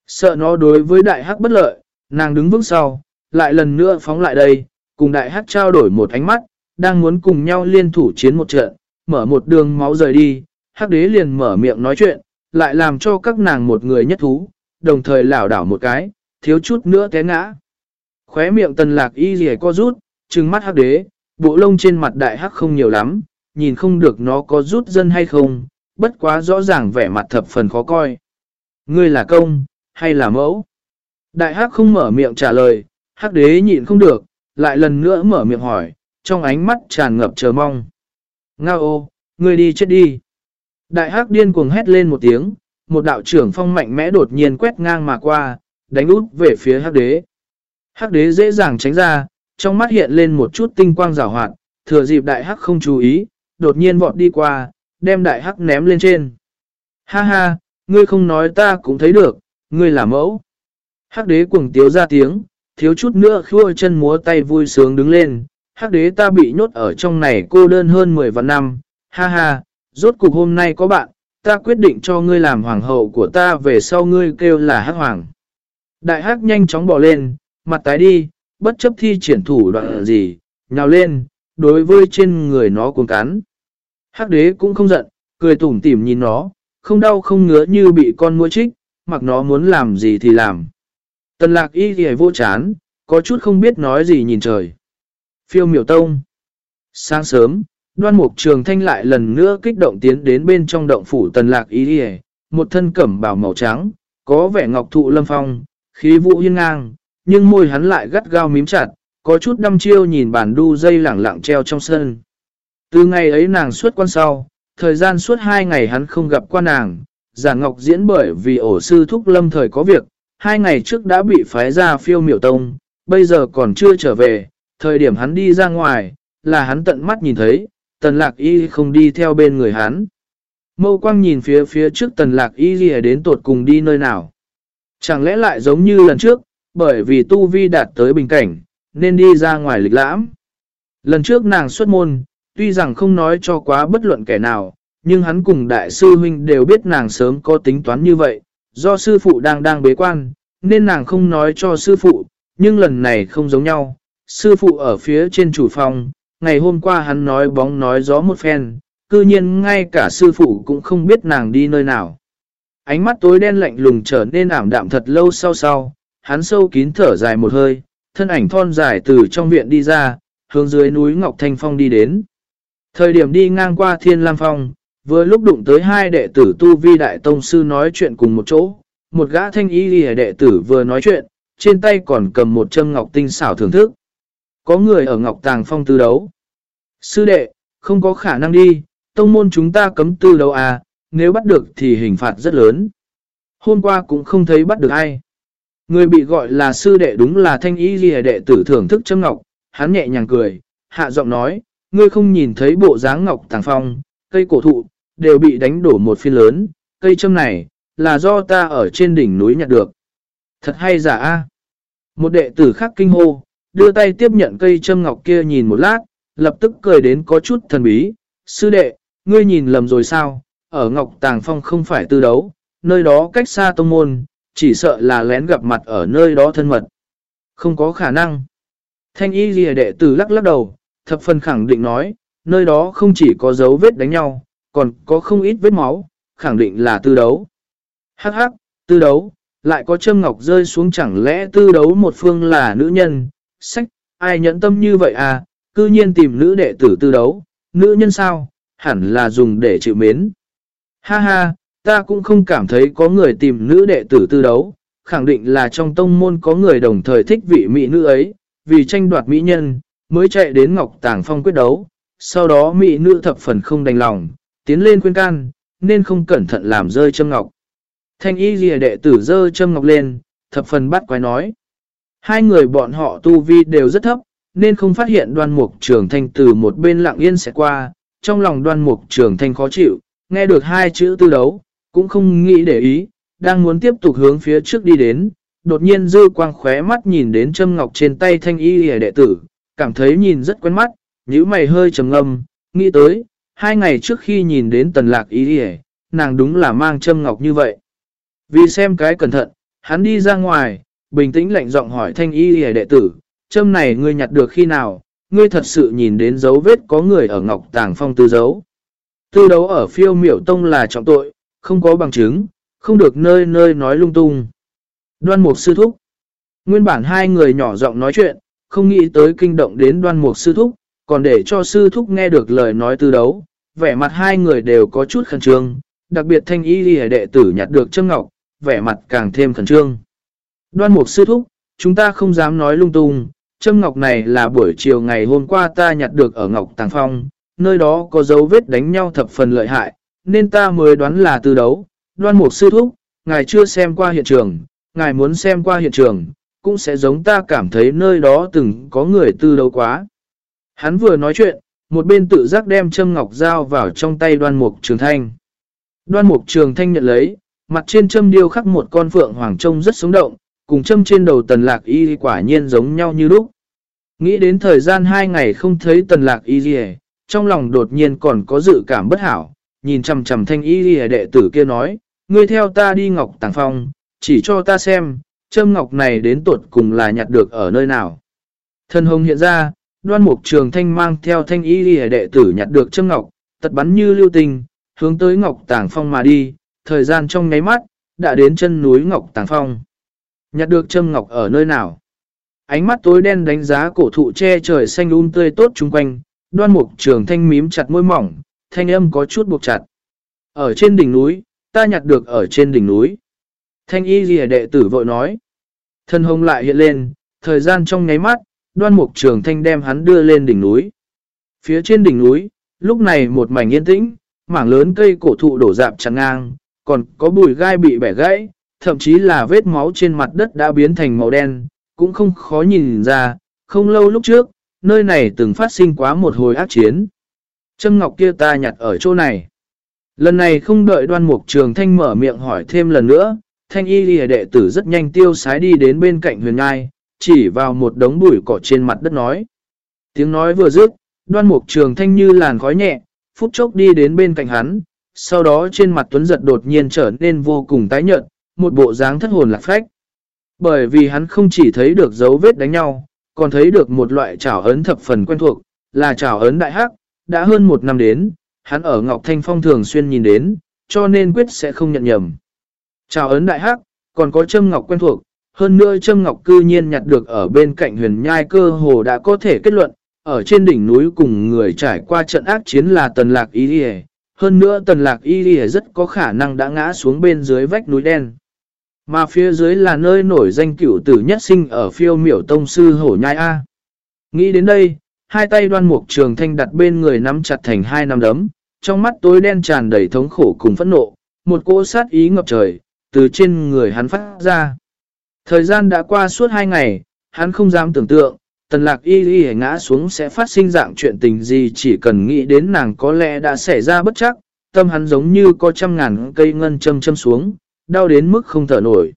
Speaker 1: Sợ nó đối với đại hắc bất lợi, nàng đứng vững sau, lại lần nữa phóng lại đây, cùng đại hắc trao đổi một ánh mắt, đang muốn cùng nhau liên thủ chiến một trận, mở một đường máu rời đi, hắc đế liền mở miệng nói chuyện, lại làm cho các nàng một người nhất thú, đồng thời lảo đảo một cái, thiếu chút nữa té ngã. Khóe miệng tần lạc y rìa co rút, trừng mắt hắc đế, bộ lông trên mặt đại hắc không nhiều lắm, nhìn không được nó có rút dân hay không, bất quá rõ ràng vẻ mặt thập phần khó coi. Ngươi là công, hay là mẫu? Đại hắc không mở miệng trả lời, hắc đế nhịn không được, lại lần nữa mở miệng hỏi, trong ánh mắt tràn ngập chờ mong. Ngao ô, ngươi đi chết đi. Đại hắc điên cuồng hét lên một tiếng, một đạo trưởng phong mạnh mẽ đột nhiên quét ngang mà qua, đánh út về phía hắc đế. Hắc đế dễ dàng tránh ra, trong mắt hiện lên một chút tinh quang rào hoạt, thừa dịp đại hắc không chú ý, đột nhiên vọt đi qua, đem đại hắc ném lên trên. Ha ha, ngươi không nói ta cũng thấy được, ngươi là mẫu. Hắc đế cuồng tiếu ra tiếng, thiếu chút nữa khua chân múa tay vui sướng đứng lên. Hắc đế ta bị nhốt ở trong này cô đơn hơn 10 vạn năm. Ha ha, rốt cục hôm nay có bạn, ta quyết định cho ngươi làm hoàng hậu của ta về sau ngươi kêu là hắc hoàng. Đại hắc nhanh chóng bỏ lên, mặt tái đi, bất chấp thi triển thủ đoạn gì, nhào lên, đối với trên người nó cuồng cắn. Hắc đế cũng không giận, cười tủm tỉm nhìn nó, không đau không ngứa như bị con mũi trích, mặc nó muốn làm gì thì làm. Tần lạc y thì vô chán, có chút không biết nói gì nhìn trời. Phiêu miểu tông. Sáng sớm, đoan mục trường thanh lại lần nữa kích động tiến đến bên trong động phủ tần lạc y thì một thân cẩm bào màu trắng, có vẻ ngọc thụ lâm phong, khí vũ hiên ngang, nhưng môi hắn lại gắt gao mím chặt, có chút đăm chiêu nhìn bản đu dây lẳng lặng treo trong sân. Từ ngày ấy nàng suốt quan sau, thời gian suốt hai ngày hắn không gặp qua nàng, giả ngọc diễn bởi vì ổ sư thúc lâm thời có việc, hai ngày trước đã bị phái ra phiêu miểu tông, bây giờ còn chưa trở về, thời điểm hắn đi ra ngoài, là hắn tận mắt nhìn thấy, tần lạc y không đi theo bên người hắn. Mâu quang nhìn phía phía trước tần lạc y gì đến tột cùng đi nơi nào. Chẳng lẽ lại giống như lần trước, bởi vì tu vi đạt tới bình cảnh, nên đi ra ngoài lịch lãm. Lần trước nàng xuất môn, tuy rằng không nói cho quá bất luận kẻ nào, nhưng hắn cùng đại sư huynh đều biết nàng sớm có tính toán như vậy, do sư phụ đang đang bế quan, nên nàng không nói cho sư phụ, nhưng lần này không giống nhau. Sư phụ ở phía trên chủ phòng, ngày hôm qua hắn nói bóng nói gió một phen, cư nhiên ngay cả sư phụ cũng không biết nàng đi nơi nào. Ánh mắt tối đen lạnh lùng trở nên ảm đạm thật lâu sau sau, hắn sâu kín thở dài một hơi, thân ảnh thon dài từ trong viện đi ra, hướng dưới núi Ngọc Thanh Phong đi đến. Thời điểm đi ngang qua Thiên Lam Phong, vừa lúc đụng tới hai đệ tử Tu Vi Đại Tông Sư nói chuyện cùng một chỗ, một gã thanh y ghi đệ tử vừa nói chuyện, trên tay còn cầm một châm ngọc tinh xảo thưởng thức. Có người ở Ngọc Tàng Phong tư đấu. Sư đệ, không có khả năng đi, tông môn chúng ta cấm tư đấu à, nếu bắt được thì hình phạt rất lớn. Hôm qua cũng không thấy bắt được ai. Người bị gọi là sư đệ đúng là thanh y ghi đệ tử thưởng thức châm ngọc, hắn nhẹ nhàng cười, hạ giọng nói, ngươi không nhìn thấy bộ dáng ngọc tàng phong, cây cổ thụ, đều bị đánh đổ một phiên lớn, cây châm này, là do ta ở trên đỉnh núi nhặt được. Thật hay giả a Một đệ tử khác kinh hô, đưa tay tiếp nhận cây châm ngọc kia nhìn một lát, lập tức cười đến có chút thần bí. Sư đệ, ngươi nhìn lầm rồi sao? Ở Ngọc Tàng Phong không phải tư đấu, nơi đó cách xa tông môn, chỉ sợ là lén gặp mặt ở nơi đó thân mật. Không có khả năng. Thanh y ghi đệ tử lắc lắc đầu, thập phần khẳng định nói, nơi đó không chỉ có dấu vết đánh nhau, còn có không ít vết máu, khẳng định là tư đấu. Hắc hắc, tư đấu, lại có châm ngọc rơi xuống chẳng lẽ tư đấu một phương là nữ nhân, sách, ai nhẫn tâm như vậy à, cư nhiên tìm nữ đệ tử tư đấu, nữ nhân sao, hẳn là dùng để chịu mến. Ha ha, ta cũng không cảm thấy có người tìm nữ đệ tử tư đấu, khẳng định là trong tông môn có người đồng thời thích vị mỹ nữ ấy, vì tranh đoạt mỹ nhân, mới chạy đến Ngọc Tàng Phong quyết đấu, sau đó mỹ nữ thập phần không đành lòng, tiến lên khuyên can, nên không cẩn thận làm rơi châm ngọc. Thanh y ghi đệ tử dơ châm ngọc lên, thập phần bắt quái nói. Hai người bọn họ tu vi đều rất thấp, nên không phát hiện đoan mục trường thanh từ một bên lặng yên sẽ qua, trong lòng đoan mục trường thanh khó chịu, nghe được hai chữ tư đấu, cũng không nghĩ để ý, đang muốn tiếp tục hướng phía trước đi đến, đột nhiên dư quang khóe mắt nhìn đến châm ngọc trên tay thanh y hề đệ tử, cảm thấy nhìn rất quen mắt, nhíu mày hơi trầm ngâm, nghĩ tới, hai ngày trước khi nhìn đến tần lạc ý hề, nàng đúng là mang châm ngọc như vậy. Vì xem cái cẩn thận, hắn đi ra ngoài, bình tĩnh lạnh giọng hỏi thanh y hề đệ tử, châm này ngươi nhặt được khi nào, ngươi thật sự nhìn đến dấu vết có người ở ngọc tàng phong tư dấu. Tư đấu ở phiêu miểu tông là trọng tội, không có bằng chứng, không được nơi nơi nói lung tung. Đoan mục sư thúc. Nguyên bản hai người nhỏ giọng nói chuyện, không nghĩ tới kinh động đến đoan mục sư thúc, còn để cho sư thúc nghe được lời nói tư đấu. Vẻ mặt hai người đều có chút khẩn trương, đặc biệt thanh y ghi đệ tử nhặt được châm ngọc, vẻ mặt càng thêm khẩn trương. Đoan mục sư thúc, chúng ta không dám nói lung tung, châm ngọc này là buổi chiều ngày hôm qua ta nhặt được ở Ngọc Tàng Phong, nơi đó có dấu vết đánh nhau thập phần lợi hại, nên ta mới đoán là tư đấu. Đoan mục sư thúc, ngài chưa xem qua hiện trường, ngài muốn xem qua hiện trường, cũng sẽ giống ta cảm thấy nơi đó từng có người tư đấu quá. Hắn vừa nói chuyện, một bên tự giác đem châm ngọc dao vào trong tay đoan mục trường thanh. Đoan mục trường thanh nhận lấy, mặt trên châm điêu khắc một con phượng hoàng trông rất sống động, cùng châm trên đầu tần lạc y quả nhiên giống nhau như lúc. Nghĩ đến thời gian hai ngày không thấy tần lạc y gì trong lòng đột nhiên còn có dự cảm bất hảo, nhìn chầm chầm thanh y gì đệ tử kia nói, ngươi theo ta đi ngọc tàng phong, chỉ cho ta xem, châm ngọc này đến tuột cùng là nhặt được ở nơi nào. Thân hồng hiện ra, đoan mục trường thanh mang theo thanh y gì đệ tử nhặt được châm ngọc, tật bắn như lưu tình, hướng tới ngọc tàng phong mà đi, thời gian trong nháy mắt, đã đến chân núi ngọc tàng phong. Nhặt được châm ngọc ở nơi nào? Ánh mắt tối đen đánh giá cổ thụ che trời xanh um tươi tốt chung quanh, đoan mục trường thanh mím chặt môi mỏng, thanh âm có chút buộc chặt. Ở trên đỉnh núi, ta nhặt được ở trên đỉnh núi. Thanh y ghi đệ tử vội nói. Thân hồng lại hiện lên, thời gian trong nháy mắt, đoan mục trường thanh đem hắn đưa lên đỉnh núi. Phía trên đỉnh núi, lúc này một mảnh yên tĩnh, mảng lớn cây cổ thụ đổ dạp chắn ngang, còn có bùi gai bị bẻ gãy, thậm chí là vết máu trên mặt đất đã biến thành màu đen, cũng không khó nhìn ra, không lâu lúc trước, nơi này từng phát sinh quá một hồi ác chiến. Trâm ngọc kia ta nhặt ở chỗ này. Lần này không đợi đoan mục trường thanh mở miệng hỏi thêm lần nữa, thanh y lìa đệ tử rất nhanh tiêu sái đi đến bên cạnh huyền ngai, chỉ vào một đống bụi cỏ trên mặt đất nói. Tiếng nói vừa dứt, đoan mục trường thanh như làn khói nhẹ, phút chốc đi đến bên cạnh hắn, sau đó trên mặt tuấn giật đột nhiên trở nên vô cùng tái nhợt, một bộ dáng thất hồn lạc phách. Bởi vì hắn không chỉ thấy được dấu vết đánh nhau, còn thấy được một loại trảo ấn thập phần quen thuộc, là trảo ấn đại hắc, đã hơn một năm đến, hắn ở Ngọc Thanh Phong thường xuyên nhìn đến, cho nên quyết sẽ không nhận nhầm chào ấn đại hắc, còn có châm ngọc quen thuộc, hơn nữa châm ngọc cư nhiên nhặt được ở bên cạnh huyền nhai cơ hồ đã có thể kết luận, ở trên đỉnh núi cùng người trải qua trận ác chiến là tần lạc y đi hơn nữa tần lạc y đi rất có khả năng đã ngã xuống bên dưới vách núi đen. Mà phía dưới là nơi nổi danh cửu tử nhất sinh ở phiêu miểu tông sư hổ nhai A. Nghĩ đến đây, hai tay đoan mục trường thanh đặt bên người nắm chặt thành hai nắm đấm, trong mắt tối đen tràn đầy thống khổ cùng phẫn nộ, một cỗ sát ý ngập trời, từ trên người hắn phát ra. Thời gian đã qua suốt hai ngày, hắn không dám tưởng tượng, tần lạc y y ngã xuống sẽ phát sinh dạng chuyện tình gì chỉ cần nghĩ đến nàng có lẽ đã xảy ra bất chắc, tâm hắn giống như có trăm ngàn cây ngân châm châm xuống, đau đến mức không thở nổi.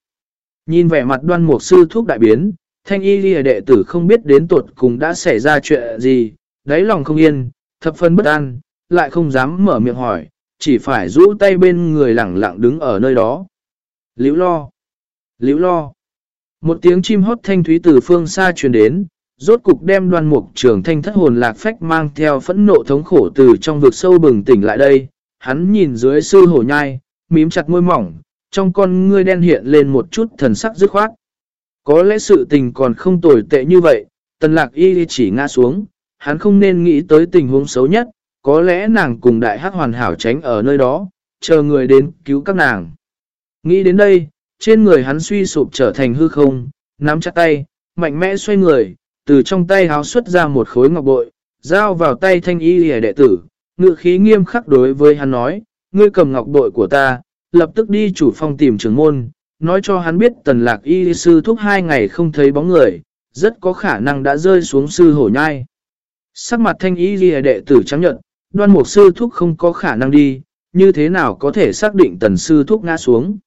Speaker 1: Nhìn vẻ mặt đoan mục sư thuốc đại biến, thanh y y đệ tử không biết đến tuột cùng đã xảy ra chuyện gì, đáy lòng không yên, thập phân bất an, lại không dám mở miệng hỏi, chỉ phải rũ tay bên người lẳng lặng đứng ở nơi đó. Liễu lo, liễu lo. Một tiếng chim hót thanh thúy từ phương xa truyền đến, rốt cục đem đoan mục trường thanh thất hồn lạc phách mang theo phẫn nộ thống khổ từ trong vực sâu bừng tỉnh lại đây. Hắn nhìn dưới sư hổ nhai, mím chặt môi mỏng, trong con ngươi đen hiện lên một chút thần sắc dứt khoát. Có lẽ sự tình còn không tồi tệ như vậy, tần lạc y chỉ ngã xuống, hắn không nên nghĩ tới tình huống xấu nhất, có lẽ nàng cùng đại hắc hoàn hảo tránh ở nơi đó, chờ người đến cứu các nàng. Nghĩ đến đây, trên người hắn suy sụp trở thành hư không, nắm chặt tay, mạnh mẽ xoay người, từ trong tay háo xuất ra một khối ngọc bội, giao vào tay thanh y hề đệ tử, ngự khí nghiêm khắc đối với hắn nói, ngươi cầm ngọc bội của ta, lập tức đi chủ phong tìm trưởng môn, nói cho hắn biết tần lạc y sư thúc hai ngày không thấy bóng người, rất có khả năng đã rơi xuống sư hổ nhai. Sắc mặt thanh y ghi đệ tử chấp nhận, đoan một sư thúc không có khả năng đi, như thế nào có thể xác định tần sư thúc ngã xuống.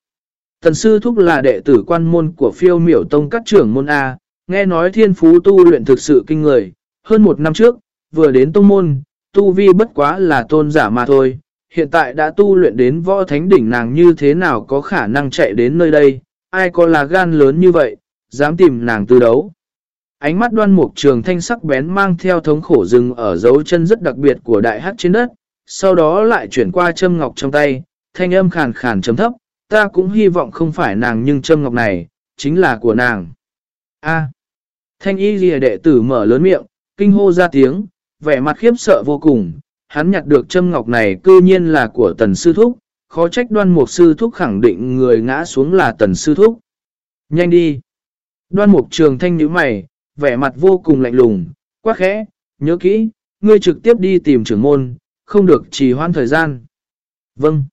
Speaker 1: Tần sư thúc là đệ tử quan môn của phiêu miểu tông các trưởng môn A, nghe nói thiên phú tu luyện thực sự kinh người, hơn một năm trước, vừa đến tông môn, tu vi bất quá là tôn giả mà thôi, hiện tại đã tu luyện đến võ thánh đỉnh nàng như thế nào có khả năng chạy đến nơi đây, ai có là gan lớn như vậy, dám tìm nàng tư đấu. Ánh mắt đoan mục trường thanh sắc bén mang theo thống khổ rừng ở dấu chân rất đặc biệt của đại hắc trên đất, sau đó lại chuyển qua châm ngọc trong tay, thanh âm khàn khàn chấm thấp, ta cũng hy vọng không phải nàng nhưng châm ngọc này, chính là của nàng. A. thanh y lìa đệ tử mở lớn miệng, kinh hô ra tiếng, vẻ mặt khiếp sợ vô cùng, hắn nhặt được châm ngọc này cư nhiên là của tần sư thúc, khó trách đoan mục sư thúc khẳng định người ngã xuống là tần sư thúc. Nhanh đi! Đoan mục trường thanh nhíu mày, vẻ mặt vô cùng lạnh lùng, quá khẽ, nhớ kỹ, ngươi trực tiếp đi tìm trưởng môn, không được trì hoãn thời gian. Vâng.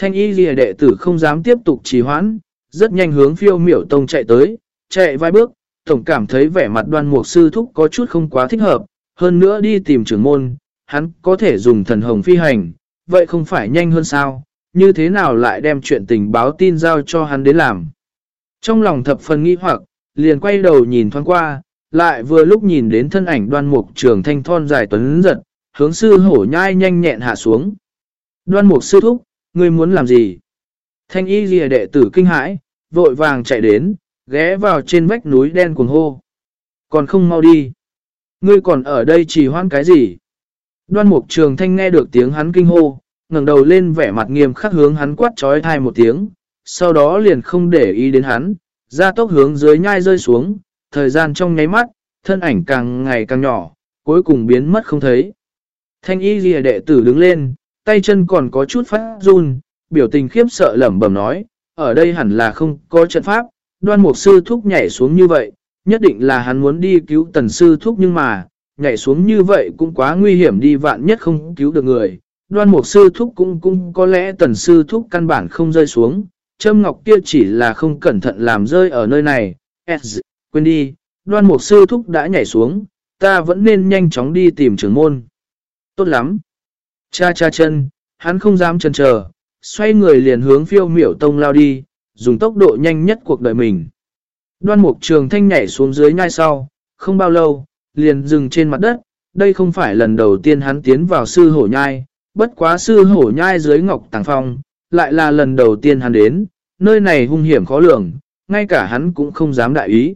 Speaker 1: Thanh y lìa đệ tử không dám tiếp tục trì hoãn, rất nhanh hướng phiêu miểu tông chạy tới, chạy vài bước, tổng cảm thấy vẻ mặt đoan mục sư thúc có chút không quá thích hợp, hơn nữa đi tìm trưởng môn, hắn có thể dùng thần hồng phi hành, vậy không phải nhanh hơn sao, như thế nào lại đem chuyện tình báo tin giao cho hắn đến làm. Trong lòng thập phần nghi hoặc, liền quay đầu nhìn thoáng qua, lại vừa lúc nhìn đến thân ảnh đoan mục trường thanh thon dài tuấn giật, hướng sư hổ nhai nhanh nhẹn hạ xuống. Đoan mục sư thúc, ngươi muốn làm gì? Thanh y ghi đệ tử kinh hãi, vội vàng chạy đến, ghé vào trên vách núi đen cuồng hô. Còn không mau đi. Ngươi còn ở đây chỉ hoan cái gì? Đoan mục trường thanh nghe được tiếng hắn kinh hô, ngẩng đầu lên vẻ mặt nghiêm khắc hướng hắn quát trói thai một tiếng, sau đó liền không để ý đến hắn, ra tốc hướng dưới nhai rơi xuống, thời gian trong nháy mắt, thân ảnh càng ngày càng nhỏ, cuối cùng biến mất không thấy. Thanh y ghi đệ tử đứng lên, tay chân còn có chút phát run, biểu tình khiếp sợ lẩm bẩm nói, ở đây hẳn là không có trận pháp, đoan mục sư thúc nhảy xuống như vậy, nhất định là hắn muốn đi cứu tần sư thúc nhưng mà, nhảy xuống như vậy cũng quá nguy hiểm đi vạn nhất không cứu được người. Đoan mục sư thúc cũng cũng có lẽ tần sư thúc căn bản không rơi xuống, châm ngọc kia chỉ là không cẩn thận làm rơi ở nơi này. Quên đi, đoan mục sư thúc đã nhảy xuống, ta vẫn nên nhanh chóng đi tìm trưởng môn. Tốt lắm. Cha cha chân, hắn không dám chần chờ, xoay người liền hướng phiêu miểu tông lao đi, dùng tốc độ nhanh nhất cuộc đời mình. Đoan mục trường thanh nhảy xuống dưới nhai sau, không bao lâu, liền dừng trên mặt đất, đây không phải lần đầu tiên hắn tiến vào sư hổ nhai, bất quá sư hổ nhai dưới ngọc tàng phong, lại là lần đầu tiên hắn đến, nơi này hung hiểm khó lường, ngay cả hắn cũng không dám đại ý.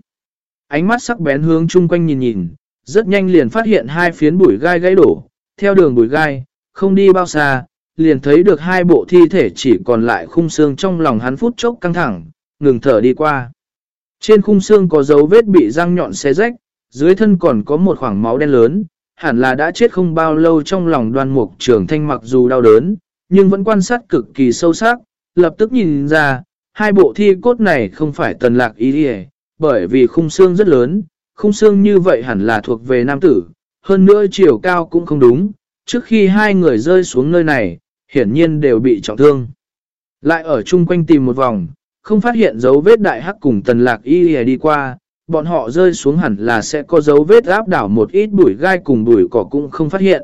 Speaker 1: Ánh mắt sắc bén hướng chung quanh nhìn nhìn, rất nhanh liền phát hiện hai phiến bụi gai gãy đổ, theo đường bụi gai, không đi bao xa, liền thấy được hai bộ thi thể chỉ còn lại khung xương trong lòng hắn phút chốc căng thẳng, ngừng thở đi qua. Trên khung xương có dấu vết bị răng nhọn xé rách, dưới thân còn có một khoảng máu đen lớn, hẳn là đã chết không bao lâu trong lòng đoan mục trưởng thanh mặc dù đau đớn, nhưng vẫn quan sát cực kỳ sâu sắc, lập tức nhìn ra, hai bộ thi cốt này không phải tần lạc ý đi bởi vì khung xương rất lớn, khung xương như vậy hẳn là thuộc về nam tử, hơn nữa chiều cao cũng không đúng, trước khi hai người rơi xuống nơi này, hiển nhiên đều bị trọng thương. Lại ở chung quanh tìm một vòng, không phát hiện dấu vết đại hắc cùng tần lạc y đi qua, bọn họ rơi xuống hẳn là sẽ có dấu vết áp đảo một ít bụi gai cùng bụi cỏ cũng không phát hiện.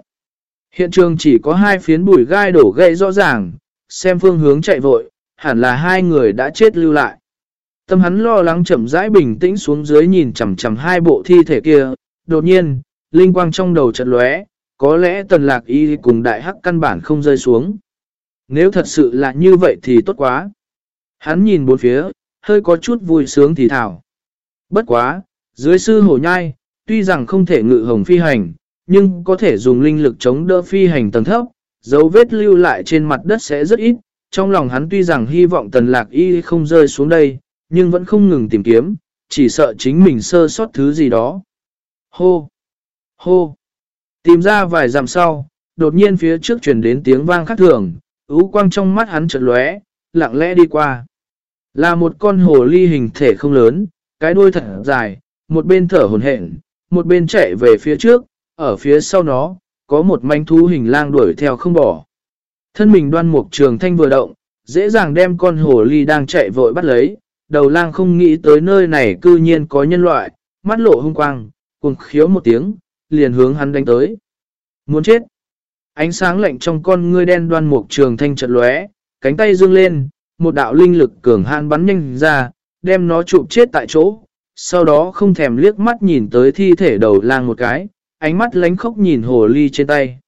Speaker 1: Hiện trường chỉ có hai phiến bụi gai đổ gậy rõ ràng, xem phương hướng chạy vội, hẳn là hai người đã chết lưu lại. Tâm hắn lo lắng chậm rãi bình tĩnh xuống dưới nhìn chằm chằm hai bộ thi thể kia, đột nhiên, linh quang trong đầu chợt lóe, có lẽ tần lạc y cùng đại hắc căn bản không rơi xuống. Nếu thật sự là như vậy thì tốt quá. Hắn nhìn bốn phía, hơi có chút vui sướng thì thảo. Bất quá, dưới sư hổ nhai, tuy rằng không thể ngự hồng phi hành, nhưng có thể dùng linh lực chống đỡ phi hành tầng thấp, dấu vết lưu lại trên mặt đất sẽ rất ít. Trong lòng hắn tuy rằng hy vọng tần lạc y không rơi xuống đây, nhưng vẫn không ngừng tìm kiếm, chỉ sợ chính mình sơ sót thứ gì đó. Hô! Hô! Tìm ra vài dặm sau, đột nhiên phía trước chuyển đến tiếng vang khác thường, ú quang trong mắt hắn chợt lóe, lặng lẽ đi qua. Là một con hồ ly hình thể không lớn, cái đuôi thật dài, một bên thở hồn hển, một bên chạy về phía trước, ở phía sau nó, có một manh thú hình lang đuổi theo không bỏ. Thân mình đoan mục trường thanh vừa động, dễ dàng đem con hồ ly đang chạy vội bắt lấy, đầu lang không nghĩ tới nơi này cư nhiên có nhân loại, mắt lộ hung quang, cùng khiếu một tiếng, liền hướng hắn đánh tới. Muốn chết! Ánh sáng lạnh trong con ngươi đen đoan mục trường thanh chợt lóe, cánh tay dương lên, một đạo linh lực cường hàn bắn nhanh ra, đem nó chụp chết tại chỗ. Sau đó không thèm liếc mắt nhìn tới thi thể đầu lang một cái, ánh mắt lánh khóc nhìn hồ ly trên tay.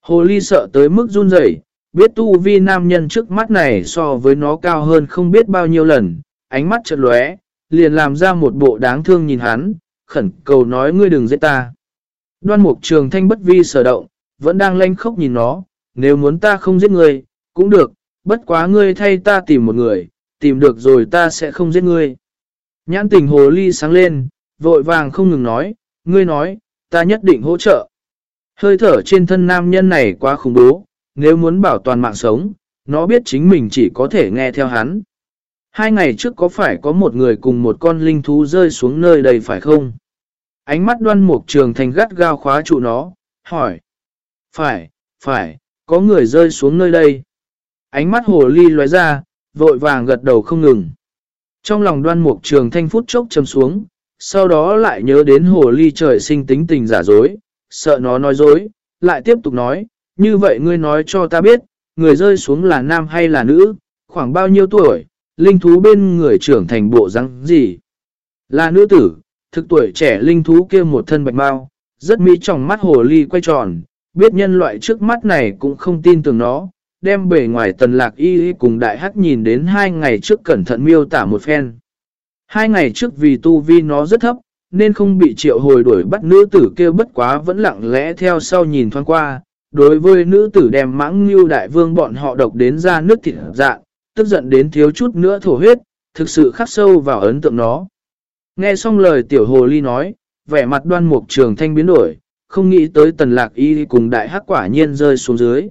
Speaker 1: Hồ ly sợ tới mức run rẩy, biết tu vi nam nhân trước mắt này so với nó cao hơn không biết bao nhiêu lần, ánh mắt chợt lóe, liền làm ra một bộ đáng thương nhìn hắn, khẩn cầu nói ngươi đừng giết ta. Đoan mục trường thanh bất vi sở động, vẫn đang lanh khóc nhìn nó, nếu muốn ta không giết ngươi, cũng được, bất quá ngươi thay ta tìm một người, tìm được rồi ta sẽ không giết ngươi. Nhãn tình hồ ly sáng lên, vội vàng không ngừng nói, ngươi nói, ta nhất định hỗ trợ. Hơi thở trên thân nam nhân này quá khủng bố, nếu muốn bảo toàn mạng sống, nó biết chính mình chỉ có thể nghe theo hắn. Hai ngày trước có phải có một người cùng một con linh thú rơi xuống nơi đây phải không? Ánh mắt đoan mục trường thành gắt gao khóa trụ nó, hỏi. Phải, phải, có người rơi xuống nơi đây. Ánh mắt hồ ly lóe ra, vội vàng gật đầu không ngừng. Trong lòng đoan mục trường thanh phút chốc chầm xuống, sau đó lại nhớ đến hồ ly trời sinh tính tình giả dối, sợ nó nói dối, lại tiếp tục nói, như vậy ngươi nói cho ta biết, người rơi xuống là nam hay là nữ, khoảng bao nhiêu tuổi, linh thú bên người trưởng thành bộ răng gì. Là nữ tử, thực tuổi trẻ linh thú kia một thân bạch mau, rất mỹ trong mắt hồ ly quay tròn, biết nhân loại trước mắt này cũng không tin tưởng nó, đem bề ngoài tần lạc y cùng đại hắc nhìn đến hai ngày trước cẩn thận miêu tả một phen. Hai ngày trước vì tu vi nó rất thấp, nên không bị triệu hồi đuổi bắt nữ tử kêu bất quá vẫn lặng lẽ theo sau nhìn thoáng qua. Đối với nữ tử đem mãng như đại vương bọn họ độc đến ra nước thịt dạng, tức giận đến thiếu chút nữa thổ huyết, thực sự khắc sâu vào ấn tượng nó. Nghe xong lời tiểu hồ ly nói, vẻ mặt đoan mục trường thanh biến đổi, không nghĩ tới tần lạc y cùng đại hắc quả nhiên rơi xuống dưới.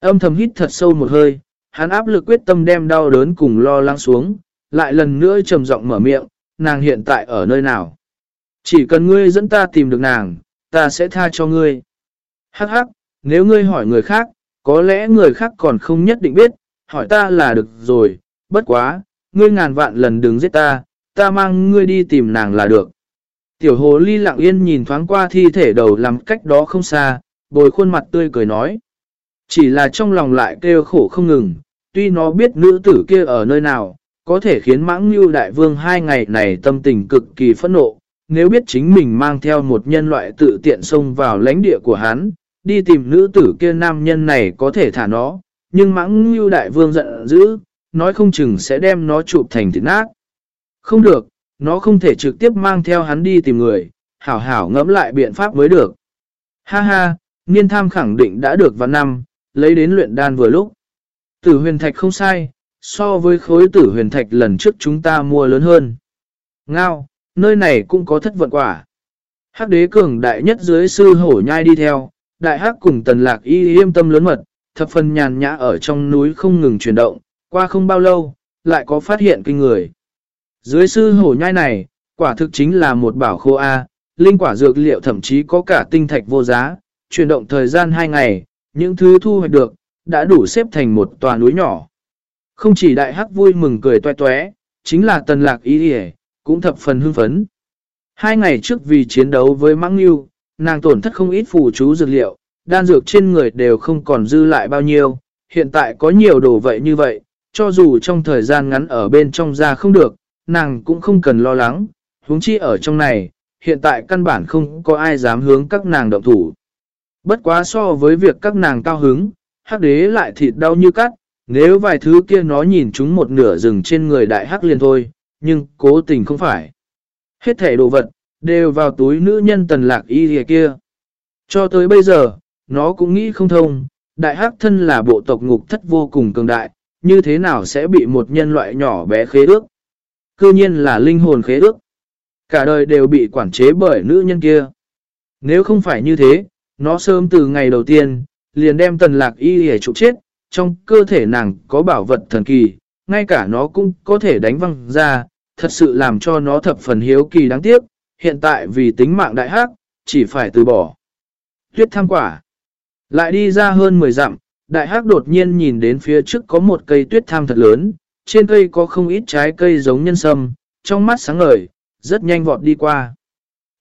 Speaker 1: Âm thầm hít thật sâu một hơi, hắn áp lực quyết tâm đem đau đớn cùng lo lắng xuống, lại lần nữa trầm giọng mở miệng, nàng hiện tại ở nơi nào. Chỉ cần ngươi dẫn ta tìm được nàng, ta sẽ tha cho ngươi. Hắc hắc, nếu ngươi hỏi người khác, có lẽ người khác còn không nhất định biết, hỏi ta là được rồi, bất quá, ngươi ngàn vạn lần đừng giết ta, ta mang ngươi đi tìm nàng là được. Tiểu hồ ly lặng yên nhìn thoáng qua thi thể đầu làm cách đó không xa, bồi khuôn mặt tươi cười nói. Chỉ là trong lòng lại kêu khổ không ngừng, tuy nó biết nữ tử kia ở nơi nào, có thể khiến mãng như đại vương hai ngày này tâm tình cực kỳ phẫn nộ. Nếu biết chính mình mang theo một nhân loại tự tiện xông vào lãnh địa của hắn, đi tìm nữ tử kia nam nhân này có thể thả nó, nhưng mãng như đại vương giận dữ, nói không chừng sẽ đem nó chụp thành thịt nát. Không được, nó không thể trực tiếp mang theo hắn đi tìm người, hảo hảo ngẫm lại biện pháp mới được. Ha ha, Niên tham khẳng định đã được vào năm, lấy đến luyện đan vừa lúc. Tử huyền thạch không sai, so với khối tử huyền thạch lần trước chúng ta mua lớn hơn. Ngao, nơi này cũng có thất vận quả. Hắc đế cường đại nhất dưới sư hổ nhai đi theo, đại hắc cùng tần lạc y yêm tâm lớn mật, thập phần nhàn nhã ở trong núi không ngừng chuyển động, qua không bao lâu, lại có phát hiện kinh người. Dưới sư hổ nhai này, quả thực chính là một bảo khô A, linh quả dược liệu thậm chí có cả tinh thạch vô giá, chuyển động thời gian 2 ngày, những thứ thu hoạch được, đã đủ xếp thành một tòa núi nhỏ. Không chỉ đại hắc vui mừng cười toe toé, chính là tần lạc ý hề, cũng thập phần hưng phấn. Hai ngày trước vì chiến đấu với Mãng Nghiêu, nàng tổn thất không ít phù chú dược liệu, đan dược trên người đều không còn dư lại bao nhiêu, hiện tại có nhiều đồ vậy như vậy, cho dù trong thời gian ngắn ở bên trong ra không được, nàng cũng không cần lo lắng, huống chi ở trong này, hiện tại căn bản không có ai dám hướng các nàng động thủ. Bất quá so với việc các nàng cao hứng, hắc đế lại thịt đau như cắt, nếu vài thứ kia nó nhìn chúng một nửa rừng trên người đại hắc liền thôi, nhưng cố tình không phải. Hết thể đồ vật, đều vào túi nữ nhân tần lạc y kia. Cho tới bây giờ, nó cũng nghĩ không thông, đại hắc thân là bộ tộc ngục thất vô cùng cường đại, như thế nào sẽ bị một nhân loại nhỏ bé khế ước. Cư nhiên là linh hồn khế ước. Cả đời đều bị quản chế bởi nữ nhân kia. Nếu không phải như thế, nó sớm từ ngày đầu tiên, liền đem tần lạc y hề trục chết, trong cơ thể nàng có bảo vật thần kỳ, ngay cả nó cũng có thể đánh văng ra, thật sự làm cho nó thập phần hiếu kỳ đáng tiếc, hiện tại vì tính mạng đại hắc, chỉ phải từ bỏ. Tuyết tham quả. Lại đi ra hơn 10 dặm, đại hắc đột nhiên nhìn đến phía trước có một cây tuyết tham thật lớn, trên cây có không ít trái cây giống nhân sâm, trong mắt sáng ngời, rất nhanh vọt đi qua.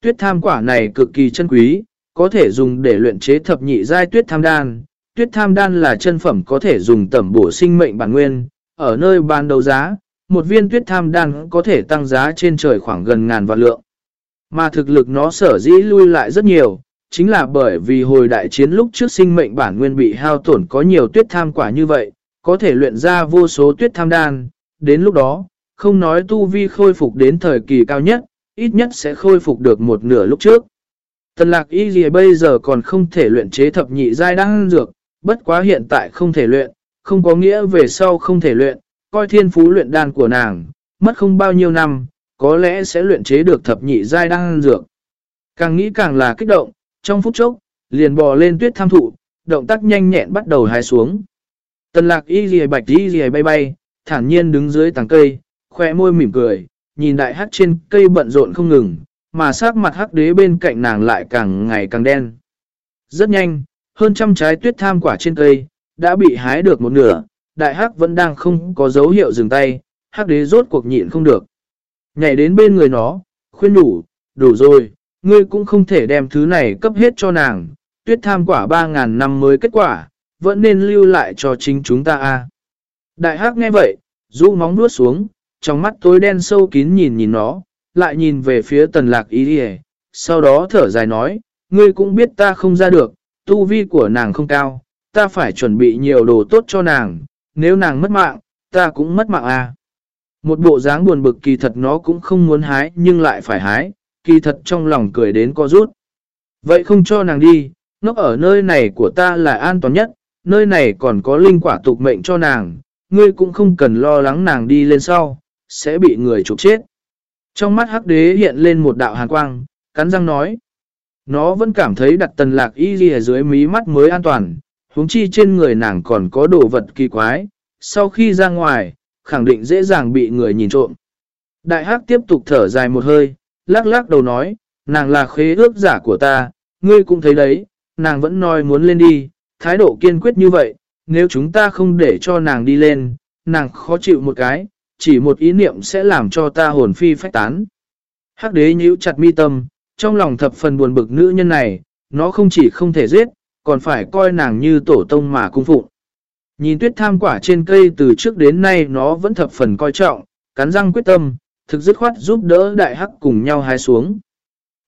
Speaker 1: Tuyết tham quả này cực kỳ chân quý, có thể dùng để luyện chế thập nhị giai tuyết tham đan. Tuyết tham đan là chân phẩm có thể dùng tẩm bổ sinh mệnh bản nguyên, ở nơi bán đầu giá, một viên tuyết tham đan có thể tăng giá trên trời khoảng gần ngàn vạn lượng. Mà thực lực nó sở dĩ lui lại rất nhiều, chính là bởi vì hồi đại chiến lúc trước sinh mệnh bản nguyên bị hao tổn có nhiều tuyết tham quả như vậy, có thể luyện ra vô số tuyết tham đan, đến lúc đó, không nói tu vi khôi phục đến thời kỳ cao nhất, ít nhất sẽ khôi phục được một nửa lúc trước. Tần lạc y gì bây giờ còn không thể luyện chế thập nhị giai đan dược, bất quá hiện tại không thể luyện, không có nghĩa về sau không thể luyện, coi thiên phú luyện đan của nàng, mất không bao nhiêu năm, có lẽ sẽ luyện chế được thập nhị giai đan dược. Càng nghĩ càng là kích động, trong phút chốc, liền bò lên tuyết tham thụ, động tác nhanh nhẹn bắt đầu hái xuống. Tần lạc y dì bạch y dì bay bay, thản nhiên đứng dưới tàng cây, khoe môi mỉm cười, nhìn đại hát trên cây bận rộn không ngừng, mà sắc mặt hắc đế bên cạnh nàng lại càng ngày càng đen. Rất nhanh, hơn trăm trái tuyết tham quả trên cây, đã bị hái được một nửa, đại hắc vẫn đang không có dấu hiệu dừng tay, hắc đế rốt cuộc nhịn không được. Nhảy đến bên người nó, khuyên đủ, đủ rồi, ngươi cũng không thể đem thứ này cấp hết cho nàng, tuyết tham quả 3.000 năm mới kết quả, vẫn nên lưu lại cho chính chúng ta a Đại hắc nghe vậy, rũ móng nuốt xuống, trong mắt tối đen sâu kín nhìn nhìn nó, lại nhìn về phía tần lạc ý đi sau đó thở dài nói, ngươi cũng biết ta không ra được, tu vi của nàng không cao, ta phải chuẩn bị nhiều đồ tốt cho nàng, nếu nàng mất mạng, ta cũng mất mạng à. Một bộ dáng buồn bực kỳ thật nó cũng không muốn hái nhưng lại phải hái, kỳ thật trong lòng cười đến co rút. Vậy không cho nàng đi, nó ở nơi này của ta là an toàn nhất, nơi này còn có linh quả tục mệnh cho nàng, ngươi cũng không cần lo lắng nàng đi lên sau, sẽ bị người trục chết. Trong mắt hắc đế hiện lên một đạo hàn quang, cắn răng nói. Nó vẫn cảm thấy đặt tần lạc y ghi ở dưới mí mắt mới an toàn, huống chi trên người nàng còn có đồ vật kỳ quái, sau khi ra ngoài, khẳng định dễ dàng bị người nhìn trộm. Đại hắc tiếp tục thở dài một hơi, lắc lắc đầu nói, nàng là khế ước giả của ta, ngươi cũng thấy đấy, nàng vẫn nói muốn lên đi, thái độ kiên quyết như vậy, nếu chúng ta không để cho nàng đi lên, nàng khó chịu một cái, chỉ một ý niệm sẽ làm cho ta hồn phi phách tán. Hắc đế nhíu chặt mi tâm, trong lòng thập phần buồn bực nữ nhân này, nó không chỉ không thể giết, còn phải coi nàng như tổ tông mà cung phụng. Nhìn tuyết tham quả trên cây từ trước đến nay nó vẫn thập phần coi trọng, cắn răng quyết tâm, thực dứt khoát giúp đỡ đại hắc cùng nhau hái xuống.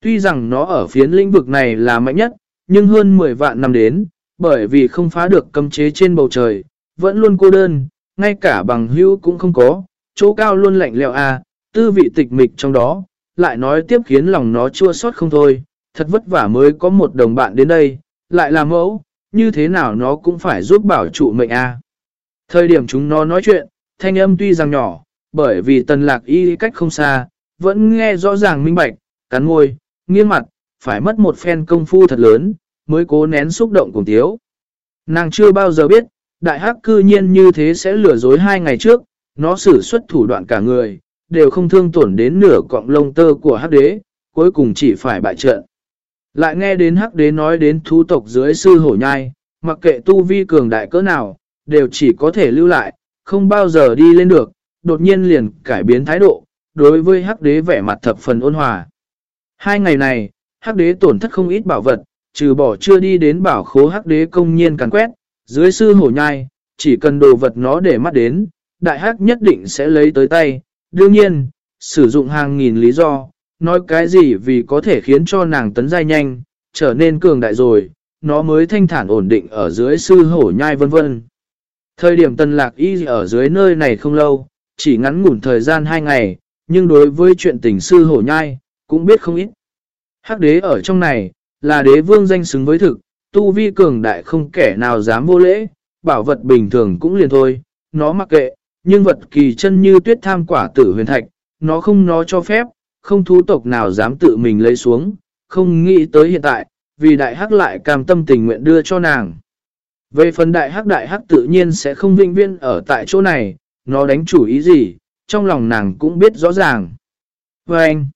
Speaker 1: Tuy rằng nó ở phiến lĩnh vực này là mạnh nhất, nhưng hơn 10 vạn năm đến, bởi vì không phá được cấm chế trên bầu trời, vẫn luôn cô đơn, ngay cả bằng hữu cũng không có, chỗ cao luôn lạnh lẽo à, tư vị tịch mịch trong đó, lại nói tiếp khiến lòng nó chua xót không thôi, thật vất vả mới có một đồng bạn đến đây, lại là mẫu, như thế nào nó cũng phải giúp bảo trụ mệnh à. Thời điểm chúng nó nói chuyện, thanh âm tuy rằng nhỏ, bởi vì tần lạc y cách không xa, vẫn nghe rõ ràng minh bạch, cắn môi, nghiêng mặt, phải mất một phen công phu thật lớn, mới cố nén xúc động cùng tiếu. Nàng chưa bao giờ biết, đại hắc cư nhiên như thế sẽ lừa dối hai ngày trước, nó sử xuất thủ đoạn cả người, đều không thương tổn đến nửa cọng lông tơ của hắc đế, cuối cùng chỉ phải bại trận. Lại nghe đến hắc đế nói đến thú tộc dưới sư hổ nhai, mặc kệ tu vi cường đại cỡ nào, đều chỉ có thể lưu lại, không bao giờ đi lên được, đột nhiên liền cải biến thái độ, đối với hắc đế vẻ mặt thập phần ôn hòa. Hai ngày này, hắc đế tổn thất không ít bảo vật, trừ bỏ chưa đi đến bảo khố hắc đế công nhiên càn quét, dưới sư hổ nhai, chỉ cần đồ vật nó để mắt đến, đại hắc nhất định sẽ lấy tới tay. Đương nhiên, sử dụng hàng nghìn lý do, nói cái gì vì có thể khiến cho nàng tấn giai nhanh, trở nên cường đại rồi, nó mới thanh thản ổn định ở dưới sư hổ nhai vân vân. Thời điểm tần lạc y ở dưới nơi này không lâu, chỉ ngắn ngủn thời gian 2 ngày, nhưng đối với chuyện tình sư hổ nhai, cũng biết không ít. Hắc đế ở trong này, là đế vương danh xứng với thực, tu vi cường đại không kẻ nào dám vô lễ, bảo vật bình thường cũng liền thôi, nó mặc kệ, nhưng vật kỳ chân như tuyết tham quả tử huyền thạch, nó không nó cho phép, không thú tộc nào dám tự mình lấy xuống, không nghĩ tới hiện tại, vì đại hắc lại cam tâm tình nguyện đưa cho nàng. Về phần đại hắc đại hắc tự nhiên sẽ không vinh viên ở tại chỗ này, nó đánh chủ ý gì, trong lòng nàng cũng biết rõ ràng. Và anh,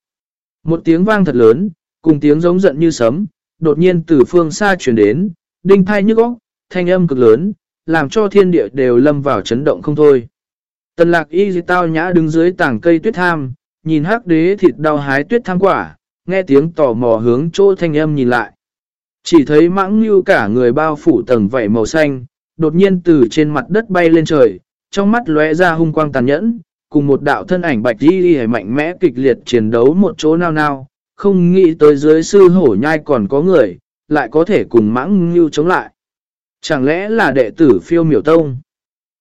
Speaker 1: một tiếng vang thật lớn, cùng tiếng giống giận như sấm, đột nhiên từ phương xa chuyển đến, đinh thai nhức óc, thanh âm cực lớn, làm cho thiên địa đều lâm vào chấn động không thôi. Tần lạc y dì tao nhã đứng dưới tảng cây tuyết tham, nhìn hắc đế thịt đau hái tuyết tham quả, nghe tiếng tò mò hướng chỗ thanh âm nhìn lại. Chỉ thấy mãng như cả người bao phủ tầng vảy màu xanh, đột nhiên từ trên mặt đất bay lên trời, trong mắt lóe ra hung quang tàn nhẫn, cùng một đạo thân ảnh bạch đi đi mạnh mẽ kịch liệt chiến đấu một chỗ nào nào, không nghĩ tới dưới sư hổ nhai còn có người, lại có thể cùng mãng như chống lại. Chẳng lẽ là đệ tử phiêu miểu tông?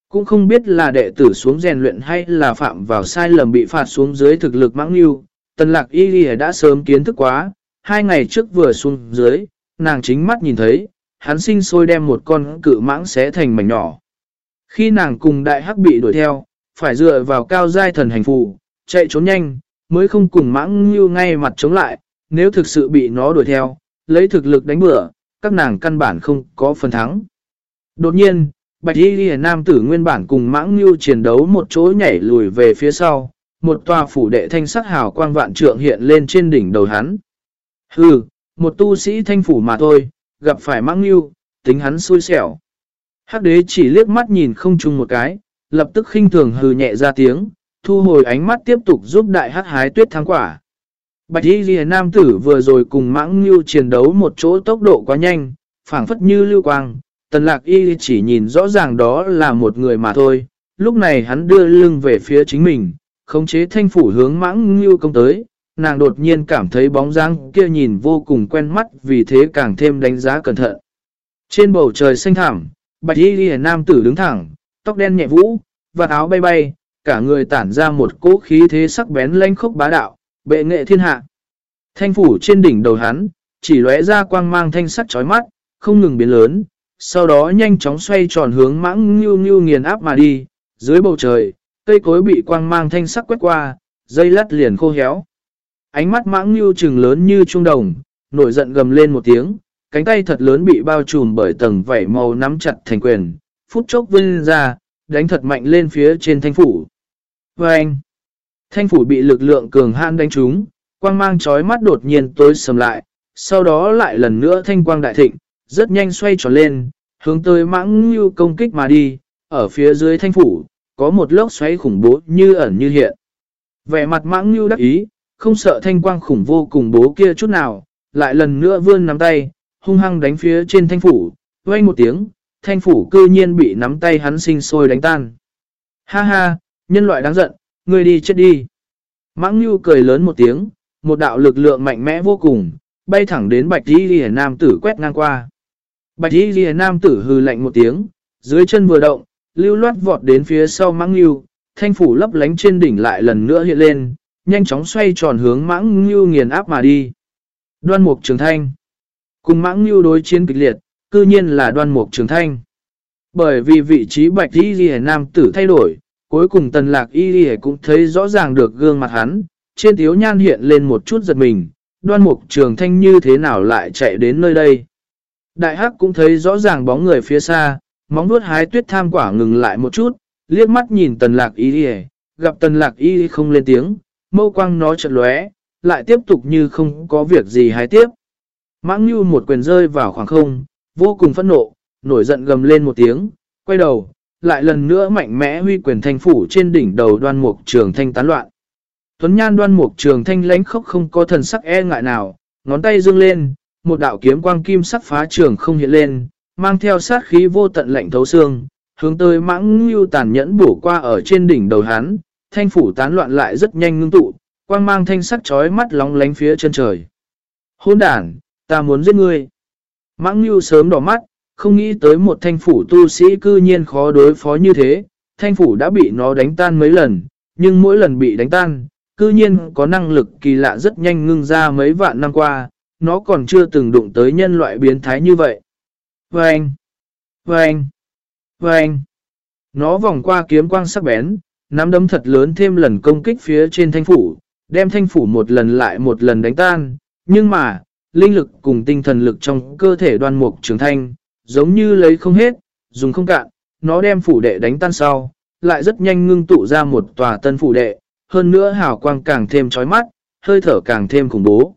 Speaker 1: Cũng không biết là đệ tử xuống rèn luyện hay là phạm vào sai lầm bị phạt xuống dưới thực lực mãng như. Tần lạc y ghi đã sớm kiến thức quá, hai ngày trước vừa xuống dưới, nàng chính mắt nhìn thấy, hắn sinh sôi đem một con cự mãng xé thành mảnh nhỏ. Khi nàng cùng đại hắc bị đuổi theo, phải dựa vào cao giai thần hành phù, chạy trốn nhanh, mới không cùng mãng như ngay mặt chống lại, nếu thực sự bị nó đuổi theo, lấy thực lực đánh bữa, các nàng căn bản không có phần thắng. Đột nhiên, Bạch Y Ghi Nam tử nguyên bản cùng mãng như chiến đấu một chỗ nhảy lùi về phía sau, một tòa phủ đệ thanh sắc hào quang vạn trượng hiện lên trên đỉnh đầu hắn. Hừ, một tu sĩ thanh phủ mà thôi, gặp phải mãng như, tính hắn xui xẻo. Hắc đế chỉ liếc mắt nhìn không chung một cái, lập tức khinh thường hừ nhẹ ra tiếng, thu hồi ánh mắt tiếp tục giúp đại hắc hái tuyết thắng quả. Bạch y ghi nam tử vừa rồi cùng mãng như chiến đấu một chỗ tốc độ quá nhanh, phảng phất như lưu quang, tần lạc y chỉ nhìn rõ ràng đó là một người mà thôi, lúc này hắn đưa lưng về phía chính mình, khống chế thanh phủ hướng mãng như công tới, nàng đột nhiên cảm thấy bóng dáng kia nhìn vô cùng quen mắt vì thế càng thêm đánh giá cẩn thận. Trên bầu trời xanh thảm, bạch y ghi nam tử đứng thẳng, tóc đen nhẹ vũ, và áo bay bay, cả người tản ra một cỗ khí thế sắc bén lanh khốc bá đạo, bệ nghệ thiên hạ. Thanh phủ trên đỉnh đầu hắn, chỉ lóe ra quang mang thanh sắc chói mắt, không ngừng biến lớn, sau đó nhanh chóng xoay tròn hướng mãng như như nghiền áp mà đi, dưới bầu trời, cây cối bị quang mang thanh sắc quét qua, dây lắt liền khô héo. Ánh mắt mãng như trừng lớn như trung đồng, nổi giận gầm lên một tiếng, cánh tay thật lớn bị bao trùm bởi tầng vảy màu nắm chặt thành quyền, phút chốc vươn ra, đánh thật mạnh lên phía trên thanh phủ. Và anh, thanh phủ bị lực lượng cường hãn đánh trúng, quang mang chói mắt đột nhiên tối sầm lại, sau đó lại lần nữa thanh quang đại thịnh, rất nhanh xoay tròn lên, hướng tới mãng như công kích mà đi, ở phía dưới thanh phủ, có một lốc xoáy khủng bố như ẩn như hiện. Vẻ mặt mãng như đắc ý, không sợ thanh quang khủng vô cùng bố kia chút nào, lại lần nữa vươn nắm tay, hung hăng đánh phía trên thanh phủ, vang một tiếng, thanh phủ cư nhiên bị nắm tay hắn sinh sôi đánh tan. Ha ha, nhân loại đáng giận, ngươi đi chết đi. Mãng Nhu cười lớn một tiếng, một đạo lực lượng mạnh mẽ vô cùng, bay thẳng đến bạch y ghi nam tử quét ngang qua. Bạch y ghi nam tử hừ lạnh một tiếng, dưới chân vừa động, lưu loát vọt đến phía sau Mãng Nhu, thanh phủ lấp lánh trên đỉnh lại lần nữa hiện lên, nhanh chóng xoay tròn hướng Mãng Nhu nghiền áp mà đi. Đoan mục trường thanh. Cùng Mãng Nhu đối chiến kịch liệt, cư nhiên là đoan mục trường thanh. Bởi vì vị trí bạch y ghi nam tử thay đổi, cuối cùng tần lạc y ghi cũng thấy rõ ràng được gương mặt hắn, trên thiếu nhan hiện lên một chút giật mình, đoan mục trường thanh như thế nào lại chạy đến nơi đây. Đại hắc cũng thấy rõ ràng bóng người phía xa, móng vuốt hái tuyết tham quả ngừng lại một chút, liếc mắt nhìn tần lạc y ghi gặp tần lạc y không lên tiếng, mâu quang nó chợt lóe, lại tiếp tục như không có việc gì hái tiếp. Mãng như một quyền rơi vào khoảng không, vô cùng phẫn nộ, nổi giận gầm lên một tiếng, quay đầu, lại lần nữa mạnh mẽ huy quyền thanh phủ trên đỉnh đầu đoan mục trường thanh tán loạn. Tuấn nhan đoan mục trường thanh lánh khốc không có thần sắc e ngại nào, ngón tay dương lên, một đạo kiếm quang kim sắc phá trường không hiện lên, mang theo sát khí vô tận lạnh thấu xương, hướng tới mãng lưu tàn nhẫn bổ qua ở trên đỉnh đầu hắn, thanh phủ tán loạn lại rất nhanh ngưng tụ, quang mang thanh sắc chói mắt lóng lánh phía chân trời. Hôn đàn, ta muốn giết ngươi. Mãng Nhu sớm đỏ mắt, không nghĩ tới một thanh phủ tu sĩ cư nhiên khó đối phó như thế, thanh phủ đã bị nó đánh tan mấy lần, nhưng mỗi lần bị đánh tan, cư nhiên có năng lực kỳ lạ rất nhanh ngưng ra mấy vạn năm qua, nó còn chưa từng đụng tới nhân loại biến thái như vậy. Vâng! Vâng! Vâng! Nó vòng qua kiếm quang sắc bén, nắm đấm thật lớn thêm lần công kích phía trên thanh phủ, đem thanh phủ một lần lại một lần đánh tan, nhưng mà, linh lực cùng tinh thần lực trong cơ thể đoan mục trường thanh, giống như lấy không hết, dùng không cạn, nó đem phủ đệ đánh tan sau, lại rất nhanh ngưng tụ ra một tòa tân phủ đệ, hơn nữa hào quang càng thêm chói mắt, hơi thở càng thêm khủng bố.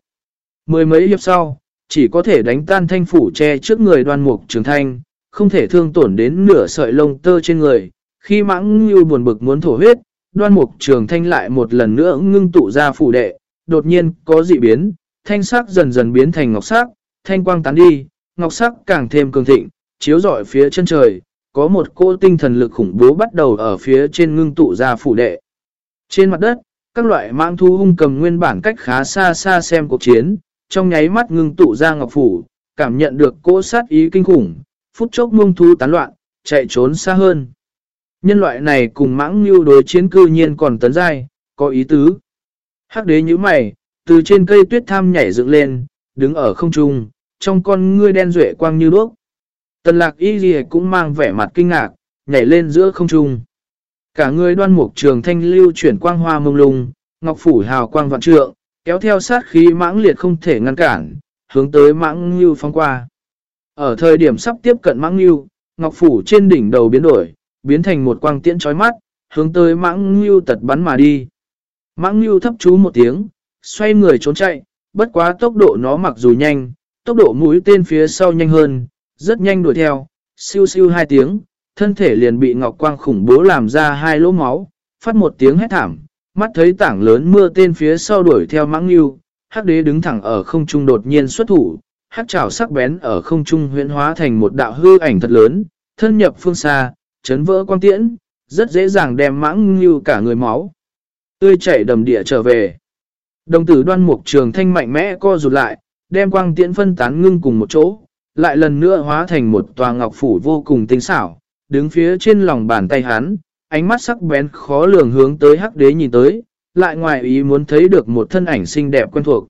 Speaker 1: Mười mấy hiệp sau, chỉ có thể đánh tan thanh phủ che trước người đoan mục trường thanh, không thể thương tổn đến nửa sợi lông tơ trên người. Khi mãng như buồn bực muốn thổ huyết, đoan mục trường thanh lại một lần nữa ngưng tụ ra phủ đệ, đột nhiên có dị biến, thanh sắc dần dần biến thành ngọc sắc, thanh quang tán đi, ngọc sắc càng thêm cường thịnh, chiếu rọi phía chân trời, có một cô tinh thần lực khủng bố bắt đầu ở phía trên ngưng tụ ra phủ đệ. Trên mặt đất, các loại mang thu hung cầm nguyên bản cách khá xa xa xem cuộc chiến, trong nháy mắt ngưng tụ ra ngọc phủ, cảm nhận được cỗ sát ý kinh khủng, phút chốc muông thu tán loạn, chạy trốn xa hơn. Nhân loại này cùng mãng như đối chiến cư nhiên còn tấn dai, có ý tứ. Hắc đế như mày, từ trên cây tuyết tham nhảy dựng lên, đứng ở không trung, trong con ngươi đen duệ quang như đuốc. Tần lạc y gì cũng mang vẻ mặt kinh ngạc, nhảy lên giữa không trung. Cả người đoan mục trường thanh lưu chuyển quang hoa mông lung, ngọc phủ hào quang vạn trượng, kéo theo sát khí mãng liệt không thể ngăn cản, hướng tới mãng lưu phong qua. Ở thời điểm sắp tiếp cận mãng lưu, ngọc phủ trên đỉnh đầu biến đổi, biến thành một quang tiễn chói mắt, hướng tới mãng lưu tật bắn mà đi. Mãng lưu thấp chú một tiếng, xoay người trốn chạy, bất quá tốc độ nó mặc dù nhanh, tốc độ mũi tên phía sau nhanh hơn, rất nhanh đuổi theo, siêu siêu hai tiếng, thân thể liền bị Ngọc Quang khủng bố làm ra hai lỗ máu, phát một tiếng hét thảm, mắt thấy tảng lớn mưa tên phía sau đuổi theo mãng lưu, hắc đế đứng thẳng ở không trung đột nhiên xuất thủ, hắc trảo sắc bén ở không trung huyễn hóa thành một đạo hư ảnh thật lớn, thân nhập phương xa, chấn vỡ quang tiễn, rất dễ dàng đem mãng lưu cả người máu. Tươi chảy đầm địa trở về. Đồng tử đoan mục trường thanh mạnh mẽ co rụt lại, đem quang tiễn phân tán ngưng cùng một chỗ, lại lần nữa hóa thành một tòa ngọc phủ vô cùng tinh xảo, đứng phía trên lòng bàn tay hắn, ánh mắt sắc bén khó lường hướng tới hắc đế nhìn tới, lại ngoài ý muốn thấy được một thân ảnh xinh đẹp quen thuộc.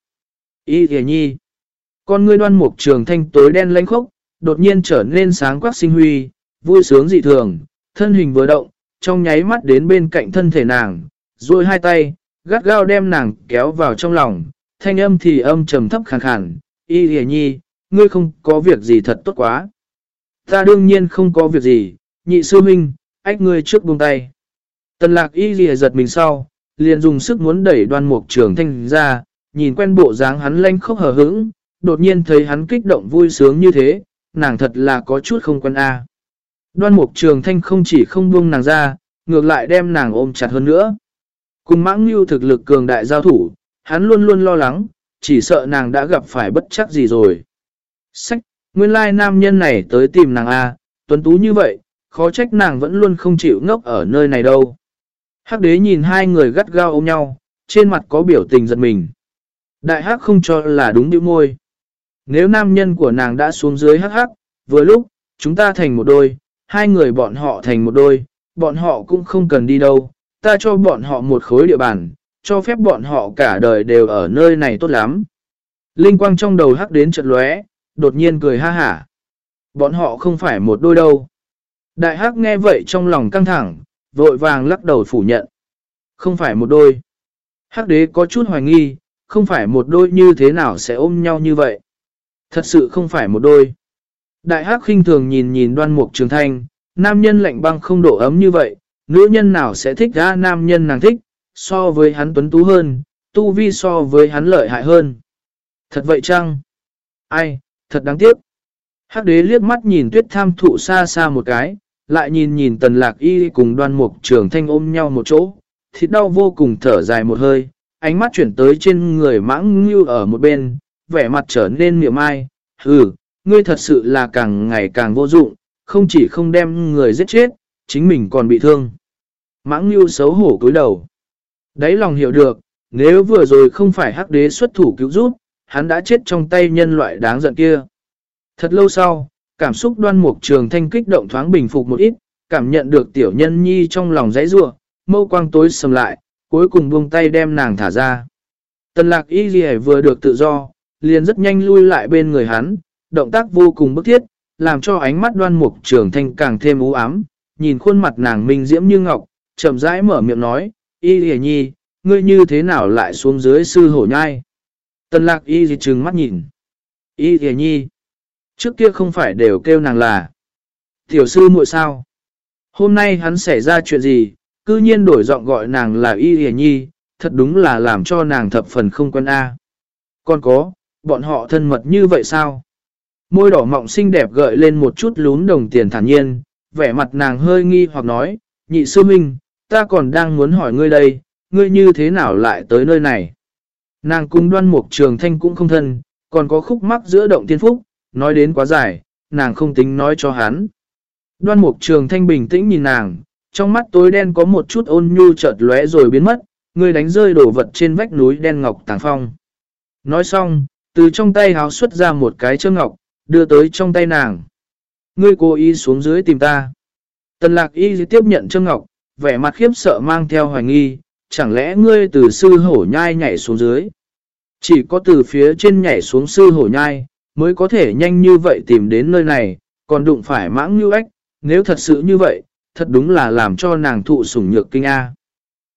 Speaker 1: Y thề nhi, con ngươi đoan mục trường thanh tối đen lanh khốc, đột nhiên trở nên sáng quắc sinh huy, vui sướng dị thường, thân hình vừa động, trong nháy mắt đến bên cạnh thân thể nàng, rồi hai tay, gắt gao đem nàng kéo vào trong lòng, thanh âm thì âm trầm thấp khàn khàn, y hề nhi, ngươi không có việc gì thật tốt quá. Ta đương nhiên không có việc gì, nhị sư minh, ách ngươi trước buông tay. Tần lạc y hề giật mình sau, liền dùng sức muốn đẩy đoan mục trường thanh ra, nhìn quen bộ dáng hắn lanh khóc hờ hững, đột nhiên thấy hắn kích động vui sướng như thế, nàng thật là có chút không quen a. Đoan mục trường thanh không chỉ không buông nàng ra, ngược lại đem nàng ôm chặt hơn nữa. Cùng mãng như thực lực cường đại giao thủ, hắn luôn luôn lo lắng, chỉ sợ nàng đã gặp phải bất chắc gì rồi. Sách, nguyên lai nam nhân này tới tìm nàng A, tuấn tú như vậy, khó trách nàng vẫn luôn không chịu ngốc ở nơi này đâu. Hắc đế nhìn hai người gắt gao ôm nhau, trên mặt có biểu tình giật mình. Đại hắc không cho là đúng điệu môi. Nếu nam nhân của nàng đã xuống dưới hắc hắc, vừa lúc, chúng ta thành một đôi, hai người bọn họ thành một đôi, bọn họ cũng không cần đi đâu, ta cho bọn họ một khối địa bàn, cho phép bọn họ cả đời đều ở nơi này tốt lắm. Linh quang trong đầu hắc đến trận lóe, đột nhiên cười ha hả. Bọn họ không phải một đôi đâu. Đại hắc nghe vậy trong lòng căng thẳng, vội vàng lắc đầu phủ nhận. Không phải một đôi. Hắc đế có chút hoài nghi, không phải một đôi như thế nào sẽ ôm nhau như vậy. Thật sự không phải một đôi. Đại hắc khinh thường nhìn nhìn đoan mục trường thanh, nam nhân lạnh băng không độ ấm như vậy, nữ nhân nào sẽ thích ra nam nhân nàng thích, so với hắn tuấn tú hơn, tu vi so với hắn lợi hại hơn. Thật vậy chăng? Ai, thật đáng tiếc. Hắc đế liếc mắt nhìn tuyết tham thụ xa xa một cái, lại nhìn nhìn tần lạc y cùng đoan mục trường thanh ôm nhau một chỗ, thịt đau vô cùng thở dài một hơi, ánh mắt chuyển tới trên người mãng như ở một bên, vẻ mặt trở nên miệng mai, ừ, ngươi thật sự là càng ngày càng vô dụng, không chỉ không đem người giết chết, chính mình còn bị thương. Mãng Nhu xấu hổ cúi đầu. Đấy lòng hiểu được, nếu vừa rồi không phải hắc đế xuất thủ cứu giúp, hắn đã chết trong tay nhân loại đáng giận kia. Thật lâu sau, cảm xúc đoan mục trường thanh kích động thoáng bình phục một ít, cảm nhận được tiểu nhân nhi trong lòng dãy rua, mâu quang tối sầm lại, cuối cùng buông tay đem nàng thả ra. Tần lạc y ghi vừa được tự do, liền rất nhanh lui lại bên người hắn, động tác vô cùng bức thiết, làm cho ánh mắt đoan mục trường thanh càng thêm u ám, nhìn khuôn mặt nàng minh diễm như ngọc, chậm rãi mở miệng nói, y lìa nhi, ngươi như thế nào lại xuống dưới sư hổ nhai? Tần lạc y gì trừng mắt nhìn. Y lìa nhi, trước kia không phải đều kêu nàng là tiểu sư muội sao? Hôm nay hắn xảy ra chuyện gì, cư nhiên đổi giọng gọi nàng là Y Hề Nhi, thật đúng là làm cho nàng thập phần không quen A. Còn có, bọn họ thân mật như vậy sao? Môi đỏ mọng xinh đẹp gợi lên một chút lún đồng tiền thản nhiên, vẻ mặt nàng hơi nghi hoặc nói, nhị sư minh, ta còn đang muốn hỏi ngươi đây, ngươi như thế nào lại tới nơi này? Nàng cung đoan mục trường thanh cũng không thân, còn có khúc mắc giữa động tiên phúc, nói đến quá dài, nàng không tính nói cho hắn. Đoan mục trường thanh bình tĩnh nhìn nàng, trong mắt tối đen có một chút ôn nhu chợt lóe rồi biến mất, người đánh rơi đổ vật trên vách núi đen ngọc tàng phong. Nói xong, từ trong tay háo xuất ra một cái chơ ngọc, đưa tới trong tay nàng. Ngươi cố ý xuống dưới tìm ta. Tần lạc y tiếp nhận trương ngọc, vẻ mặt khiếp sợ mang theo hoài nghi, chẳng lẽ ngươi từ sư hổ nhai nhảy xuống dưới. Chỉ có từ phía trên nhảy xuống sư hổ nhai, mới có thể nhanh như vậy tìm đến nơi này, còn đụng phải mãng như ếch, nếu thật sự như vậy, thật đúng là làm cho nàng thụ sủng nhược kinh A.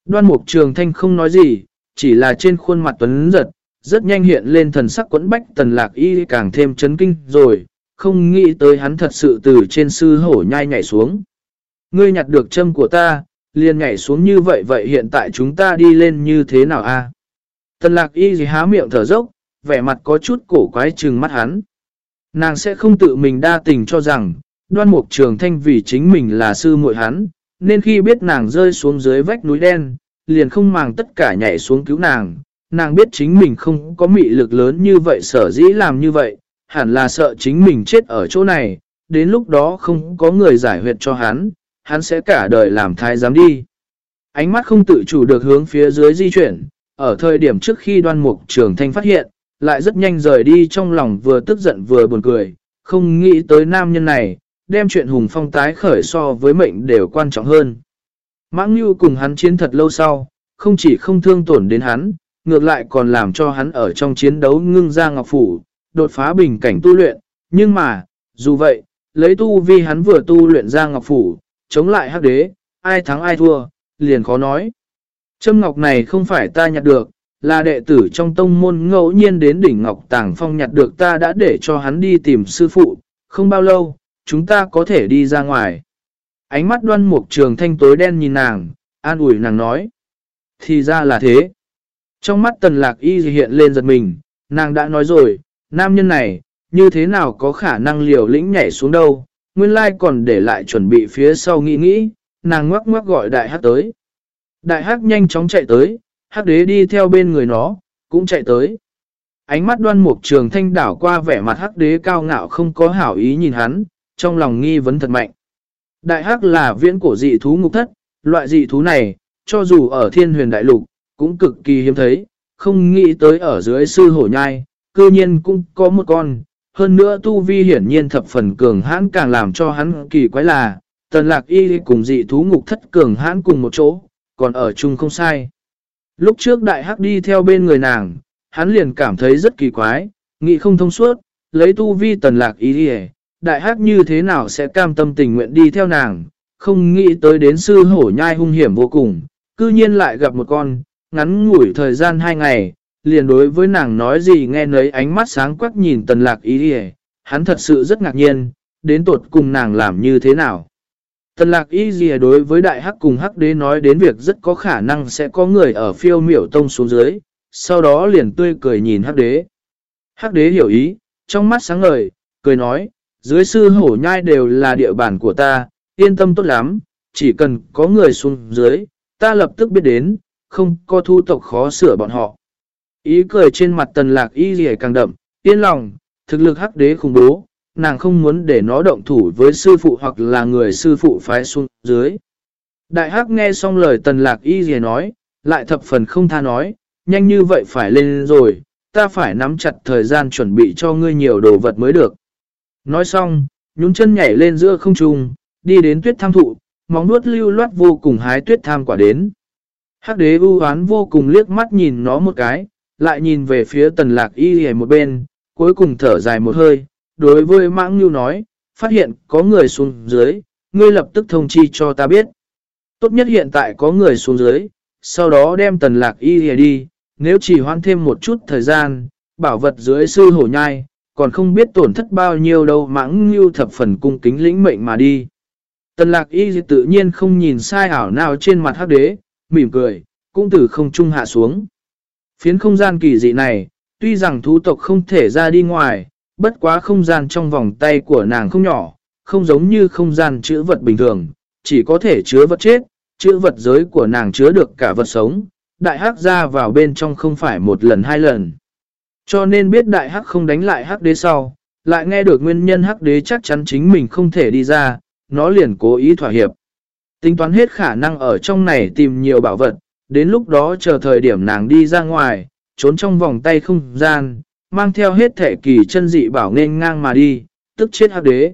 Speaker 1: Đoan mục trường thanh không nói gì, chỉ là trên khuôn mặt tuấn giật, rất nhanh hiện lên thần sắc quẫn bách tần lạc y càng thêm chấn kinh rồi, không nghĩ tới hắn thật sự từ trên sư hổ nhai nhảy xuống. Ngươi nhặt được châm của ta, liền nhảy xuống như vậy vậy hiện tại chúng ta đi lên như thế nào a? Tần lạc y gì há miệng thở dốc, vẻ mặt có chút cổ quái trừng mắt hắn. Nàng sẽ không tự mình đa tình cho rằng, đoan mục trường thanh vì chính mình là sư muội hắn, nên khi biết nàng rơi xuống dưới vách núi đen, liền không màng tất cả nhảy xuống cứu nàng. Nàng biết chính mình không có mị lực lớn như vậy sở dĩ làm như vậy, hẳn là sợ chính mình chết ở chỗ này, đến lúc đó không có người giải huyệt cho hắn, hắn sẽ cả đời làm thái giám đi. Ánh mắt không tự chủ được hướng phía dưới di chuyển, ở thời điểm trước khi đoan mục trường thanh phát hiện, lại rất nhanh rời đi trong lòng vừa tức giận vừa buồn cười, không nghĩ tới nam nhân này, đem chuyện hùng phong tái khởi so với mệnh đều quan trọng hơn. Mãng Nhu cùng hắn chiến thật lâu sau, không chỉ không thương tổn đến hắn, ngược lại còn làm cho hắn ở trong chiến đấu ngưng ra ngọc phủ, đột phá bình cảnh tu luyện. Nhưng mà, dù vậy, lấy tu vi hắn vừa tu luyện ra ngọc phủ, chống lại hắc đế, ai thắng ai thua, liền khó nói. Châm ngọc này không phải ta nhặt được, là đệ tử trong tông môn ngẫu nhiên đến đỉnh ngọc tàng phong nhặt được ta đã để cho hắn đi tìm sư phụ, không bao lâu, chúng ta có thể đi ra ngoài. Ánh mắt đoan mục trường thanh tối đen nhìn nàng, an ủi nàng nói. Thì ra là thế. Trong mắt tần lạc y hiện lên giật mình, nàng đã nói rồi, nam nhân này, như thế nào có khả năng liều lĩnh nhảy xuống đâu, nguyên lai còn để lại chuẩn bị phía sau nghĩ nghĩ, nàng ngoắc ngoắc gọi đại hát tới. Đại hát nhanh chóng chạy tới, hát đế đi theo bên người nó, cũng chạy tới. Ánh mắt đoan mục trường thanh đảo qua vẻ mặt hắc đế cao ngạo không có hảo ý nhìn hắn, trong lòng nghi vấn thật mạnh. Đại hắc là viễn cổ dị thú ngục thất, loại dị thú này, cho dù ở thiên huyền đại lục, cũng cực kỳ hiếm thấy, không nghĩ tới ở dưới sư hổ nhai, cư nhiên cũng có một con. Hơn nữa tu vi hiển nhiên thập phần cường hãn càng làm cho hắn kỳ quái là, tần lạc y cùng dị thú ngục thất cường hãn cùng một chỗ, còn ở chung không sai. Lúc trước đại hắc đi theo bên người nàng, hắn liền cảm thấy rất kỳ quái, nghĩ không thông suốt, lấy tu vi tần lạc y đi đại hắc như thế nào sẽ cam tâm tình nguyện đi theo nàng, không nghĩ tới đến sư hổ nhai hung hiểm vô cùng, cư nhiên lại gặp một con, ngắn ngủi thời gian hai ngày, liền đối với nàng nói gì nghe nấy ánh mắt sáng quắc nhìn tần lạc ý đi hắn thật sự rất ngạc nhiên, đến tột cùng nàng làm như thế nào. Tần lạc ý gì đối với đại hắc cùng hắc đế nói đến việc rất có khả năng sẽ có người ở phiêu miểu tông xuống dưới, sau đó liền tươi cười nhìn hắc đế. Hắc đế hiểu ý, trong mắt sáng ngời, cười nói, dưới sư hổ nhai đều là địa bàn của ta, yên tâm tốt lắm, chỉ cần có người xuống dưới, ta lập tức biết đến, không có thu tộc khó sửa bọn họ. Ý cười trên mặt tần lạc y gì càng đậm, yên lòng, thực lực hắc đế khủng bố, nàng không muốn để nó động thủ với sư phụ hoặc là người sư phụ phái xuống dưới. Đại hắc nghe xong lời tần lạc y gì nói, lại thập phần không tha nói, nhanh như vậy phải lên rồi, ta phải nắm chặt thời gian chuẩn bị cho ngươi nhiều đồ vật mới được. Nói xong, nhún chân nhảy lên giữa không trung, đi đến tuyết tham thụ, móng nuốt lưu loát vô cùng hái tuyết tham quả đến. Hắc đế u hoán vô cùng liếc mắt nhìn nó một cái, lại nhìn về phía tần lạc y hề một bên, cuối cùng thở dài một hơi, đối với mãng như nói, phát hiện có người xuống dưới, ngươi lập tức thông chi cho ta biết. Tốt nhất hiện tại có người xuống dưới, sau đó đem tần lạc y hề đi, nếu chỉ hoãn thêm một chút thời gian, bảo vật dưới sư hổ nhai, còn không biết tổn thất bao nhiêu đâu mãng như thập phần cung kính lĩnh mệnh mà đi. Tần lạc y tự nhiên không nhìn sai ảo nào trên mặt hắc đế, mỉm cười, cũng từ không trung hạ xuống. Phiến không gian kỳ dị này, tuy rằng thú tộc không thể ra đi ngoài, bất quá không gian trong vòng tay của nàng không nhỏ, không giống như không gian chữ vật bình thường, chỉ có thể chứa vật chết, chữ vật giới của nàng chứa được cả vật sống, đại hắc ra vào bên trong không phải một lần hai lần. Cho nên biết đại hắc không đánh lại hắc đế sau, lại nghe được nguyên nhân hắc đế chắc chắn chính mình không thể đi ra, nó liền cố ý thỏa hiệp. Tính toán hết khả năng ở trong này tìm nhiều bảo vật, đến lúc đó chờ thời điểm nàng đi ra ngoài, trốn trong vòng tay không gian, mang theo hết thể kỳ chân dị bảo nên ngang mà đi, tức chết hắc đế.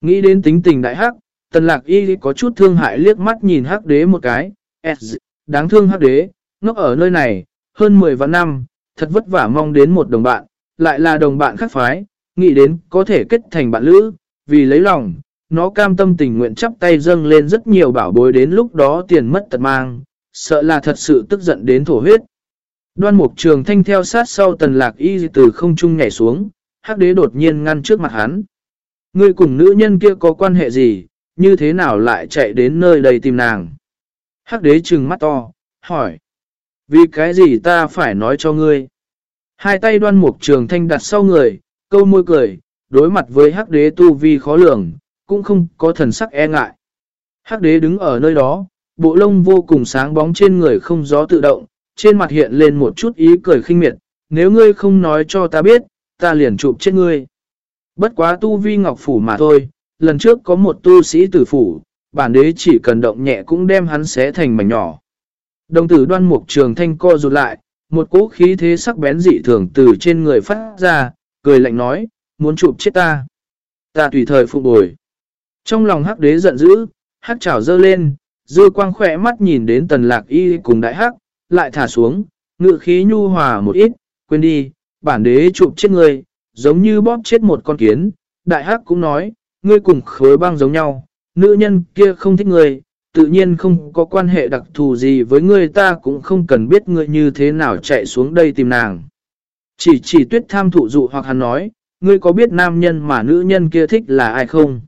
Speaker 1: Nghĩ đến tính tình đại hắc, tần lạc y có chút thương hại liếc mắt nhìn hắc đế một cái, đáng thương hắc đế, ngốc ở nơi này, hơn 10 vạn năm, thật vất vả mong đến một đồng bạn, lại là đồng bạn khác phái, nghĩ đến có thể kết thành bạn lữ, vì lấy lòng, nó cam tâm tình nguyện chắp tay dâng lên rất nhiều bảo bối đến lúc đó tiền mất tật mang, sợ là thật sự tức giận đến thổ huyết. Đoan mục trường thanh theo sát sau tần lạc y từ không trung nhảy xuống, hắc đế đột nhiên ngăn trước mặt hắn. Ngươi cùng nữ nhân kia có quan hệ gì, như thế nào lại chạy đến nơi đây tìm nàng? Hắc đế trừng mắt to, hỏi. Vì cái gì ta phải nói cho ngươi? Hai tay đoan mục trường thanh đặt sau người, câu môi cười, đối mặt với hắc đế tu vi khó lường, cũng không có thần sắc e ngại. Hắc đế đứng ở nơi đó, bộ lông vô cùng sáng bóng trên người không gió tự động, trên mặt hiện lên một chút ý cười khinh miệt, nếu ngươi không nói cho ta biết, ta liền chụp chết ngươi. Bất quá tu vi ngọc phủ mà thôi, lần trước có một tu sĩ tử phủ, bản đế chỉ cần động nhẹ cũng đem hắn xé thành mảnh nhỏ. Đồng tử đoan mục trường thanh co rụt lại, một cỗ khí thế sắc bén dị thường từ trên người phát ra, cười lạnh nói, muốn chụp chết ta. Ta tùy thời phục bồi. Trong lòng hắc đế giận dữ, hắc chảo dơ lên, dư quang khỏe mắt nhìn đến tần lạc y cùng đại hắc, lại thả xuống, ngự khí nhu hòa một ít, quên đi, bản đế chụp chết ngươi, giống như bóp chết một con kiến. Đại hắc cũng nói, ngươi cùng khối băng giống nhau, nữ nhân kia không thích ngươi, tự nhiên không có quan hệ đặc thù gì với ngươi ta cũng không cần biết ngươi như thế nào chạy xuống đây tìm nàng. Chỉ chỉ tuyết tham thụ dụ hoặc hắn nói, ngươi có biết nam nhân mà nữ nhân kia thích là ai không?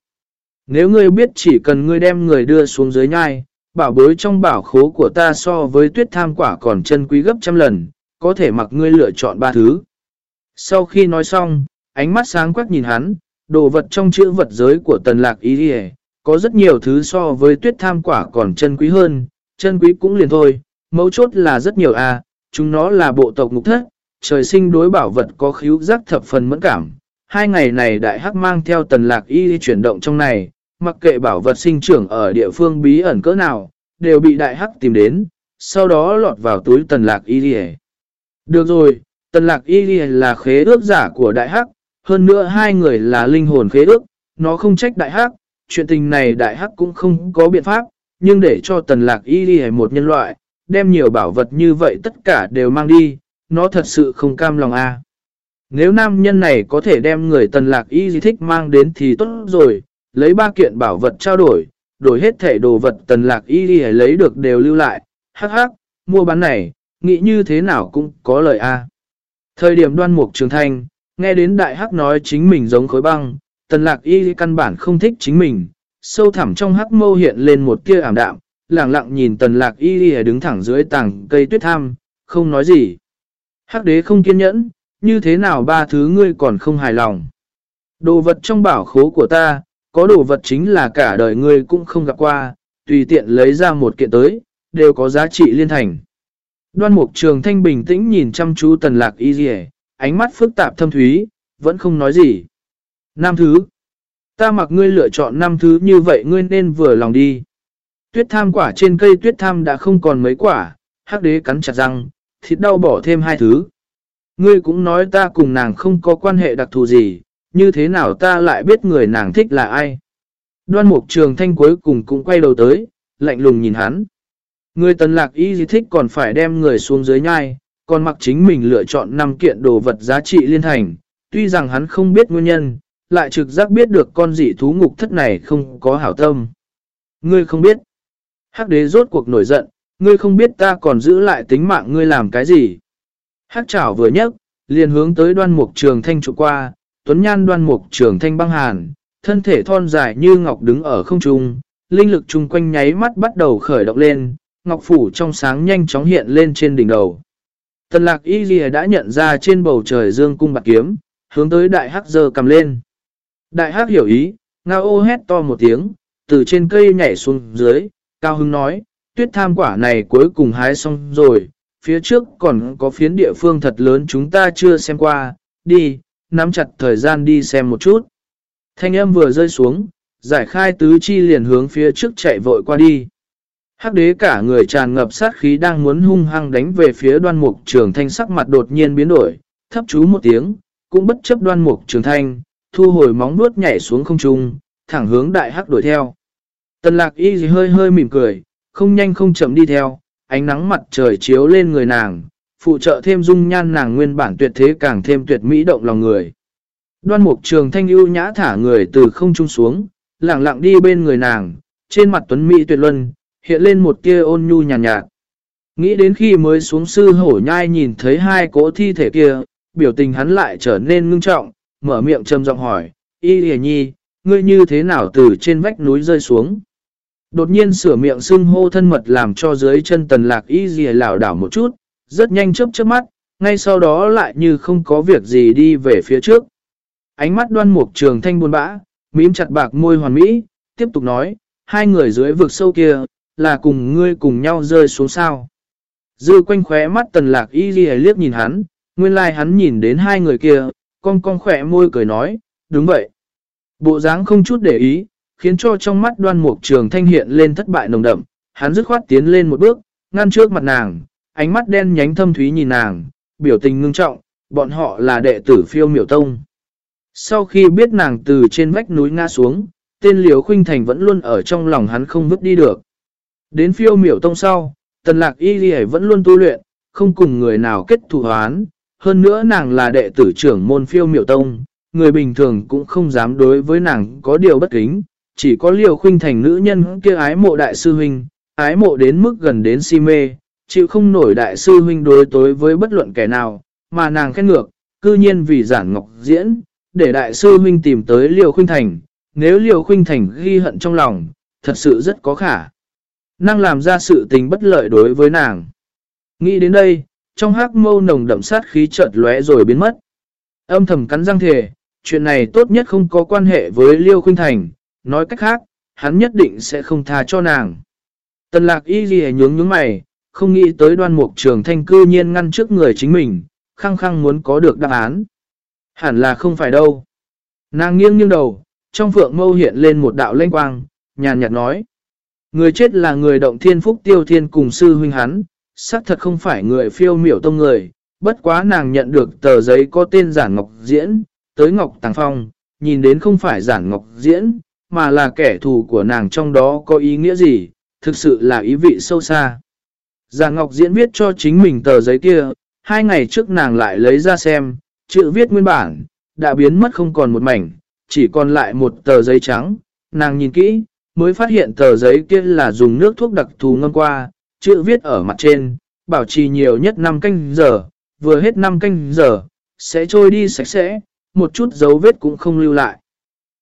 Speaker 1: Nếu ngươi biết chỉ cần ngươi đem người đưa xuống dưới nhai, bảo bối trong bảo khố của ta so với tuyết tham quả còn chân quý gấp trăm lần, có thể mặc ngươi lựa chọn ba thứ. Sau khi nói xong, ánh mắt sáng quắc nhìn hắn, đồ vật trong chữ vật giới của tần lạc ý đi có rất nhiều thứ so với tuyết tham quả còn chân quý hơn, chân quý cũng liền thôi, mấu chốt là rất nhiều à, chúng nó là bộ tộc ngục thất, trời sinh đối bảo vật có khíu giác thập phần mẫn cảm. Hai ngày này đại hắc mang theo tần lạc y chuyển động trong này, mặc kệ bảo vật sinh trưởng ở địa phương bí ẩn cỡ nào, đều bị đại hắc tìm đến, sau đó lọt vào túi tần lạc y đi Được rồi, tần lạc y đi là khế ước giả của đại hắc, hơn nữa hai người là linh hồn khế ước, nó không trách đại hắc, chuyện tình này đại hắc cũng không có biện pháp, nhưng để cho tần lạc y đi một nhân loại, đem nhiều bảo vật như vậy tất cả đều mang đi, nó thật sự không cam lòng a Nếu nam nhân này có thể đem người tần lạc y thích mang đến thì tốt rồi, lấy ba kiện bảo vật trao đổi, đổi hết thể đồ vật tần lạc y đi lấy được đều lưu lại, hắc hắc, mua bán này, nghĩ như thế nào cũng có lời a Thời điểm đoan mục trường thanh, nghe đến đại hắc nói chính mình giống khối băng, tần lạc y căn bản không thích chính mình, sâu thẳm trong hắc mâu hiện lên một tia ảm đạm, lẳng lặng nhìn tần lạc y đi đứng thẳng dưới tảng cây tuyết tham, không nói gì. Hắc đế không kiên nhẫn, như thế nào ba thứ ngươi còn không hài lòng. Đồ vật trong bảo khố của ta, có đồ vật chính là cả đời ngươi cũng không gặp qua, tùy tiện lấy ra một kiện tới, đều có giá trị liên thành. Đoan mục trường thanh bình tĩnh nhìn chăm chú tần lạc y dì ánh mắt phức tạp thâm thúy, vẫn không nói gì. Nam thứ. Ta mặc ngươi lựa chọn năm thứ như vậy ngươi nên vừa lòng đi. Tuyết tham quả trên cây tuyết tham đã không còn mấy quả, hắc đế cắn chặt răng, thịt đau bỏ thêm hai thứ. Ngươi cũng nói ta cùng nàng không có quan hệ đặc thù gì, như thế nào ta lại biết người nàng thích là ai. Đoan mục trường thanh cuối cùng cũng quay đầu tới, lạnh lùng nhìn hắn. Người tần lạc y gì thích còn phải đem người xuống dưới nhai, còn mặc chính mình lựa chọn 5 kiện đồ vật giá trị liên thành. Tuy rằng hắn không biết nguyên nhân, lại trực giác biết được con dị thú ngục thất này không có hảo tâm. Ngươi không biết. Hắc đế rốt cuộc nổi giận, ngươi không biết ta còn giữ lại tính mạng ngươi làm cái gì. Hắc chảo vừa nhấc, liền hướng tới đoan mục trường thanh trụ qua, tuấn nhan đoan mục trường thanh băng hàn, thân thể thon dài như ngọc đứng ở không trung, linh lực chung quanh nháy mắt bắt đầu khởi động lên, ngọc phủ trong sáng nhanh chóng hiện lên trên đỉnh đầu. Tần lạc y ghi đã nhận ra trên bầu trời dương cung bạc kiếm, hướng tới đại hắc giờ cầm lên. Đại hắc hiểu ý, ngao ô hét to một tiếng, từ trên cây nhảy xuống dưới, cao hưng nói, tuyết tham quả này cuối cùng hái xong rồi, phía trước còn có phiến địa phương thật lớn chúng ta chưa xem qua, đi, nắm chặt thời gian đi xem một chút. Thanh âm vừa rơi xuống, giải khai tứ chi liền hướng phía trước chạy vội qua đi. Hắc đế cả người tràn ngập sát khí đang muốn hung hăng đánh về phía đoan mục trường thanh sắc mặt đột nhiên biến đổi, thấp chú một tiếng, cũng bất chấp đoan mục trường thanh, thu hồi móng nuốt nhảy xuống không trung, thẳng hướng đại hắc đuổi theo. Tần lạc y hơi hơi mỉm cười, không nhanh không chậm đi theo, ánh nắng mặt trời chiếu lên người nàng, phụ trợ thêm dung nhan nàng nguyên bản tuyệt thế càng thêm tuyệt mỹ động lòng người. Đoan mục trường thanh ưu nhã thả người từ không trung xuống, lặng lặng đi bên người nàng, trên mặt tuấn mỹ tuyệt luân, hiện lên một tia ôn nhu nhàn nhạt, nhạt. Nghĩ đến khi mới xuống sư hổ nhai nhìn thấy hai cỗ thi thể kia, biểu tình hắn lại trở nên ngưng trọng, mở miệng trầm giọng hỏi, Y Hề Nhi, ngươi như thế nào từ trên vách núi rơi xuống? Đột nhiên sửa miệng xưng hô thân mật làm cho dưới chân tần lạc Y dì lảo đảo một chút, rất nhanh chớp chớp mắt, ngay sau đó lại như không có việc gì đi về phía trước. Ánh mắt đoan mục trường thanh buồn bã, mím chặt bạc môi hoàn mỹ, tiếp tục nói, hai người dưới vực sâu kia, là cùng ngươi cùng nhau rơi xuống sao. Dư quanh khóe mắt tần lạc y ghi liếc nhìn hắn, nguyên lai like hắn nhìn đến hai người kia, con con khỏe môi cười nói, đúng vậy. Bộ dáng không chút để ý, khiến cho trong mắt đoan mục trường thanh hiện lên thất bại nồng đậm, hắn dứt khoát tiến lên một bước, ngăn trước mặt nàng, ánh mắt đen nhánh thâm thúy nhìn nàng, biểu tình ngưng trọng, bọn họ là đệ tử phiêu miểu tông. Sau khi biết nàng từ trên vách núi ngã xuống, tên liều khuynh thành vẫn luôn ở trong lòng hắn không vứt đi được. Đến phiêu miểu tông sau, tần lạc y ghi vẫn luôn tu luyện, không cùng người nào kết thù hoán. Hơn nữa nàng là đệ tử trưởng môn phiêu miểu tông, người bình thường cũng không dám đối với nàng có điều bất kính. Chỉ có liều khuynh thành nữ nhân kia ái mộ đại sư huynh, ái mộ đến mức gần đến si mê, chịu không nổi đại sư huynh đối tối với bất luận kẻ nào, mà nàng khen ngược, cư nhiên vì giản ngọc diễn, để đại sư huynh tìm tới liều khuynh thành. Nếu liều khuynh thành ghi hận trong lòng, thật sự rất có khả năng làm ra sự tình bất lợi đối với nàng. Nghĩ đến đây, trong hắc mâu nồng đậm sát khí chợt lóe rồi biến mất. Âm thầm cắn răng thề, chuyện này tốt nhất không có quan hệ với Liêu Khuynh Thành, nói cách khác, hắn nhất định sẽ không tha cho nàng. Tần lạc y ghi nhướng nhướng mày, không nghĩ tới đoan mục trường thanh cư nhiên ngăn trước người chính mình, khăng khăng muốn có được đáp án. Hẳn là không phải đâu. Nàng nghiêng nghiêng đầu, trong phượng mâu hiện lên một đạo lanh quang, nhàn nhạt nói. Người chết là người động thiên phúc tiêu thiên cùng sư huynh hắn, xác thật không phải người phiêu miểu tông người, bất quá nàng nhận được tờ giấy có tên giản ngọc diễn, tới ngọc tàng phong, nhìn đến không phải giản ngọc diễn, mà là kẻ thù của nàng trong đó có ý nghĩa gì, thực sự là ý vị sâu xa. Già ngọc diễn viết cho chính mình tờ giấy kia, hai ngày trước nàng lại lấy ra xem, chữ viết nguyên bản, đã biến mất không còn một mảnh, chỉ còn lại một tờ giấy trắng, nàng nhìn kỹ, mới phát hiện tờ giấy kia là dùng nước thuốc đặc thù ngâm qua, chữ viết ở mặt trên, bảo trì nhiều nhất 5 canh giờ, vừa hết 5 canh giờ, sẽ trôi đi sạch sẽ, một chút dấu vết cũng không lưu lại.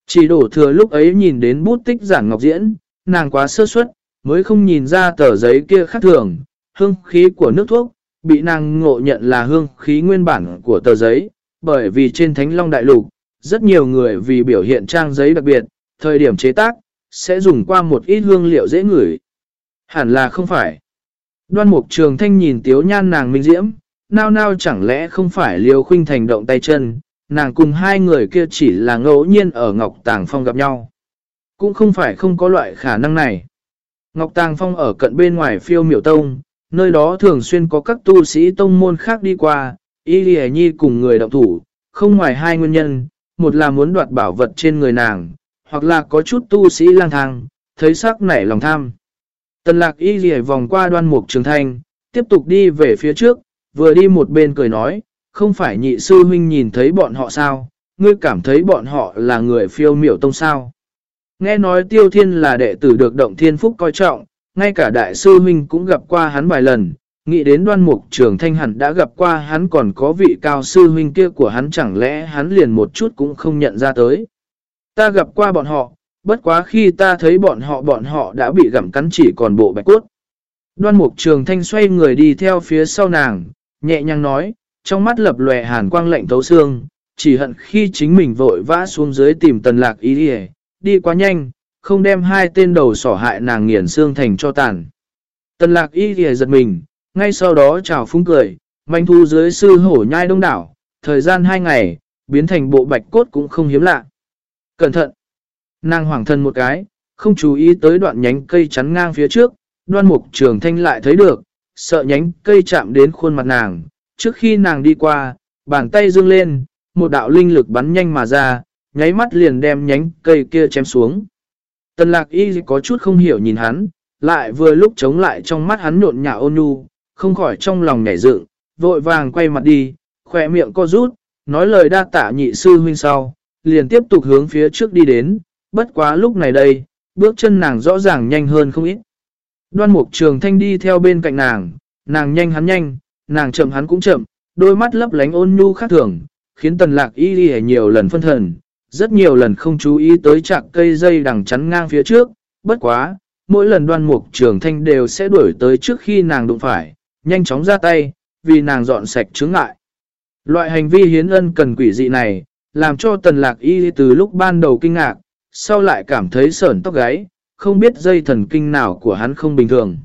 Speaker 1: Chỉ đổ thừa lúc ấy nhìn đến bút tích giản ngọc diễn, nàng quá sơ suất, mới không nhìn ra tờ giấy kia khác thường, hương khí của nước thuốc, bị nàng ngộ nhận là hương khí nguyên bản của tờ giấy, bởi vì trên Thánh Long Đại Lục, rất nhiều người vì biểu hiện trang giấy đặc biệt, thời điểm chế tác, sẽ dùng qua một ít hương liệu dễ ngửi. Hẳn là không phải. Đoan mục trường thanh nhìn tiếu nhan nàng minh diễm, nao nao chẳng lẽ không phải liều khuynh thành động tay chân, nàng cùng hai người kia chỉ là ngẫu nhiên ở Ngọc Tàng Phong gặp nhau. Cũng không phải không có loại khả năng này. Ngọc Tàng Phong ở cận bên ngoài phiêu miểu tông, nơi đó thường xuyên có các tu sĩ tông môn khác đi qua, Y Lì Nhi cùng người động thủ, không ngoài hai nguyên nhân, một là muốn đoạt bảo vật trên người nàng, hoặc là có chút tu sĩ lang thang, thấy sắc nảy lòng tham. Tần lạc Y Lì vòng qua đoan mục trường thanh, tiếp tục đi về phía trước, vừa đi một bên cười nói, không phải nhị sư huynh nhìn thấy bọn họ sao, ngươi cảm thấy bọn họ là người phiêu miểu tông sao. Nghe nói tiêu thiên là đệ tử được động thiên phúc coi trọng, ngay cả đại sư huynh cũng gặp qua hắn vài lần, nghĩ đến đoan mục trường thanh hẳn đã gặp qua hắn còn có vị cao sư huynh kia của hắn chẳng lẽ hắn liền một chút cũng không nhận ra tới. Ta gặp qua bọn họ, bất quá khi ta thấy bọn họ bọn họ đã bị gặm cắn chỉ còn bộ bạch cốt. Đoan mục trường thanh xoay người đi theo phía sau nàng, nhẹ nhàng nói, trong mắt lập lòe hàn quang lệnh tấu xương, chỉ hận khi chính mình vội vã xuống dưới tìm tần lạc ý đi đi quá nhanh, không đem hai tên đầu sỏ hại nàng nghiền xương thành cho tàn. Tần lạc y thì giật mình, ngay sau đó chào phúng cười, manh thu dưới sư hổ nhai đông đảo, thời gian hai ngày, biến thành bộ bạch cốt cũng không hiếm lạ. Cẩn thận! Nàng hoảng thân một cái, không chú ý tới đoạn nhánh cây chắn ngang phía trước, đoan mục trường thanh lại thấy được, sợ nhánh cây chạm đến khuôn mặt nàng. Trước khi nàng đi qua, bàn tay dương lên, một đạo linh lực bắn nhanh mà ra, nháy mắt liền đem nhánh cây kia chém xuống. Tần lạc y có chút không hiểu nhìn hắn, lại vừa lúc chống lại trong mắt hắn nhộn nhả ôn nhu, không khỏi trong lòng nhảy dựng, vội vàng quay mặt đi, khỏe miệng co rút, nói lời đa tạ nhị sư huynh sau, liền tiếp tục hướng phía trước đi đến, bất quá lúc này đây, bước chân nàng rõ ràng nhanh hơn không ít. Đoan mục trường thanh đi theo bên cạnh nàng, nàng nhanh hắn nhanh, nàng chậm hắn cũng chậm, đôi mắt lấp lánh ôn nhu khác thường, khiến tần lạc y đi nhiều lần phân thần, rất nhiều lần không chú ý tới chạc cây dây đằng chắn ngang phía trước, bất quá, mỗi lần đoan mục trường thanh đều sẽ đuổi tới trước khi nàng đụng phải, nhanh chóng ra tay, vì nàng dọn sạch chướng ngại. Loại hành vi hiến ân cần quỷ dị này, làm cho tần lạc y từ lúc ban đầu kinh ngạc, sau lại cảm thấy sởn tóc gáy, không biết dây thần kinh nào của hắn không bình thường.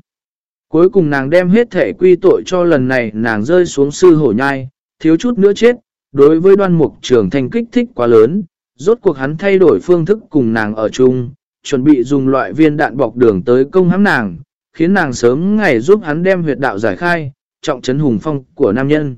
Speaker 1: Cuối cùng nàng đem hết thể quy tội cho lần này nàng rơi xuống sư hổ nhai, thiếu chút nữa chết, đối với đoan mục trường thanh kích thích quá lớn, rốt cuộc hắn thay đổi phương thức cùng nàng ở chung, chuẩn bị dùng loại viên đạn bọc đường tới công hãm nàng, khiến nàng sớm ngày giúp hắn đem huyệt đạo giải khai, trọng trấn hùng phong của nam nhân.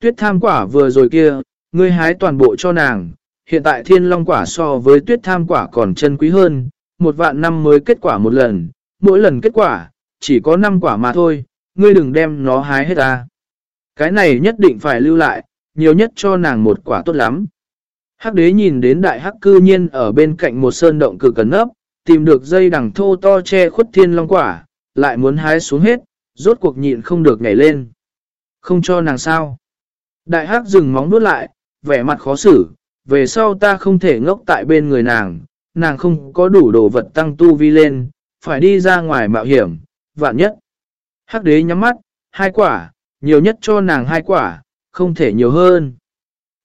Speaker 1: Tuyết tham quả vừa rồi kia, ngươi hái toàn bộ cho nàng, hiện tại thiên long quả so với tuyết tham quả còn chân quý hơn, một vạn năm mới kết quả một lần, mỗi lần kết quả, chỉ có 5 quả mà thôi, ngươi đừng đem nó hái hết ta. Cái này nhất định phải lưu lại, nhiều nhất cho nàng một quả tốt lắm. Hắc đế nhìn đến đại hắc cư nhiên ở bên cạnh một sơn động cực cẩn ấp, tìm được dây đằng thô to che khuất thiên long quả, lại muốn hái xuống hết, rốt cuộc nhịn không được nhảy lên. Không cho nàng sao. Đại hắc dừng móng nuốt lại, vẻ mặt khó xử, về sau ta không thể ngốc tại bên người nàng, nàng không có đủ đồ vật tăng tu vi lên, phải đi ra ngoài mạo hiểm, vạn nhất. Hắc đế nhắm mắt, hai quả, nhiều nhất cho nàng hai quả, không thể nhiều hơn.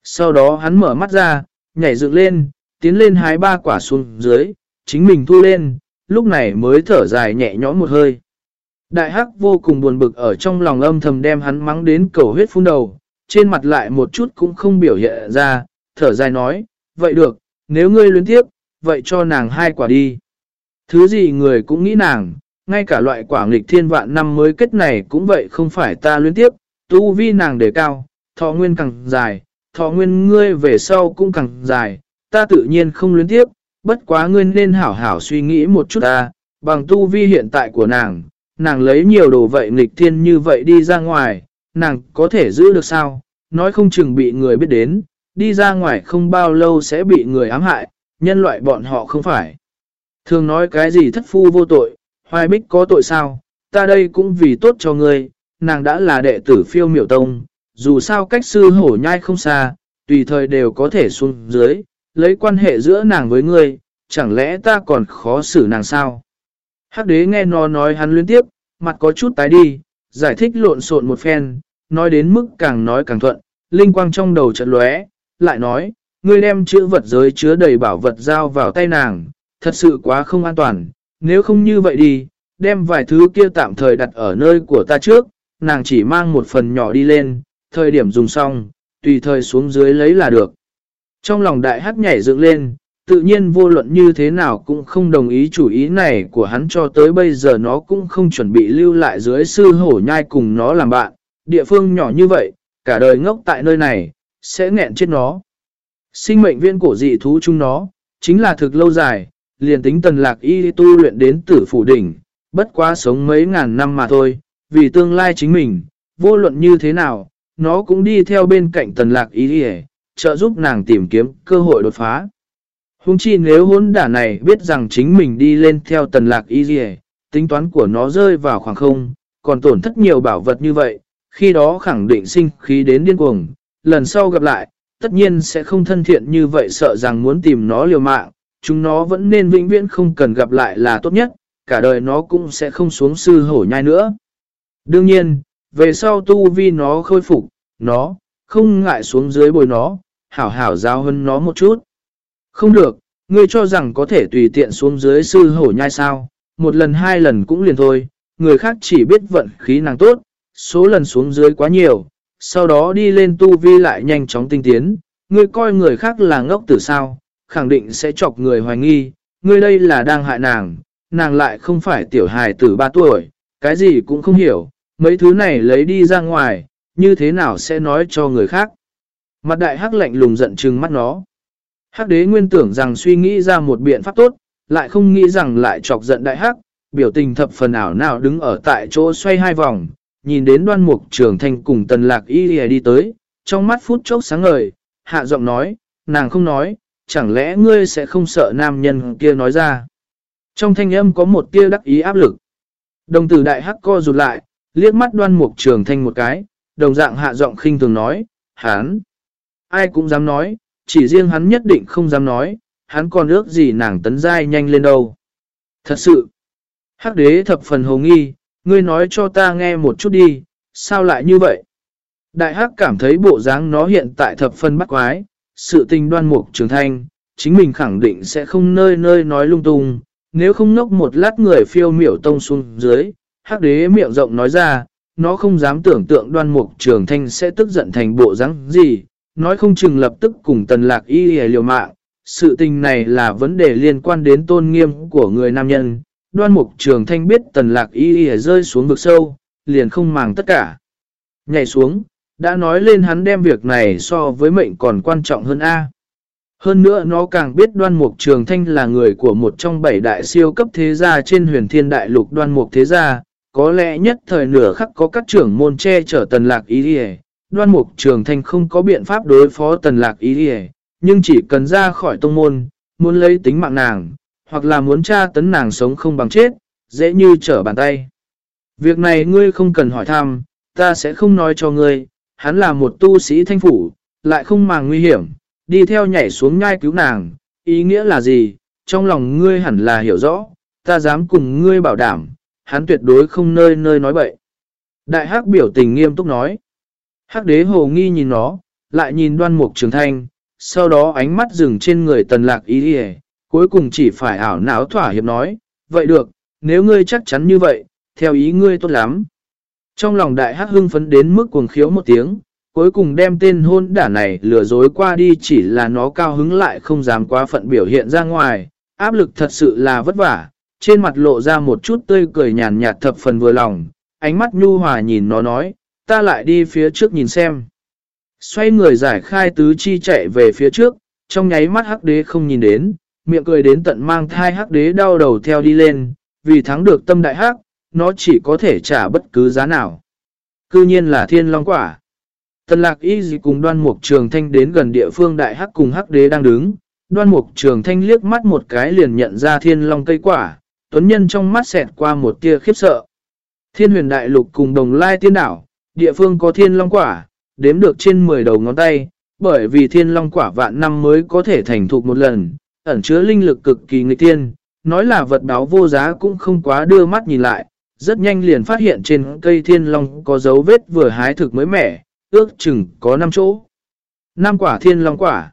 Speaker 1: Sau đó hắn mở mắt ra, nhảy dựng lên, tiến lên hái ba quả xuống dưới, chính mình thu lên, lúc này mới thở dài nhẹ nhõm một hơi. Đại hắc vô cùng buồn bực ở trong lòng âm thầm đem hắn mắng đến cầu huyết phun đầu, trên mặt lại một chút cũng không biểu hiện ra, thở dài nói, vậy được, nếu ngươi luyến tiếp, vậy cho nàng hai quả đi. Thứ gì người cũng nghĩ nàng, ngay cả loại quả nghịch thiên vạn năm mới kết này cũng vậy không phải ta luyến tiếp, tu vi nàng để cao, thọ nguyên càng dài, thọ nguyên ngươi về sau cũng càng dài, ta tự nhiên không luyến tiếp, bất quá ngươi nên hảo hảo suy nghĩ một chút ta, bằng tu vi hiện tại của nàng, nàng lấy nhiều đồ vậy nghịch thiên như vậy đi ra ngoài, nàng có thể giữ được sao, nói không chừng bị người biết đến, đi ra ngoài không bao lâu sẽ bị người ám hại, nhân loại bọn họ không phải. Thường nói cái gì thất phu vô tội, hoài bích có tội sao, ta đây cũng vì tốt cho ngươi, nàng đã là đệ tử phiêu miểu tông, dù sao cách sư hổ nhai không xa, tùy thời đều có thể xuống dưới, lấy quan hệ giữa nàng với ngươi, chẳng lẽ ta còn khó xử nàng sao? Hắc đế nghe nó nói hắn liên tiếp, mặt có chút tái đi, giải thích lộn xộn một phen, nói đến mức càng nói càng thuận, linh quang trong đầu trận lóe, lại nói, ngươi đem chữ vật giới chứa đầy bảo vật giao vào tay nàng, thật sự quá không an toàn, nếu không như vậy đi, đem vài thứ kia tạm thời đặt ở nơi của ta trước, nàng chỉ mang một phần nhỏ đi lên, thời điểm dùng xong, tùy thời xuống dưới lấy là được. Trong lòng đại hắc nhảy dựng lên, tự nhiên vô luận như thế nào cũng không đồng ý chủ ý này của hắn cho tới bây giờ nó cũng không chuẩn bị lưu lại dưới sư hổ nhai cùng nó làm bạn. Địa phương nhỏ như vậy, cả đời ngốc tại nơi này, sẽ nghẹn chết nó. Sinh mệnh viên cổ dị thú chúng nó, chính là thực lâu dài, liền tính tần lạc y tu luyện đến tử phủ đỉnh, bất quá sống mấy ngàn năm mà thôi, vì tương lai chính mình, vô luận như thế nào, nó cũng đi theo bên cạnh tần lạc ý đi trợ giúp nàng tìm kiếm cơ hội đột phá. Hùng chi nếu hốn đả này biết rằng chính mình đi lên theo tần lạc ý dì tính toán của nó rơi vào khoảng không, còn tổn thất nhiều bảo vật như vậy, khi đó khẳng định sinh khí đến điên cuồng, lần sau gặp lại, tất nhiên sẽ không thân thiện như vậy sợ rằng muốn tìm nó liều mạng, chúng nó vẫn nên vĩnh viễn không cần gặp lại là tốt nhất, cả đời nó cũng sẽ không xuống sư hổ nhai nữa. Đương nhiên, về sau tu vi nó khôi phục, nó, không ngại xuống dưới bồi nó, hảo hảo giao hơn nó một chút. Không được, ngươi cho rằng có thể tùy tiện xuống dưới sư hổ nhai sao, một lần hai lần cũng liền thôi, người khác chỉ biết vận khí nàng tốt, số lần xuống dưới quá nhiều, sau đó đi lên tu vi lại nhanh chóng tinh tiến, ngươi coi người khác là ngốc tử sao, khẳng định sẽ chọc người hoài nghi, ngươi đây là đang hại nàng, nàng lại không phải tiểu hài tử 3 tuổi, cái gì cũng không hiểu, mấy thứ này lấy đi ra ngoài, như thế nào sẽ nói cho người khác. Mặt đại hắc lạnh lùng giận trừng mắt nó. Hắc đế nguyên tưởng rằng suy nghĩ ra một biện pháp tốt, lại không nghĩ rằng lại chọc giận đại hắc, biểu tình thập phần ảo nào đứng ở tại chỗ xoay hai vòng, nhìn đến đoan mục trường thanh cùng tần lạc y đi tới, trong mắt phút chốc sáng ngời, hạ giọng nói, nàng không nói, chẳng lẽ ngươi sẽ không sợ nam nhân kia nói ra. Trong thanh âm có một tia đắc ý áp lực. Đồng tử đại hắc co rụt lại, liếc mắt đoan mục trường thanh một cái, đồng dạng hạ giọng khinh thường nói, hắn Ai cũng dám nói, chỉ riêng hắn nhất định không dám nói, hắn còn ước gì nàng tấn giai nhanh lên đâu. Thật sự, hắc đế thập phần hồ nghi, ngươi nói cho ta nghe một chút đi, sao lại như vậy? Đại hắc cảm thấy bộ dáng nó hiện tại thập phần bắt quái, sự tình đoan mục trường thanh, chính mình khẳng định sẽ không nơi nơi nói lung tung, nếu không nốc một lát người phiêu miểu tông xuống dưới, hắc đế miệng rộng nói ra, nó không dám tưởng tượng đoan mục trường thanh sẽ tức giận thành bộ dáng gì, nói không chừng lập tức cùng tần lạc y liều mạng. Sự tình này là vấn đề liên quan đến tôn nghiêm của người nam nhân. Đoan mục trường thanh biết tần lạc y hề rơi xuống vực sâu, liền không màng tất cả. Nhảy xuống, đã nói lên hắn đem việc này so với mệnh còn quan trọng hơn A. Hơn nữa nó càng biết đoan mục trường thanh là người của một trong bảy đại siêu cấp thế gia trên huyền thiên đại lục đoan mục thế gia, có lẽ nhất thời nửa khắc có các trưởng môn che chở tần lạc ý đi đoan mục trường thanh không có biện pháp đối phó tần lạc ý đi nhưng chỉ cần ra khỏi tông môn, muốn lấy tính mạng nàng, hoặc là muốn tra tấn nàng sống không bằng chết, dễ như trở bàn tay. Việc này ngươi không cần hỏi thăm, ta sẽ không nói cho ngươi, hắn là một tu sĩ thanh phủ, lại không màng nguy hiểm, đi theo nhảy xuống nhai cứu nàng, ý nghĩa là gì, trong lòng ngươi hẳn là hiểu rõ, ta dám cùng ngươi bảo đảm, hắn tuyệt đối không nơi nơi nói bậy. Đại hắc biểu tình nghiêm túc nói. Hắc đế hồ nghi nhìn nó, lại nhìn đoan mục trường thanh, sau đó ánh mắt dừng trên người tần lạc ý hề, cuối cùng chỉ phải ảo não thỏa hiệp nói, vậy được, nếu ngươi chắc chắn như vậy, theo ý ngươi tốt lắm. Trong lòng đại hắc hưng phấn đến mức cuồng khiếu một tiếng, cuối cùng đem tên hôn đả này lừa dối qua đi chỉ là nó cao hứng lại không dám quá phận biểu hiện ra ngoài, áp lực thật sự là vất vả, trên mặt lộ ra một chút tươi cười nhàn nhạt thập phần vừa lòng, ánh mắt nhu hòa nhìn nó nói, ta lại đi phía trước nhìn xem. Xoay người giải khai tứ chi chạy về phía trước, trong nháy mắt hắc đế không nhìn đến, miệng cười đến tận mang thai hắc đế đau đầu theo đi lên, vì thắng được tâm đại hắc, nó chỉ có thể trả bất cứ giá nào. Cư nhiên là thiên long quả. Tần lạc y gì cùng đoan mục trường thanh đến gần địa phương đại hắc cùng hắc đế đang đứng. Đoan mục trường thanh liếc mắt một cái liền nhận ra thiên long cây quả, tuấn nhân trong mắt xẹt qua một tia khiếp sợ. Thiên huyền đại lục cùng đồng lai tiên đảo, địa phương có thiên long quả, đếm được trên 10 đầu ngón tay, bởi vì thiên long quả vạn năm mới có thể thành thục một lần, ẩn chứa linh lực cực kỳ nghịch tiên, nói là vật báo vô giá cũng không quá đưa mắt nhìn lại, rất nhanh liền phát hiện trên cây thiên long có dấu vết vừa hái thực mới mẻ, ước chừng có 5 chỗ. 5 quả thiên long quả.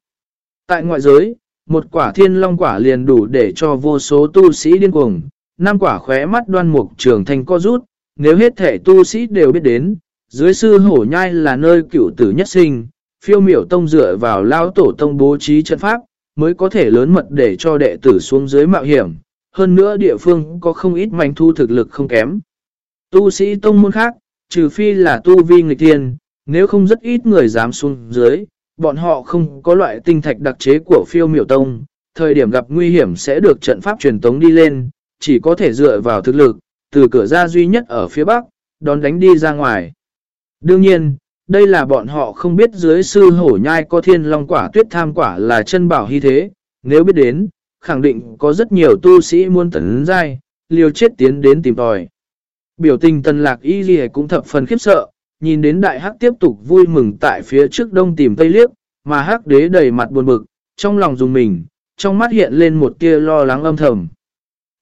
Speaker 1: Tại ngoại giới, một quả thiên long quả liền đủ để cho vô số tu sĩ điên cuồng, năm quả khóe mắt đoan mục trường thành co rút, nếu hết thể tu sĩ đều biết đến, dưới sư hổ nhai là nơi cựu tử nhất sinh, phiêu miểu tông dựa vào lao tổ tông bố trí trận pháp, mới có thể lớn mật để cho đệ tử xuống dưới mạo hiểm. Hơn nữa địa phương có không ít manh thu thực lực không kém. Tu sĩ tông môn khác, trừ phi là tu vi nghịch tiên, nếu không rất ít người dám xuống dưới, bọn họ không có loại tinh thạch đặc chế của phiêu miểu tông, thời điểm gặp nguy hiểm sẽ được trận pháp truyền tống đi lên, chỉ có thể dựa vào thực lực, từ cửa ra duy nhất ở phía bắc, đón đánh đi ra ngoài. Đương nhiên, đây là bọn họ không biết dưới sư hổ nhai có thiên long quả tuyết tham quả là chân bảo hy thế, nếu biết đến, khẳng định có rất nhiều tu sĩ muôn tấn dai, liều chết tiến đến tìm tòi. Biểu tình tần lạc y gì cũng thập phần khiếp sợ, nhìn đến đại hắc tiếp tục vui mừng tại phía trước đông tìm tây liếc, mà hắc đế đầy mặt buồn bực, trong lòng dùng mình, trong mắt hiện lên một tia lo lắng âm thầm.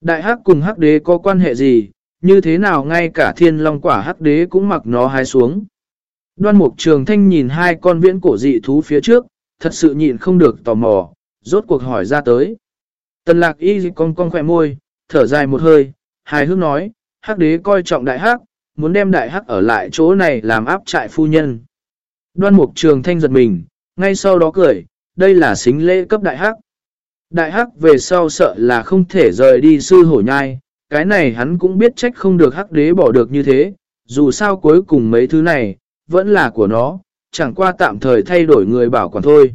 Speaker 1: Đại hắc cùng hắc đế có quan hệ gì, như thế nào ngay cả thiên long quả hắc đế cũng mặc nó hái xuống. Đoan mục trường thanh nhìn hai con viễn cổ dị thú phía trước, thật sự nhịn không được tò mò, rốt cuộc hỏi ra tới. Tần lạc y con con khỏe môi, thở dài một hơi, hài hước nói, hắc đế coi trọng đại hắc, muốn đem đại hắc ở lại chỗ này làm áp trại phu nhân. Đoan mục trường thanh giật mình, ngay sau đó cười, đây là xính lễ cấp đại hắc. Đại hắc về sau sợ là không thể rời đi sư hổ nhai, cái này hắn cũng biết trách không được hắc đế bỏ được như thế, dù sao cuối cùng mấy thứ này, vẫn là của nó, chẳng qua tạm thời thay đổi người bảo quản thôi.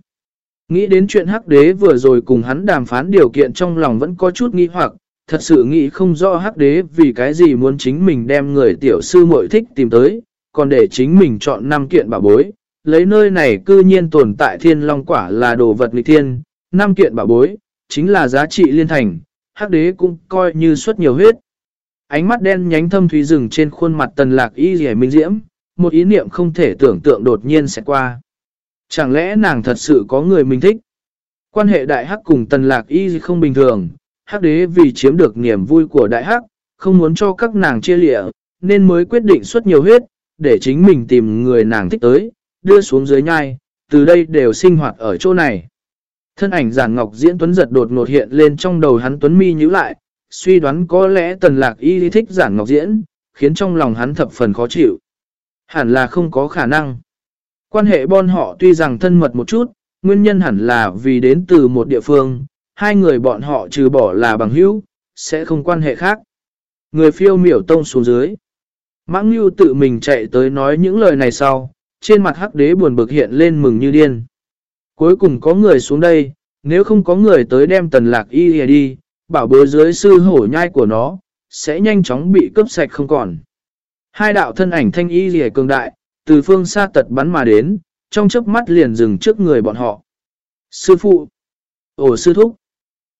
Speaker 1: Nghĩ đến chuyện hắc đế vừa rồi cùng hắn đàm phán điều kiện trong lòng vẫn có chút nghi hoặc, thật sự nghĩ không rõ hắc đế vì cái gì muốn chính mình đem người tiểu sư muội thích tìm tới, còn để chính mình chọn năm kiện bảo bối. Lấy nơi này cư nhiên tồn tại thiên long quả là đồ vật nghịch thiên, năm kiện bảo bối, chính là giá trị liên thành, hắc đế cũng coi như suất nhiều huyết. Ánh mắt đen nhánh thâm thúy rừng trên khuôn mặt tần lạc y rẻ minh diễm, một ý niệm không thể tưởng tượng đột nhiên sẽ qua. Chẳng lẽ nàng thật sự có người mình thích? Quan hệ đại hắc cùng tần lạc y không bình thường, hắc đế vì chiếm được niềm vui của đại hắc, không muốn cho các nàng chia lịa, nên mới quyết định xuất nhiều huyết, để chính mình tìm người nàng thích tới, đưa xuống dưới nhai, từ đây đều sinh hoạt ở chỗ này. Thân ảnh giản ngọc diễn tuấn giật đột ngột hiện lên trong đầu hắn tuấn mi nhíu lại, suy đoán có lẽ tần lạc y thích giản ngọc diễn, khiến trong lòng hắn thập phần khó chịu. Hẳn là không có khả năng. Quan hệ bọn họ tuy rằng thân mật một chút, nguyên nhân hẳn là vì đến từ một địa phương, hai người bọn họ trừ bỏ là bằng hữu, sẽ không quan hệ khác. Người phiêu miểu tông xuống dưới. Mãng Nhu tự mình chạy tới nói những lời này sau, trên mặt hắc đế buồn bực hiện lên mừng như điên. Cuối cùng có người xuống đây, nếu không có người tới đem tần lạc y đi, bảo bối dưới sư hổ nhai của nó, sẽ nhanh chóng bị cướp sạch không còn. Hai đạo thân ảnh thanh y hề cường đại, từ phương xa tật bắn mà đến, trong chớp mắt liền dừng trước người bọn họ. Sư phụ! Ổ sư thúc!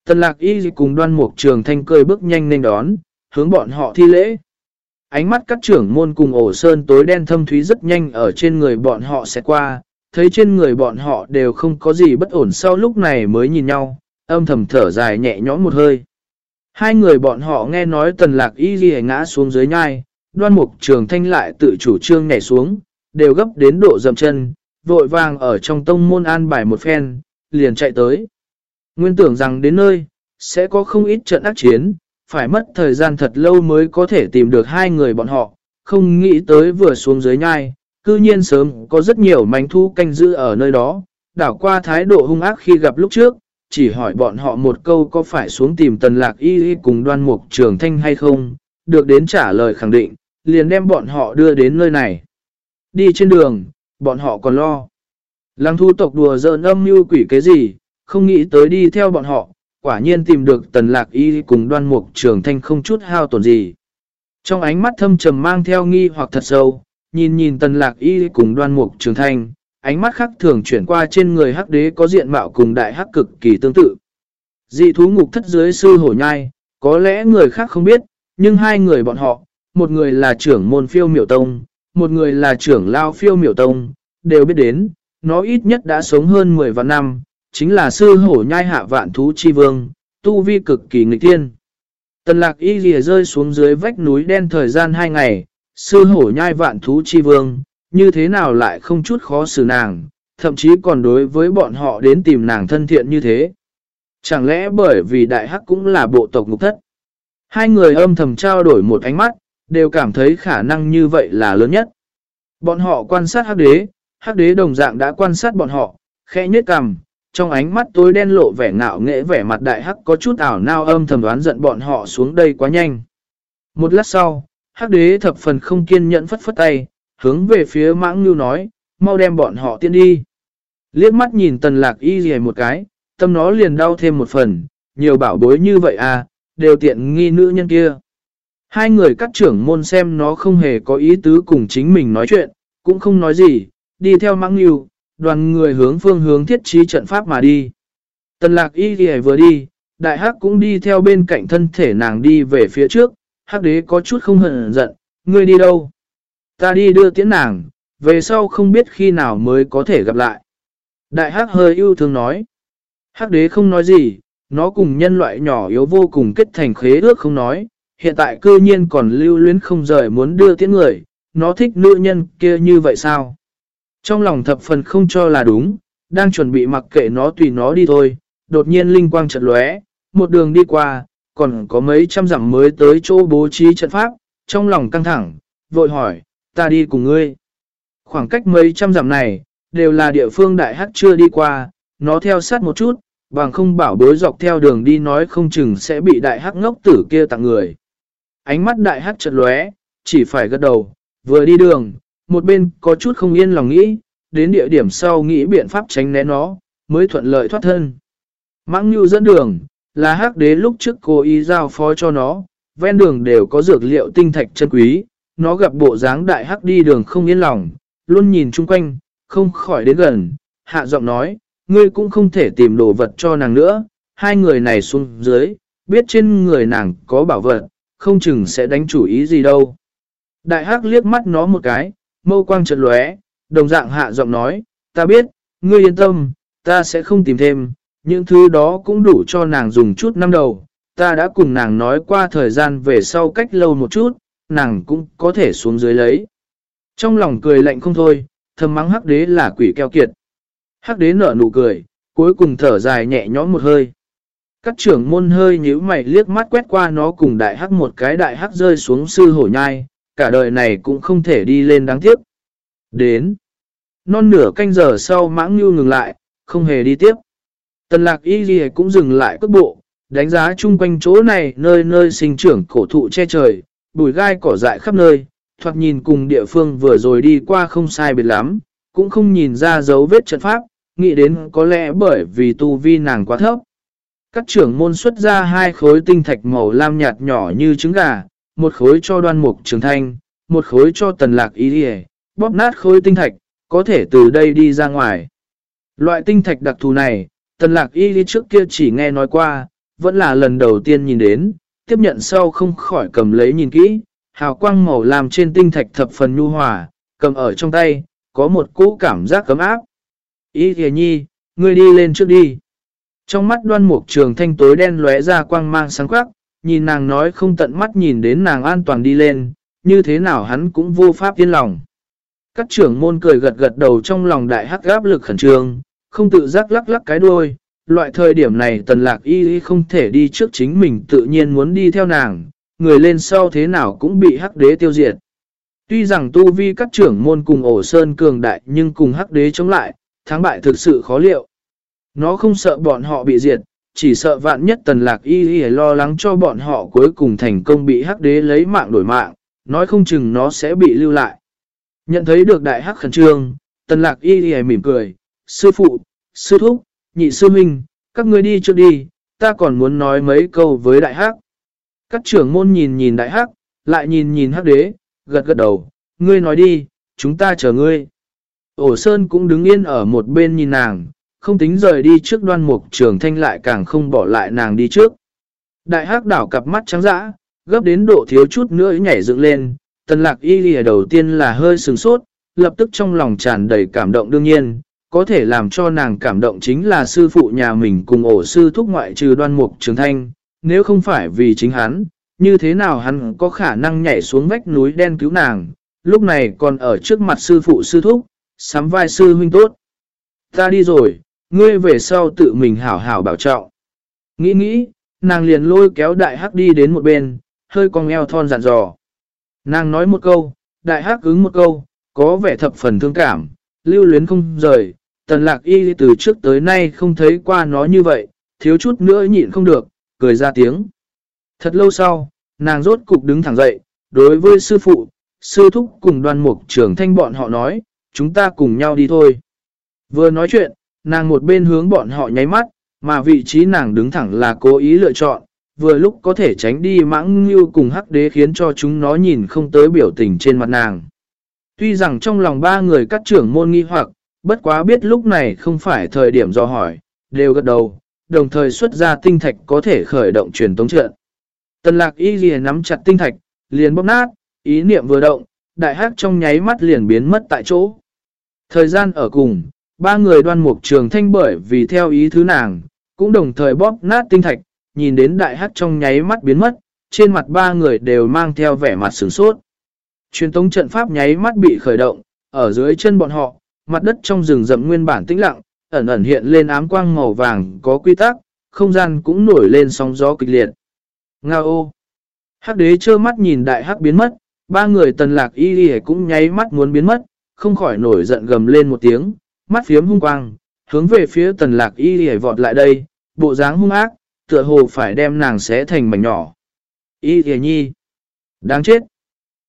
Speaker 1: Tần lạc y cùng đoan mục trường thanh cười bước nhanh nên đón, hướng bọn họ thi lễ. Ánh mắt các trưởng môn cùng ổ sơn tối đen thâm thúy rất nhanh ở trên người bọn họ sẽ qua, thấy trên người bọn họ đều không có gì bất ổn sau lúc này mới nhìn nhau, âm thầm thở dài nhẹ nhõm một hơi. Hai người bọn họ nghe nói tần lạc y ghi ngã xuống dưới nhai, đoan mục trường thanh lại tự chủ trương nhảy xuống, đều gấp đến độ dầm chân, vội vàng ở trong tông môn an bài một phen, liền chạy tới. Nguyên tưởng rằng đến nơi, sẽ có không ít trận ác chiến, phải mất thời gian thật lâu mới có thể tìm được hai người bọn họ, không nghĩ tới vừa xuống dưới nhai, cư nhiên sớm có rất nhiều mánh thu canh giữ ở nơi đó, đảo qua thái độ hung ác khi gặp lúc trước, chỉ hỏi bọn họ một câu có phải xuống tìm tần lạc y y cùng đoan mục trường thanh hay không, được đến trả lời khẳng định, liền đem bọn họ đưa đến nơi này. Đi trên đường, bọn họ còn lo. Lăng thu tộc đùa giỡn âm như quỷ cái gì, không nghĩ tới đi theo bọn họ, quả nhiên tìm được tần lạc y cùng đoan mục trường thanh không chút hao tổn gì. Trong ánh mắt thâm trầm mang theo nghi hoặc thật sâu, nhìn nhìn tần lạc y cùng đoan mục trường thanh, ánh mắt khác thường chuyển qua trên người hắc đế có diện mạo cùng đại hắc cực kỳ tương tự. Dị thú ngục thất dưới sư hổ nhai, có lẽ người khác không biết, nhưng hai người bọn họ, một người là trưởng môn phiêu miểu tông, một người là trưởng lao phiêu miểu tông, đều biết đến, nó ít nhất đã sống hơn 10 vạn năm, chính là sư hổ nhai hạ vạn thú chi vương, tu vi cực kỳ nghịch tiên. Tần lạc y lìa rơi xuống dưới vách núi đen thời gian 2 ngày, sư hổ nhai vạn thú chi vương, như thế nào lại không chút khó xử nàng, thậm chí còn đối với bọn họ đến tìm nàng thân thiện như thế. Chẳng lẽ bởi vì đại hắc cũng là bộ tộc ngục thất? Hai người âm thầm trao đổi một ánh mắt, đều cảm thấy khả năng như vậy là lớn nhất. Bọn họ quan sát hắc đế, hắc đế đồng dạng đã quan sát bọn họ, khẽ nhếch cằm, trong ánh mắt tối đen lộ vẻ ngạo nghệ vẻ mặt đại hắc có chút ảo nao âm thầm đoán giận bọn họ xuống đây quá nhanh. Một lát sau, hắc đế thập phần không kiên nhẫn phất phất tay, hướng về phía mãng như nói, mau đem bọn họ tiên đi. Liếc mắt nhìn tần lạc y dì một cái, tâm nó liền đau thêm một phần, nhiều bảo bối như vậy à, đều tiện nghi nữ nhân kia. Hai người các trưởng môn xem nó không hề có ý tứ cùng chính mình nói chuyện, cũng không nói gì, đi theo mãng như, đoàn người hướng phương hướng thiết trí trận pháp mà đi. Tần lạc y thì vừa đi, đại hắc cũng đi theo bên cạnh thân thể nàng đi về phía trước, hắc đế có chút không hận giận, ngươi đi đâu? Ta đi đưa tiễn nàng, về sau không biết khi nào mới có thể gặp lại. Đại hắc hơi yêu thương nói. Hắc đế không nói gì, nó cùng nhân loại nhỏ yếu vô cùng kết thành khế ước không nói, hiện tại cư nhiên còn lưu luyến không rời muốn đưa tiễn người, nó thích nữ nhân kia như vậy sao? Trong lòng thập phần không cho là đúng, đang chuẩn bị mặc kệ nó tùy nó đi thôi, đột nhiên linh quang chợt lóe, một đường đi qua, còn có mấy trăm dặm mới tới chỗ bố trí trận pháp, trong lòng căng thẳng, vội hỏi, ta đi cùng ngươi. Khoảng cách mấy trăm dặm này, đều là địa phương đại hắc chưa đi qua, nó theo sát một chút, bằng không bảo bối dọc theo đường đi nói không chừng sẽ bị đại hắc ngốc tử kia tặng người. Ánh mắt đại hắc chợt lóe, chỉ phải gật đầu, vừa đi đường, một bên có chút không yên lòng nghĩ, đến địa điểm sau nghĩ biện pháp tránh né nó, mới thuận lợi thoát thân. Mãng Nhu dẫn đường, là hắc đế lúc trước cố ý giao phó cho nó, ven đường đều có dược liệu tinh thạch chân quý, nó gặp bộ dáng đại hắc đi đường không yên lòng, luôn nhìn chung quanh, không khỏi đến gần, hạ giọng nói, ngươi cũng không thể tìm đồ vật cho nàng nữa, hai người này xuống dưới, biết trên người nàng có bảo vật, không chừng sẽ đánh chủ ý gì đâu. Đại hắc liếc mắt nó một cái, mâu quang trật lóe, đồng dạng hạ giọng nói, ta biết, ngươi yên tâm, ta sẽ không tìm thêm, những thứ đó cũng đủ cho nàng dùng chút năm đầu, ta đã cùng nàng nói qua thời gian về sau cách lâu một chút, nàng cũng có thể xuống dưới lấy. Trong lòng cười lạnh không thôi, thầm mắng hắc đế là quỷ keo kiệt. Hắc đế nở nụ cười, cuối cùng thở dài nhẹ nhõm một hơi. Các trưởng môn hơi nhíu mày liếc mắt quét qua nó cùng đại hắc một cái đại hắc rơi xuống sư hổ nhai, cả đời này cũng không thể đi lên đáng tiếc. Đến. Non nửa canh giờ sau mãng như ngừng lại, không hề đi tiếp. Tần lạc y ghi cũng dừng lại cước bộ, đánh giá chung quanh chỗ này nơi nơi sinh trưởng cổ thụ che trời, bùi gai cỏ dại khắp nơi, thoạt nhìn cùng địa phương vừa rồi đi qua không sai biệt lắm, cũng không nhìn ra dấu vết trận pháp, nghĩ đến có lẽ bởi vì tu vi nàng quá thấp. Các trưởng môn xuất ra hai khối tinh thạch màu lam nhạt nhỏ như trứng gà, một khối cho đoan mục trường thanh, một khối cho tần lạc ý đi bóp nát khối tinh thạch, có thể từ đây đi ra ngoài. Loại tinh thạch đặc thù này, tần lạc y đi trước kia chỉ nghe nói qua, vẫn là lần đầu tiên nhìn đến, tiếp nhận sau không khỏi cầm lấy nhìn kỹ, hào quang màu làm trên tinh thạch thập phần nhu hòa, cầm ở trong tay, có một cỗ cảm giác cấm áp. Ý thìa nhi, ngươi đi lên trước đi. Trong mắt đoan mục trường thanh tối đen lóe ra quang mang sáng quắc, nhìn nàng nói không tận mắt nhìn đến nàng an toàn đi lên, như thế nào hắn cũng vô pháp yên lòng. Các trưởng môn cười gật gật đầu trong lòng đại hắc gáp lực khẩn trương, không tự giác lắc lắc cái đuôi. Loại thời điểm này tần lạc y y không thể đi trước chính mình tự nhiên muốn đi theo nàng, người lên sau thế nào cũng bị hắc đế tiêu diệt. Tuy rằng tu vi các trưởng môn cùng ổ sơn cường đại nhưng cùng hắc đế chống lại, thắng bại thực sự khó liệu. Nó không sợ bọn họ bị diệt, chỉ sợ vạn nhất tần lạc y y lo lắng cho bọn họ cuối cùng thành công bị hắc đế lấy mạng đổi mạng, nói không chừng nó sẽ bị lưu lại. Nhận thấy được đại hắc khẩn trương, tần lạc y y mỉm cười, sư phụ, sư thúc, nhị sư minh, các ngươi đi trước đi, ta còn muốn nói mấy câu với đại hắc. Các trưởng môn nhìn nhìn đại hắc, lại nhìn nhìn hắc đế, gật gật đầu, ngươi nói đi, chúng ta chờ ngươi. Ổ Sơn cũng đứng yên ở một bên nhìn nàng, không tính rời đi trước đoan mục trường thanh lại càng không bỏ lại nàng đi trước. Đại hắc đảo cặp mắt trắng dã, gấp đến độ thiếu chút nữa nhảy dựng lên, tần lạc y lìa đầu tiên là hơi sừng sốt, lập tức trong lòng tràn đầy cảm động đương nhiên, có thể làm cho nàng cảm động chính là sư phụ nhà mình cùng ổ sư thúc ngoại trừ đoan mục trường thanh, nếu không phải vì chính hắn, như thế nào hắn có khả năng nhảy xuống vách núi đen cứu nàng, lúc này còn ở trước mặt sư phụ sư thúc, sắm vai sư huynh tốt. Ta đi rồi, ngươi về sau tự mình hảo hảo bảo trọng. Nghĩ nghĩ, nàng liền lôi kéo đại hắc đi đến một bên, hơi cong eo thon dặn dò. Nàng nói một câu, đại hắc ứng một câu, có vẻ thập phần thương cảm, lưu luyến không rời. Tần lạc y từ trước tới nay không thấy qua nó như vậy, thiếu chút nữa nhịn không được, cười ra tiếng. Thật lâu sau, nàng rốt cục đứng thẳng dậy, đối với sư phụ, sư thúc cùng đoàn mục trưởng thanh bọn họ nói, chúng ta cùng nhau đi thôi. Vừa nói chuyện, nàng một bên hướng bọn họ nháy mắt, mà vị trí nàng đứng thẳng là cố ý lựa chọn, vừa lúc có thể tránh đi mãng như cùng hắc đế khiến cho chúng nó nhìn không tới biểu tình trên mặt nàng. Tuy rằng trong lòng ba người các trưởng môn nghi hoặc, bất quá biết lúc này không phải thời điểm do hỏi, đều gật đầu, đồng thời xuất ra tinh thạch có thể khởi động truyền tống trận. Tần lạc y ghi nắm chặt tinh thạch, liền bóp nát, ý niệm vừa động, đại hắc trong nháy mắt liền biến mất tại chỗ. Thời gian ở cùng, ba người đoan mục trường thanh bởi vì theo ý thứ nàng, cũng đồng thời bóp nát tinh thạch, nhìn đến đại hắc trong nháy mắt biến mất, trên mặt ba người đều mang theo vẻ mặt sửng sốt. Truyền tống trận pháp nháy mắt bị khởi động, ở dưới chân bọn họ, mặt đất trong rừng rậm nguyên bản tĩnh lặng, ẩn ẩn hiện lên ám quang màu vàng có quy tắc, không gian cũng nổi lên sóng gió kịch liệt. Nga ô! Hắc đế trơ mắt nhìn đại hắc biến mất, ba người tần lạc y y cũng nháy mắt muốn biến mất, không khỏi nổi giận gầm lên một tiếng, mắt phiếm hung quang, hướng về phía tần lạc y hề vọt lại đây, bộ dáng hung ác, tựa hồ phải đem nàng xé thành mảnh nhỏ. Y hề nhi! Đáng chết!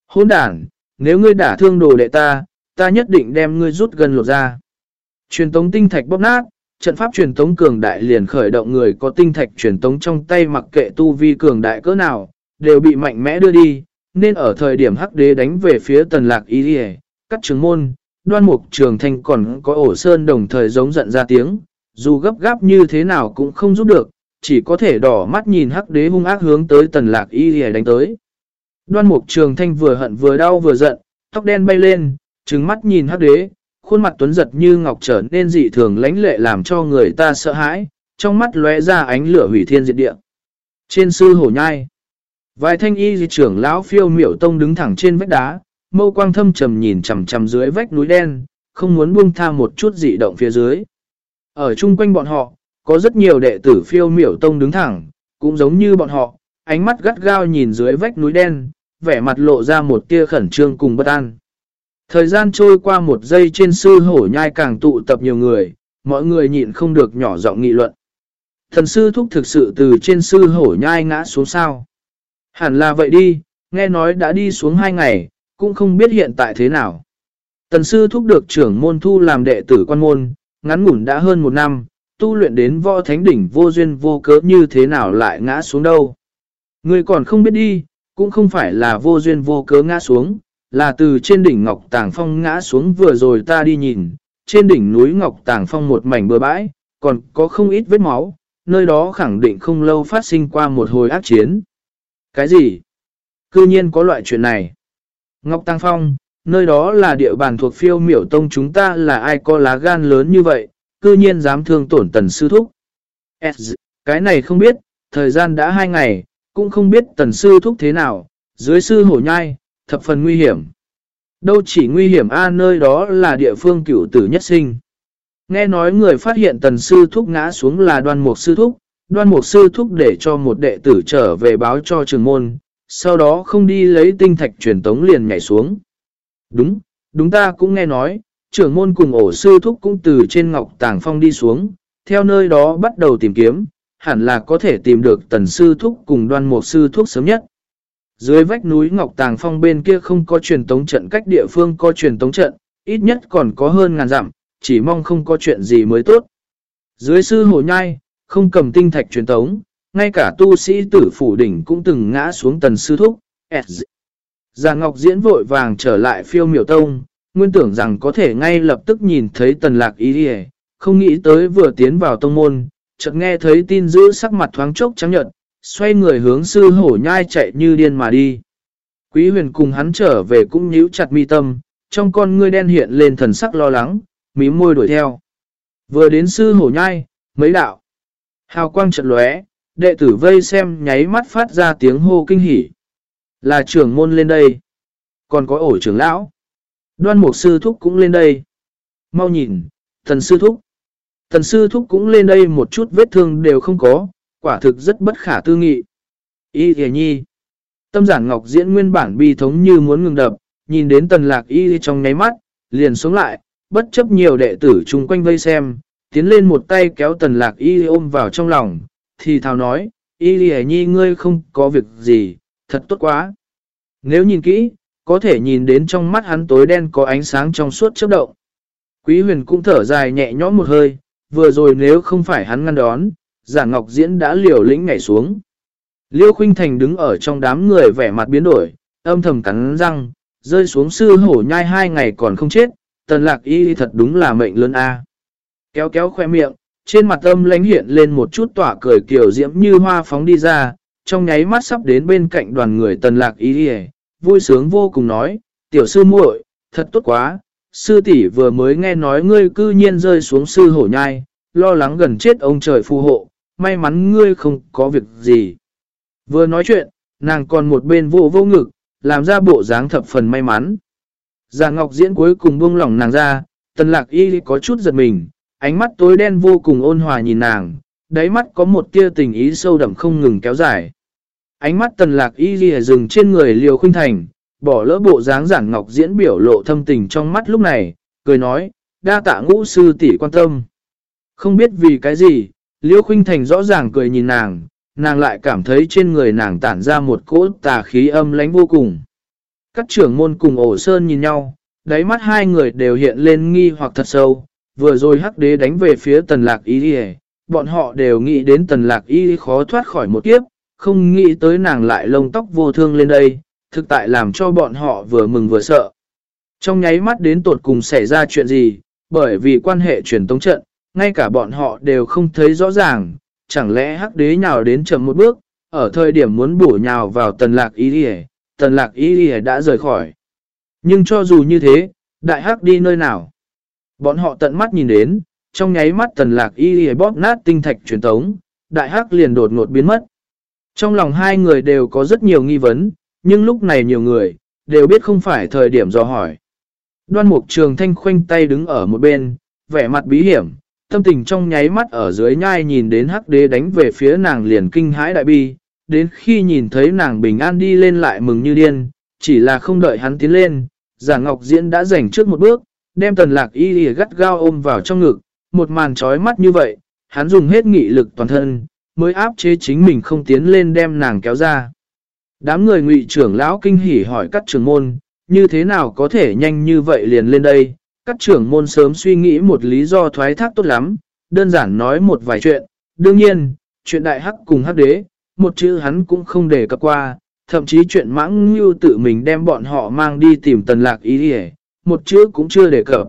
Speaker 1: Hôn đàn, nếu ngươi đả thương đồ đệ ta, ta nhất định đem ngươi rút gần lột ra. Truyền tống tinh thạch bóp nát, trận pháp truyền tống cường đại liền khởi động người có tinh thạch truyền tống trong tay mặc kệ tu vi cường đại cỡ nào, đều bị mạnh mẽ đưa đi, nên ở thời điểm hắc đế đánh về phía tần lạc y hề, cắt trứng môn, đoan mục trường thanh còn có ổ sơn đồng thời giống giận ra tiếng, dù gấp gáp như thế nào cũng không giúp được, chỉ có thể đỏ mắt nhìn hắc đế hung ác hướng tới tần lạc y hề đánh tới. Đoan mục trường thanh vừa hận vừa đau vừa giận, tóc đen bay lên, trừng mắt nhìn hắc đế, khuôn mặt tuấn giật như ngọc trở nên dị thường lãnh lệ làm cho người ta sợ hãi, trong mắt lóe ra ánh lửa hủy thiên diệt địa. Trên sư hổ nhai, vài thanh y dị trưởng lão phiêu miểu tông đứng thẳng trên vách đá, mâu quang thâm trầm nhìn chằm chằm dưới vách núi đen, không muốn buông tha một chút dị động phía dưới. Ở chung quanh bọn họ, có rất nhiều đệ tử phiêu miểu tông đứng thẳng, cũng giống như bọn họ, ánh mắt gắt gao nhìn dưới vách núi đen, vẻ mặt lộ ra một tia khẩn trương cùng bất an. Thời gian trôi qua một giây trên sư hổ nhai càng tụ tập nhiều người, mọi người nhịn không được nhỏ giọng nghị luận. Thần sư thúc thực sự từ trên sư hổ nhai ngã xuống sao. Hẳn là vậy đi, nghe nói đã đi xuống hai ngày, cũng không biết hiện tại thế nào. Tần sư thúc được trưởng môn thu làm đệ tử quan môn, ngắn ngủn đã hơn một năm, tu luyện đến võ thánh đỉnh vô duyên vô cớ như thế nào lại ngã xuống đâu. Người còn không biết đi, cũng không phải là vô duyên vô cớ ngã xuống, là từ trên đỉnh Ngọc Tàng Phong ngã xuống vừa rồi ta đi nhìn, trên đỉnh núi Ngọc Tàng Phong một mảnh bừa bãi, còn có không ít vết máu, nơi đó khẳng định không lâu phát sinh qua một hồi ác chiến. Cái gì? Cư nhiên có loại chuyện này. Ngọc Tăng Phong, nơi đó là địa bàn thuộc phiêu miểu tông chúng ta là ai có lá gan lớn như vậy, cư nhiên dám thương tổn tần sư thúc. Cái này không biết, thời gian đã hai ngày, cũng không biết tần sư thúc thế nào, dưới sư hổ nhai, thập phần nguy hiểm. Đâu chỉ nguy hiểm A nơi đó là địa phương cửu tử nhất sinh. Nghe nói người phát hiện tần sư thúc ngã xuống là đoan mục sư thúc, đoan mục sư thúc để cho một đệ tử trở về báo cho trường môn, sau đó không đi lấy tinh thạch truyền tống liền nhảy xuống. Đúng, đúng ta cũng nghe nói, trưởng môn cùng ổ sư thúc cũng từ trên ngọc tàng phong đi xuống, theo nơi đó bắt đầu tìm kiếm, hẳn là có thể tìm được tần sư thúc cùng đoan một sư thúc sớm nhất. Dưới vách núi Ngọc Tàng Phong bên kia không có truyền tống trận cách địa phương có truyền tống trận, ít nhất còn có hơn ngàn dặm, chỉ mong không có chuyện gì mới tốt. Dưới sư hổ nhai, không cầm tinh thạch truyền tống, ngay cả tu sĩ tử phủ đỉnh cũng từng ngã xuống tần sư thúc. Già Ngọc Diễn vội vàng trở lại phiêu miểu tông, nguyên tưởng rằng có thể ngay lập tức nhìn thấy tần lạc ý đi không nghĩ tới vừa tiến vào tông môn, chợt nghe thấy tin giữ sắc mặt thoáng chốc trắng nhợt, xoay người hướng sư hổ nhai chạy như điên mà đi. Quý huyền cùng hắn trở về cũng nhíu chặt mi tâm, trong con ngươi đen hiện lên thần sắc lo lắng, mí môi đuổi theo. Vừa đến sư hổ nhai, mấy đạo. Hào quang trận lóe, đệ tử vây xem nháy mắt phát ra tiếng hô kinh hỉ. Là trưởng môn lên đây. Còn có ổ trưởng lão. Đoan mục sư thúc cũng lên đây. Mau nhìn, thần sư thúc. Thần sư thúc cũng lên đây một chút vết thương đều không có, quả thực rất bất khả tư nghị. Y thề nhi. Tâm giản ngọc diễn nguyên bản bi thống như muốn ngừng đập, nhìn đến tần lạc y trong nháy mắt, liền xuống lại, bất chấp nhiều đệ tử chung quanh vây xem, tiến lên một tay kéo tần lạc y ôm vào trong lòng, thì thào nói, y lì nhi ngươi không có việc gì, thật tốt quá. Nếu nhìn kỹ, có thể nhìn đến trong mắt hắn tối đen có ánh sáng trong suốt chớp động. Quý huyền cũng thở dài nhẹ nhõm một hơi, vừa rồi nếu không phải hắn ngăn đón, giả ngọc diễn đã liều lĩnh nhảy xuống. Liêu Khuynh Thành đứng ở trong đám người vẻ mặt biến đổi, âm thầm cắn răng, rơi xuống sư hổ nhai hai ngày còn không chết, tần lạc y thật đúng là mệnh lớn a Kéo kéo khoe miệng, trên mặt âm lánh hiện lên một chút tỏa cười kiểu diễm như hoa phóng đi ra, trong nháy mắt sắp đến bên cạnh đoàn người tần lạc ý hề, vui sướng vô cùng nói, tiểu sư muội, thật tốt quá, sư tỷ vừa mới nghe nói ngươi cư nhiên rơi xuống sư hổ nhai, lo lắng gần chết ông trời phù hộ, may mắn ngươi không có việc gì. Vừa nói chuyện, nàng còn một bên vô vô ngực, làm ra bộ dáng thập phần may mắn. Già Ngọc Diễn cuối cùng buông lỏng nàng ra, tần lạc y có chút giật mình, ánh mắt tối đen vô cùng ôn hòa nhìn nàng, đáy mắt có một tia tình ý sâu đậm không ngừng kéo dài. Ánh mắt tần lạc y ghi dừng trên người liều khuynh thành, bỏ lỡ bộ dáng giản ngọc diễn biểu lộ thâm tình trong mắt lúc này, cười nói, đa tạ ngũ sư tỷ quan tâm. Không biết vì cái gì, liêu khuynh thành rõ ràng cười nhìn nàng, nàng lại cảm thấy trên người nàng tản ra một cỗ tà khí âm lánh vô cùng. Các trưởng môn cùng ổ sơn nhìn nhau, đáy mắt hai người đều hiện lên nghi hoặc thật sâu, vừa rồi hắc đế đánh về phía tần lạc y đi bọn họ đều nghĩ đến tần lạc y khó thoát khỏi một kiếp, không nghĩ tới nàng lại lông tóc vô thương lên đây, thực tại làm cho bọn họ vừa mừng vừa sợ. Trong nháy mắt đến tột cùng xảy ra chuyện gì, bởi vì quan hệ truyền tống trận, ngay cả bọn họ đều không thấy rõ ràng, chẳng lẽ hắc đế nhào đến chậm một bước, ở thời điểm muốn bổ nhào vào tần lạc ý đi tần lạc ý đã rời khỏi. Nhưng cho dù như thế, đại hắc đi nơi nào? Bọn họ tận mắt nhìn đến, trong nháy mắt tần lạc y y bóp nát tinh thạch truyền tống, đại hắc liền đột ngột biến mất. Trong lòng hai người đều có rất nhiều nghi vấn, nhưng lúc này nhiều người, đều biết không phải thời điểm dò hỏi. Đoan mục trường thanh khoanh tay đứng ở một bên, vẻ mặt bí hiểm, tâm tình trong nháy mắt ở dưới nhai nhìn đến hắc đế đánh về phía nàng liền kinh hãi đại bi, đến khi nhìn thấy nàng bình an đi lên lại mừng như điên, chỉ là không đợi hắn tiến lên, giả ngọc diễn đã giành trước một bước, đem tần lạc y gắt gao ôm vào trong ngực, một màn trói mắt như vậy, hắn dùng hết nghị lực toàn thân, mới áp chế chính mình không tiến lên đem nàng kéo ra. Đám người ngụy trưởng lão kinh hỉ hỏi các trưởng môn, như thế nào có thể nhanh như vậy liền lên đây. Các trưởng môn sớm suy nghĩ một lý do thoái thác tốt lắm, đơn giản nói một vài chuyện. Đương nhiên, chuyện đại hắc cùng hắc đế, một chữ hắn cũng không để cập qua, thậm chí chuyện mãng như tự mình đem bọn họ mang đi tìm tần lạc ý hề, một chữ cũng chưa đề cập.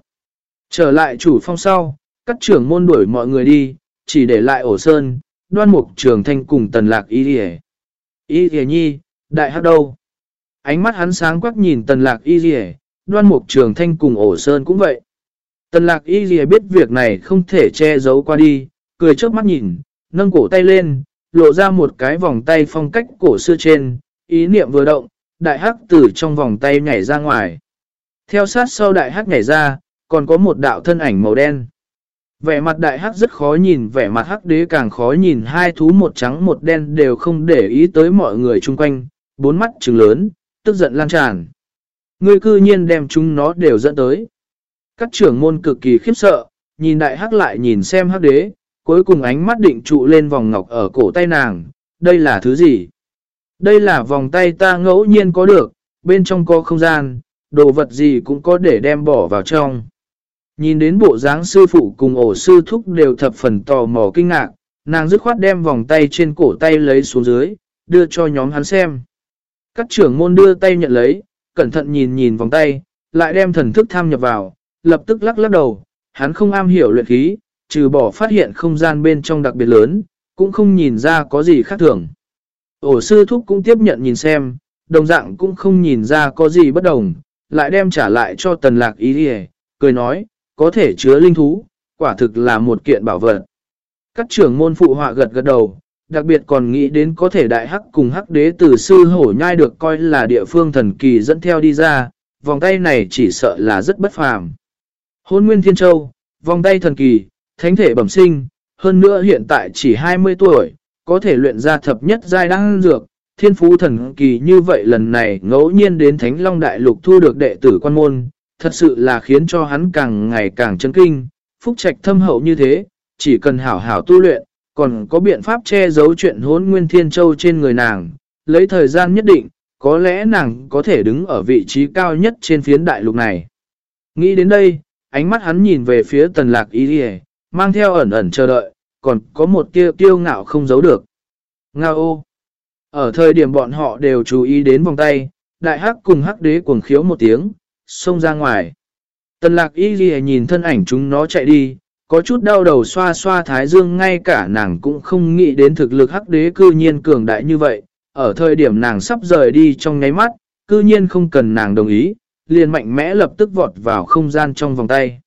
Speaker 1: Trở lại chủ phong sau, các trưởng môn đuổi mọi người đi, chỉ để lại ổ sơn, đoan mục trường thanh cùng tần lạc y rìa. Y rìa nhi, đại hát đâu? Ánh mắt hắn sáng quắc nhìn tần lạc y rìa, đoan mục trường thanh cùng ổ sơn cũng vậy. Tần lạc y rìa biết việc này không thể che giấu qua đi, cười trước mắt nhìn, nâng cổ tay lên, lộ ra một cái vòng tay phong cách cổ xưa trên, ý niệm vừa động, đại hắc từ trong vòng tay nhảy ra ngoài. Theo sát sau đại hắc nhảy ra, còn có một đạo thân ảnh màu đen. Vẻ mặt đại hắc rất khó nhìn, vẻ mặt hắc đế càng khó nhìn hai thú một trắng một đen đều không để ý tới mọi người chung quanh, bốn mắt trừng lớn, tức giận lan tràn. Ngươi cư nhiên đem chúng nó đều dẫn tới. Các trưởng môn cực kỳ khiếp sợ, nhìn đại hắc lại nhìn xem hắc đế, cuối cùng ánh mắt định trụ lên vòng ngọc ở cổ tay nàng. Đây là thứ gì? Đây là vòng tay ta ngẫu nhiên có được, bên trong có không gian, đồ vật gì cũng có để đem bỏ vào trong. Nhìn đến bộ dáng sư phụ cùng ổ sư thúc đều thập phần tò mò kinh ngạc, nàng dứt khoát đem vòng tay trên cổ tay lấy xuống dưới, đưa cho nhóm hắn xem. Các trưởng môn đưa tay nhận lấy, cẩn thận nhìn nhìn vòng tay, lại đem thần thức tham nhập vào, lập tức lắc lắc đầu, hắn không am hiểu luyện khí, trừ bỏ phát hiện không gian bên trong đặc biệt lớn, cũng không nhìn ra có gì khác thường. Ổ sư thúc cũng tiếp nhận nhìn xem, đồng dạng cũng không nhìn ra có gì bất đồng, lại đem trả lại cho tần lạc ý đi cười nói, có thể chứa linh thú, quả thực là một kiện bảo vật. Các trưởng môn phụ họa gật gật đầu, đặc biệt còn nghĩ đến có thể đại hắc cùng hắc đế tử sư hổ nhai được coi là địa phương thần kỳ dẫn theo đi ra, vòng tay này chỉ sợ là rất bất phàm. Hôn Nguyên Thiên Châu, vòng tay thần kỳ, thánh thể bẩm sinh, hơn nữa hiện tại chỉ 20 tuổi, có thể luyện ra thập nhất giai đăng dược, thiên phú thần kỳ như vậy lần này ngẫu nhiên đến Thánh Long Đại Lục thu được đệ tử quan môn, thật sự là khiến cho hắn càng ngày càng chấn kinh, phúc trạch thâm hậu như thế, chỉ cần hảo hảo tu luyện, còn có biện pháp che giấu chuyện hốn nguyên thiên châu trên người nàng, lấy thời gian nhất định, có lẽ nàng có thể đứng ở vị trí cao nhất trên phiến đại lục này. Nghĩ đến đây, ánh mắt hắn nhìn về phía tần lạc ý đi mang theo ẩn ẩn chờ đợi, còn có một tia tiêu ngạo không giấu được. Ngao. ô! Ở thời điểm bọn họ đều chú ý đến vòng tay, đại hắc cùng hắc đế cuồng khiếu một tiếng, xông ra ngoài. Tần lạc y ghi nhìn thân ảnh chúng nó chạy đi, có chút đau đầu xoa xoa thái dương ngay cả nàng cũng không nghĩ đến thực lực hắc đế cư nhiên cường đại như vậy. Ở thời điểm nàng sắp rời đi trong nháy mắt, cư nhiên không cần nàng đồng ý, liền mạnh mẽ lập tức vọt vào không gian trong vòng tay.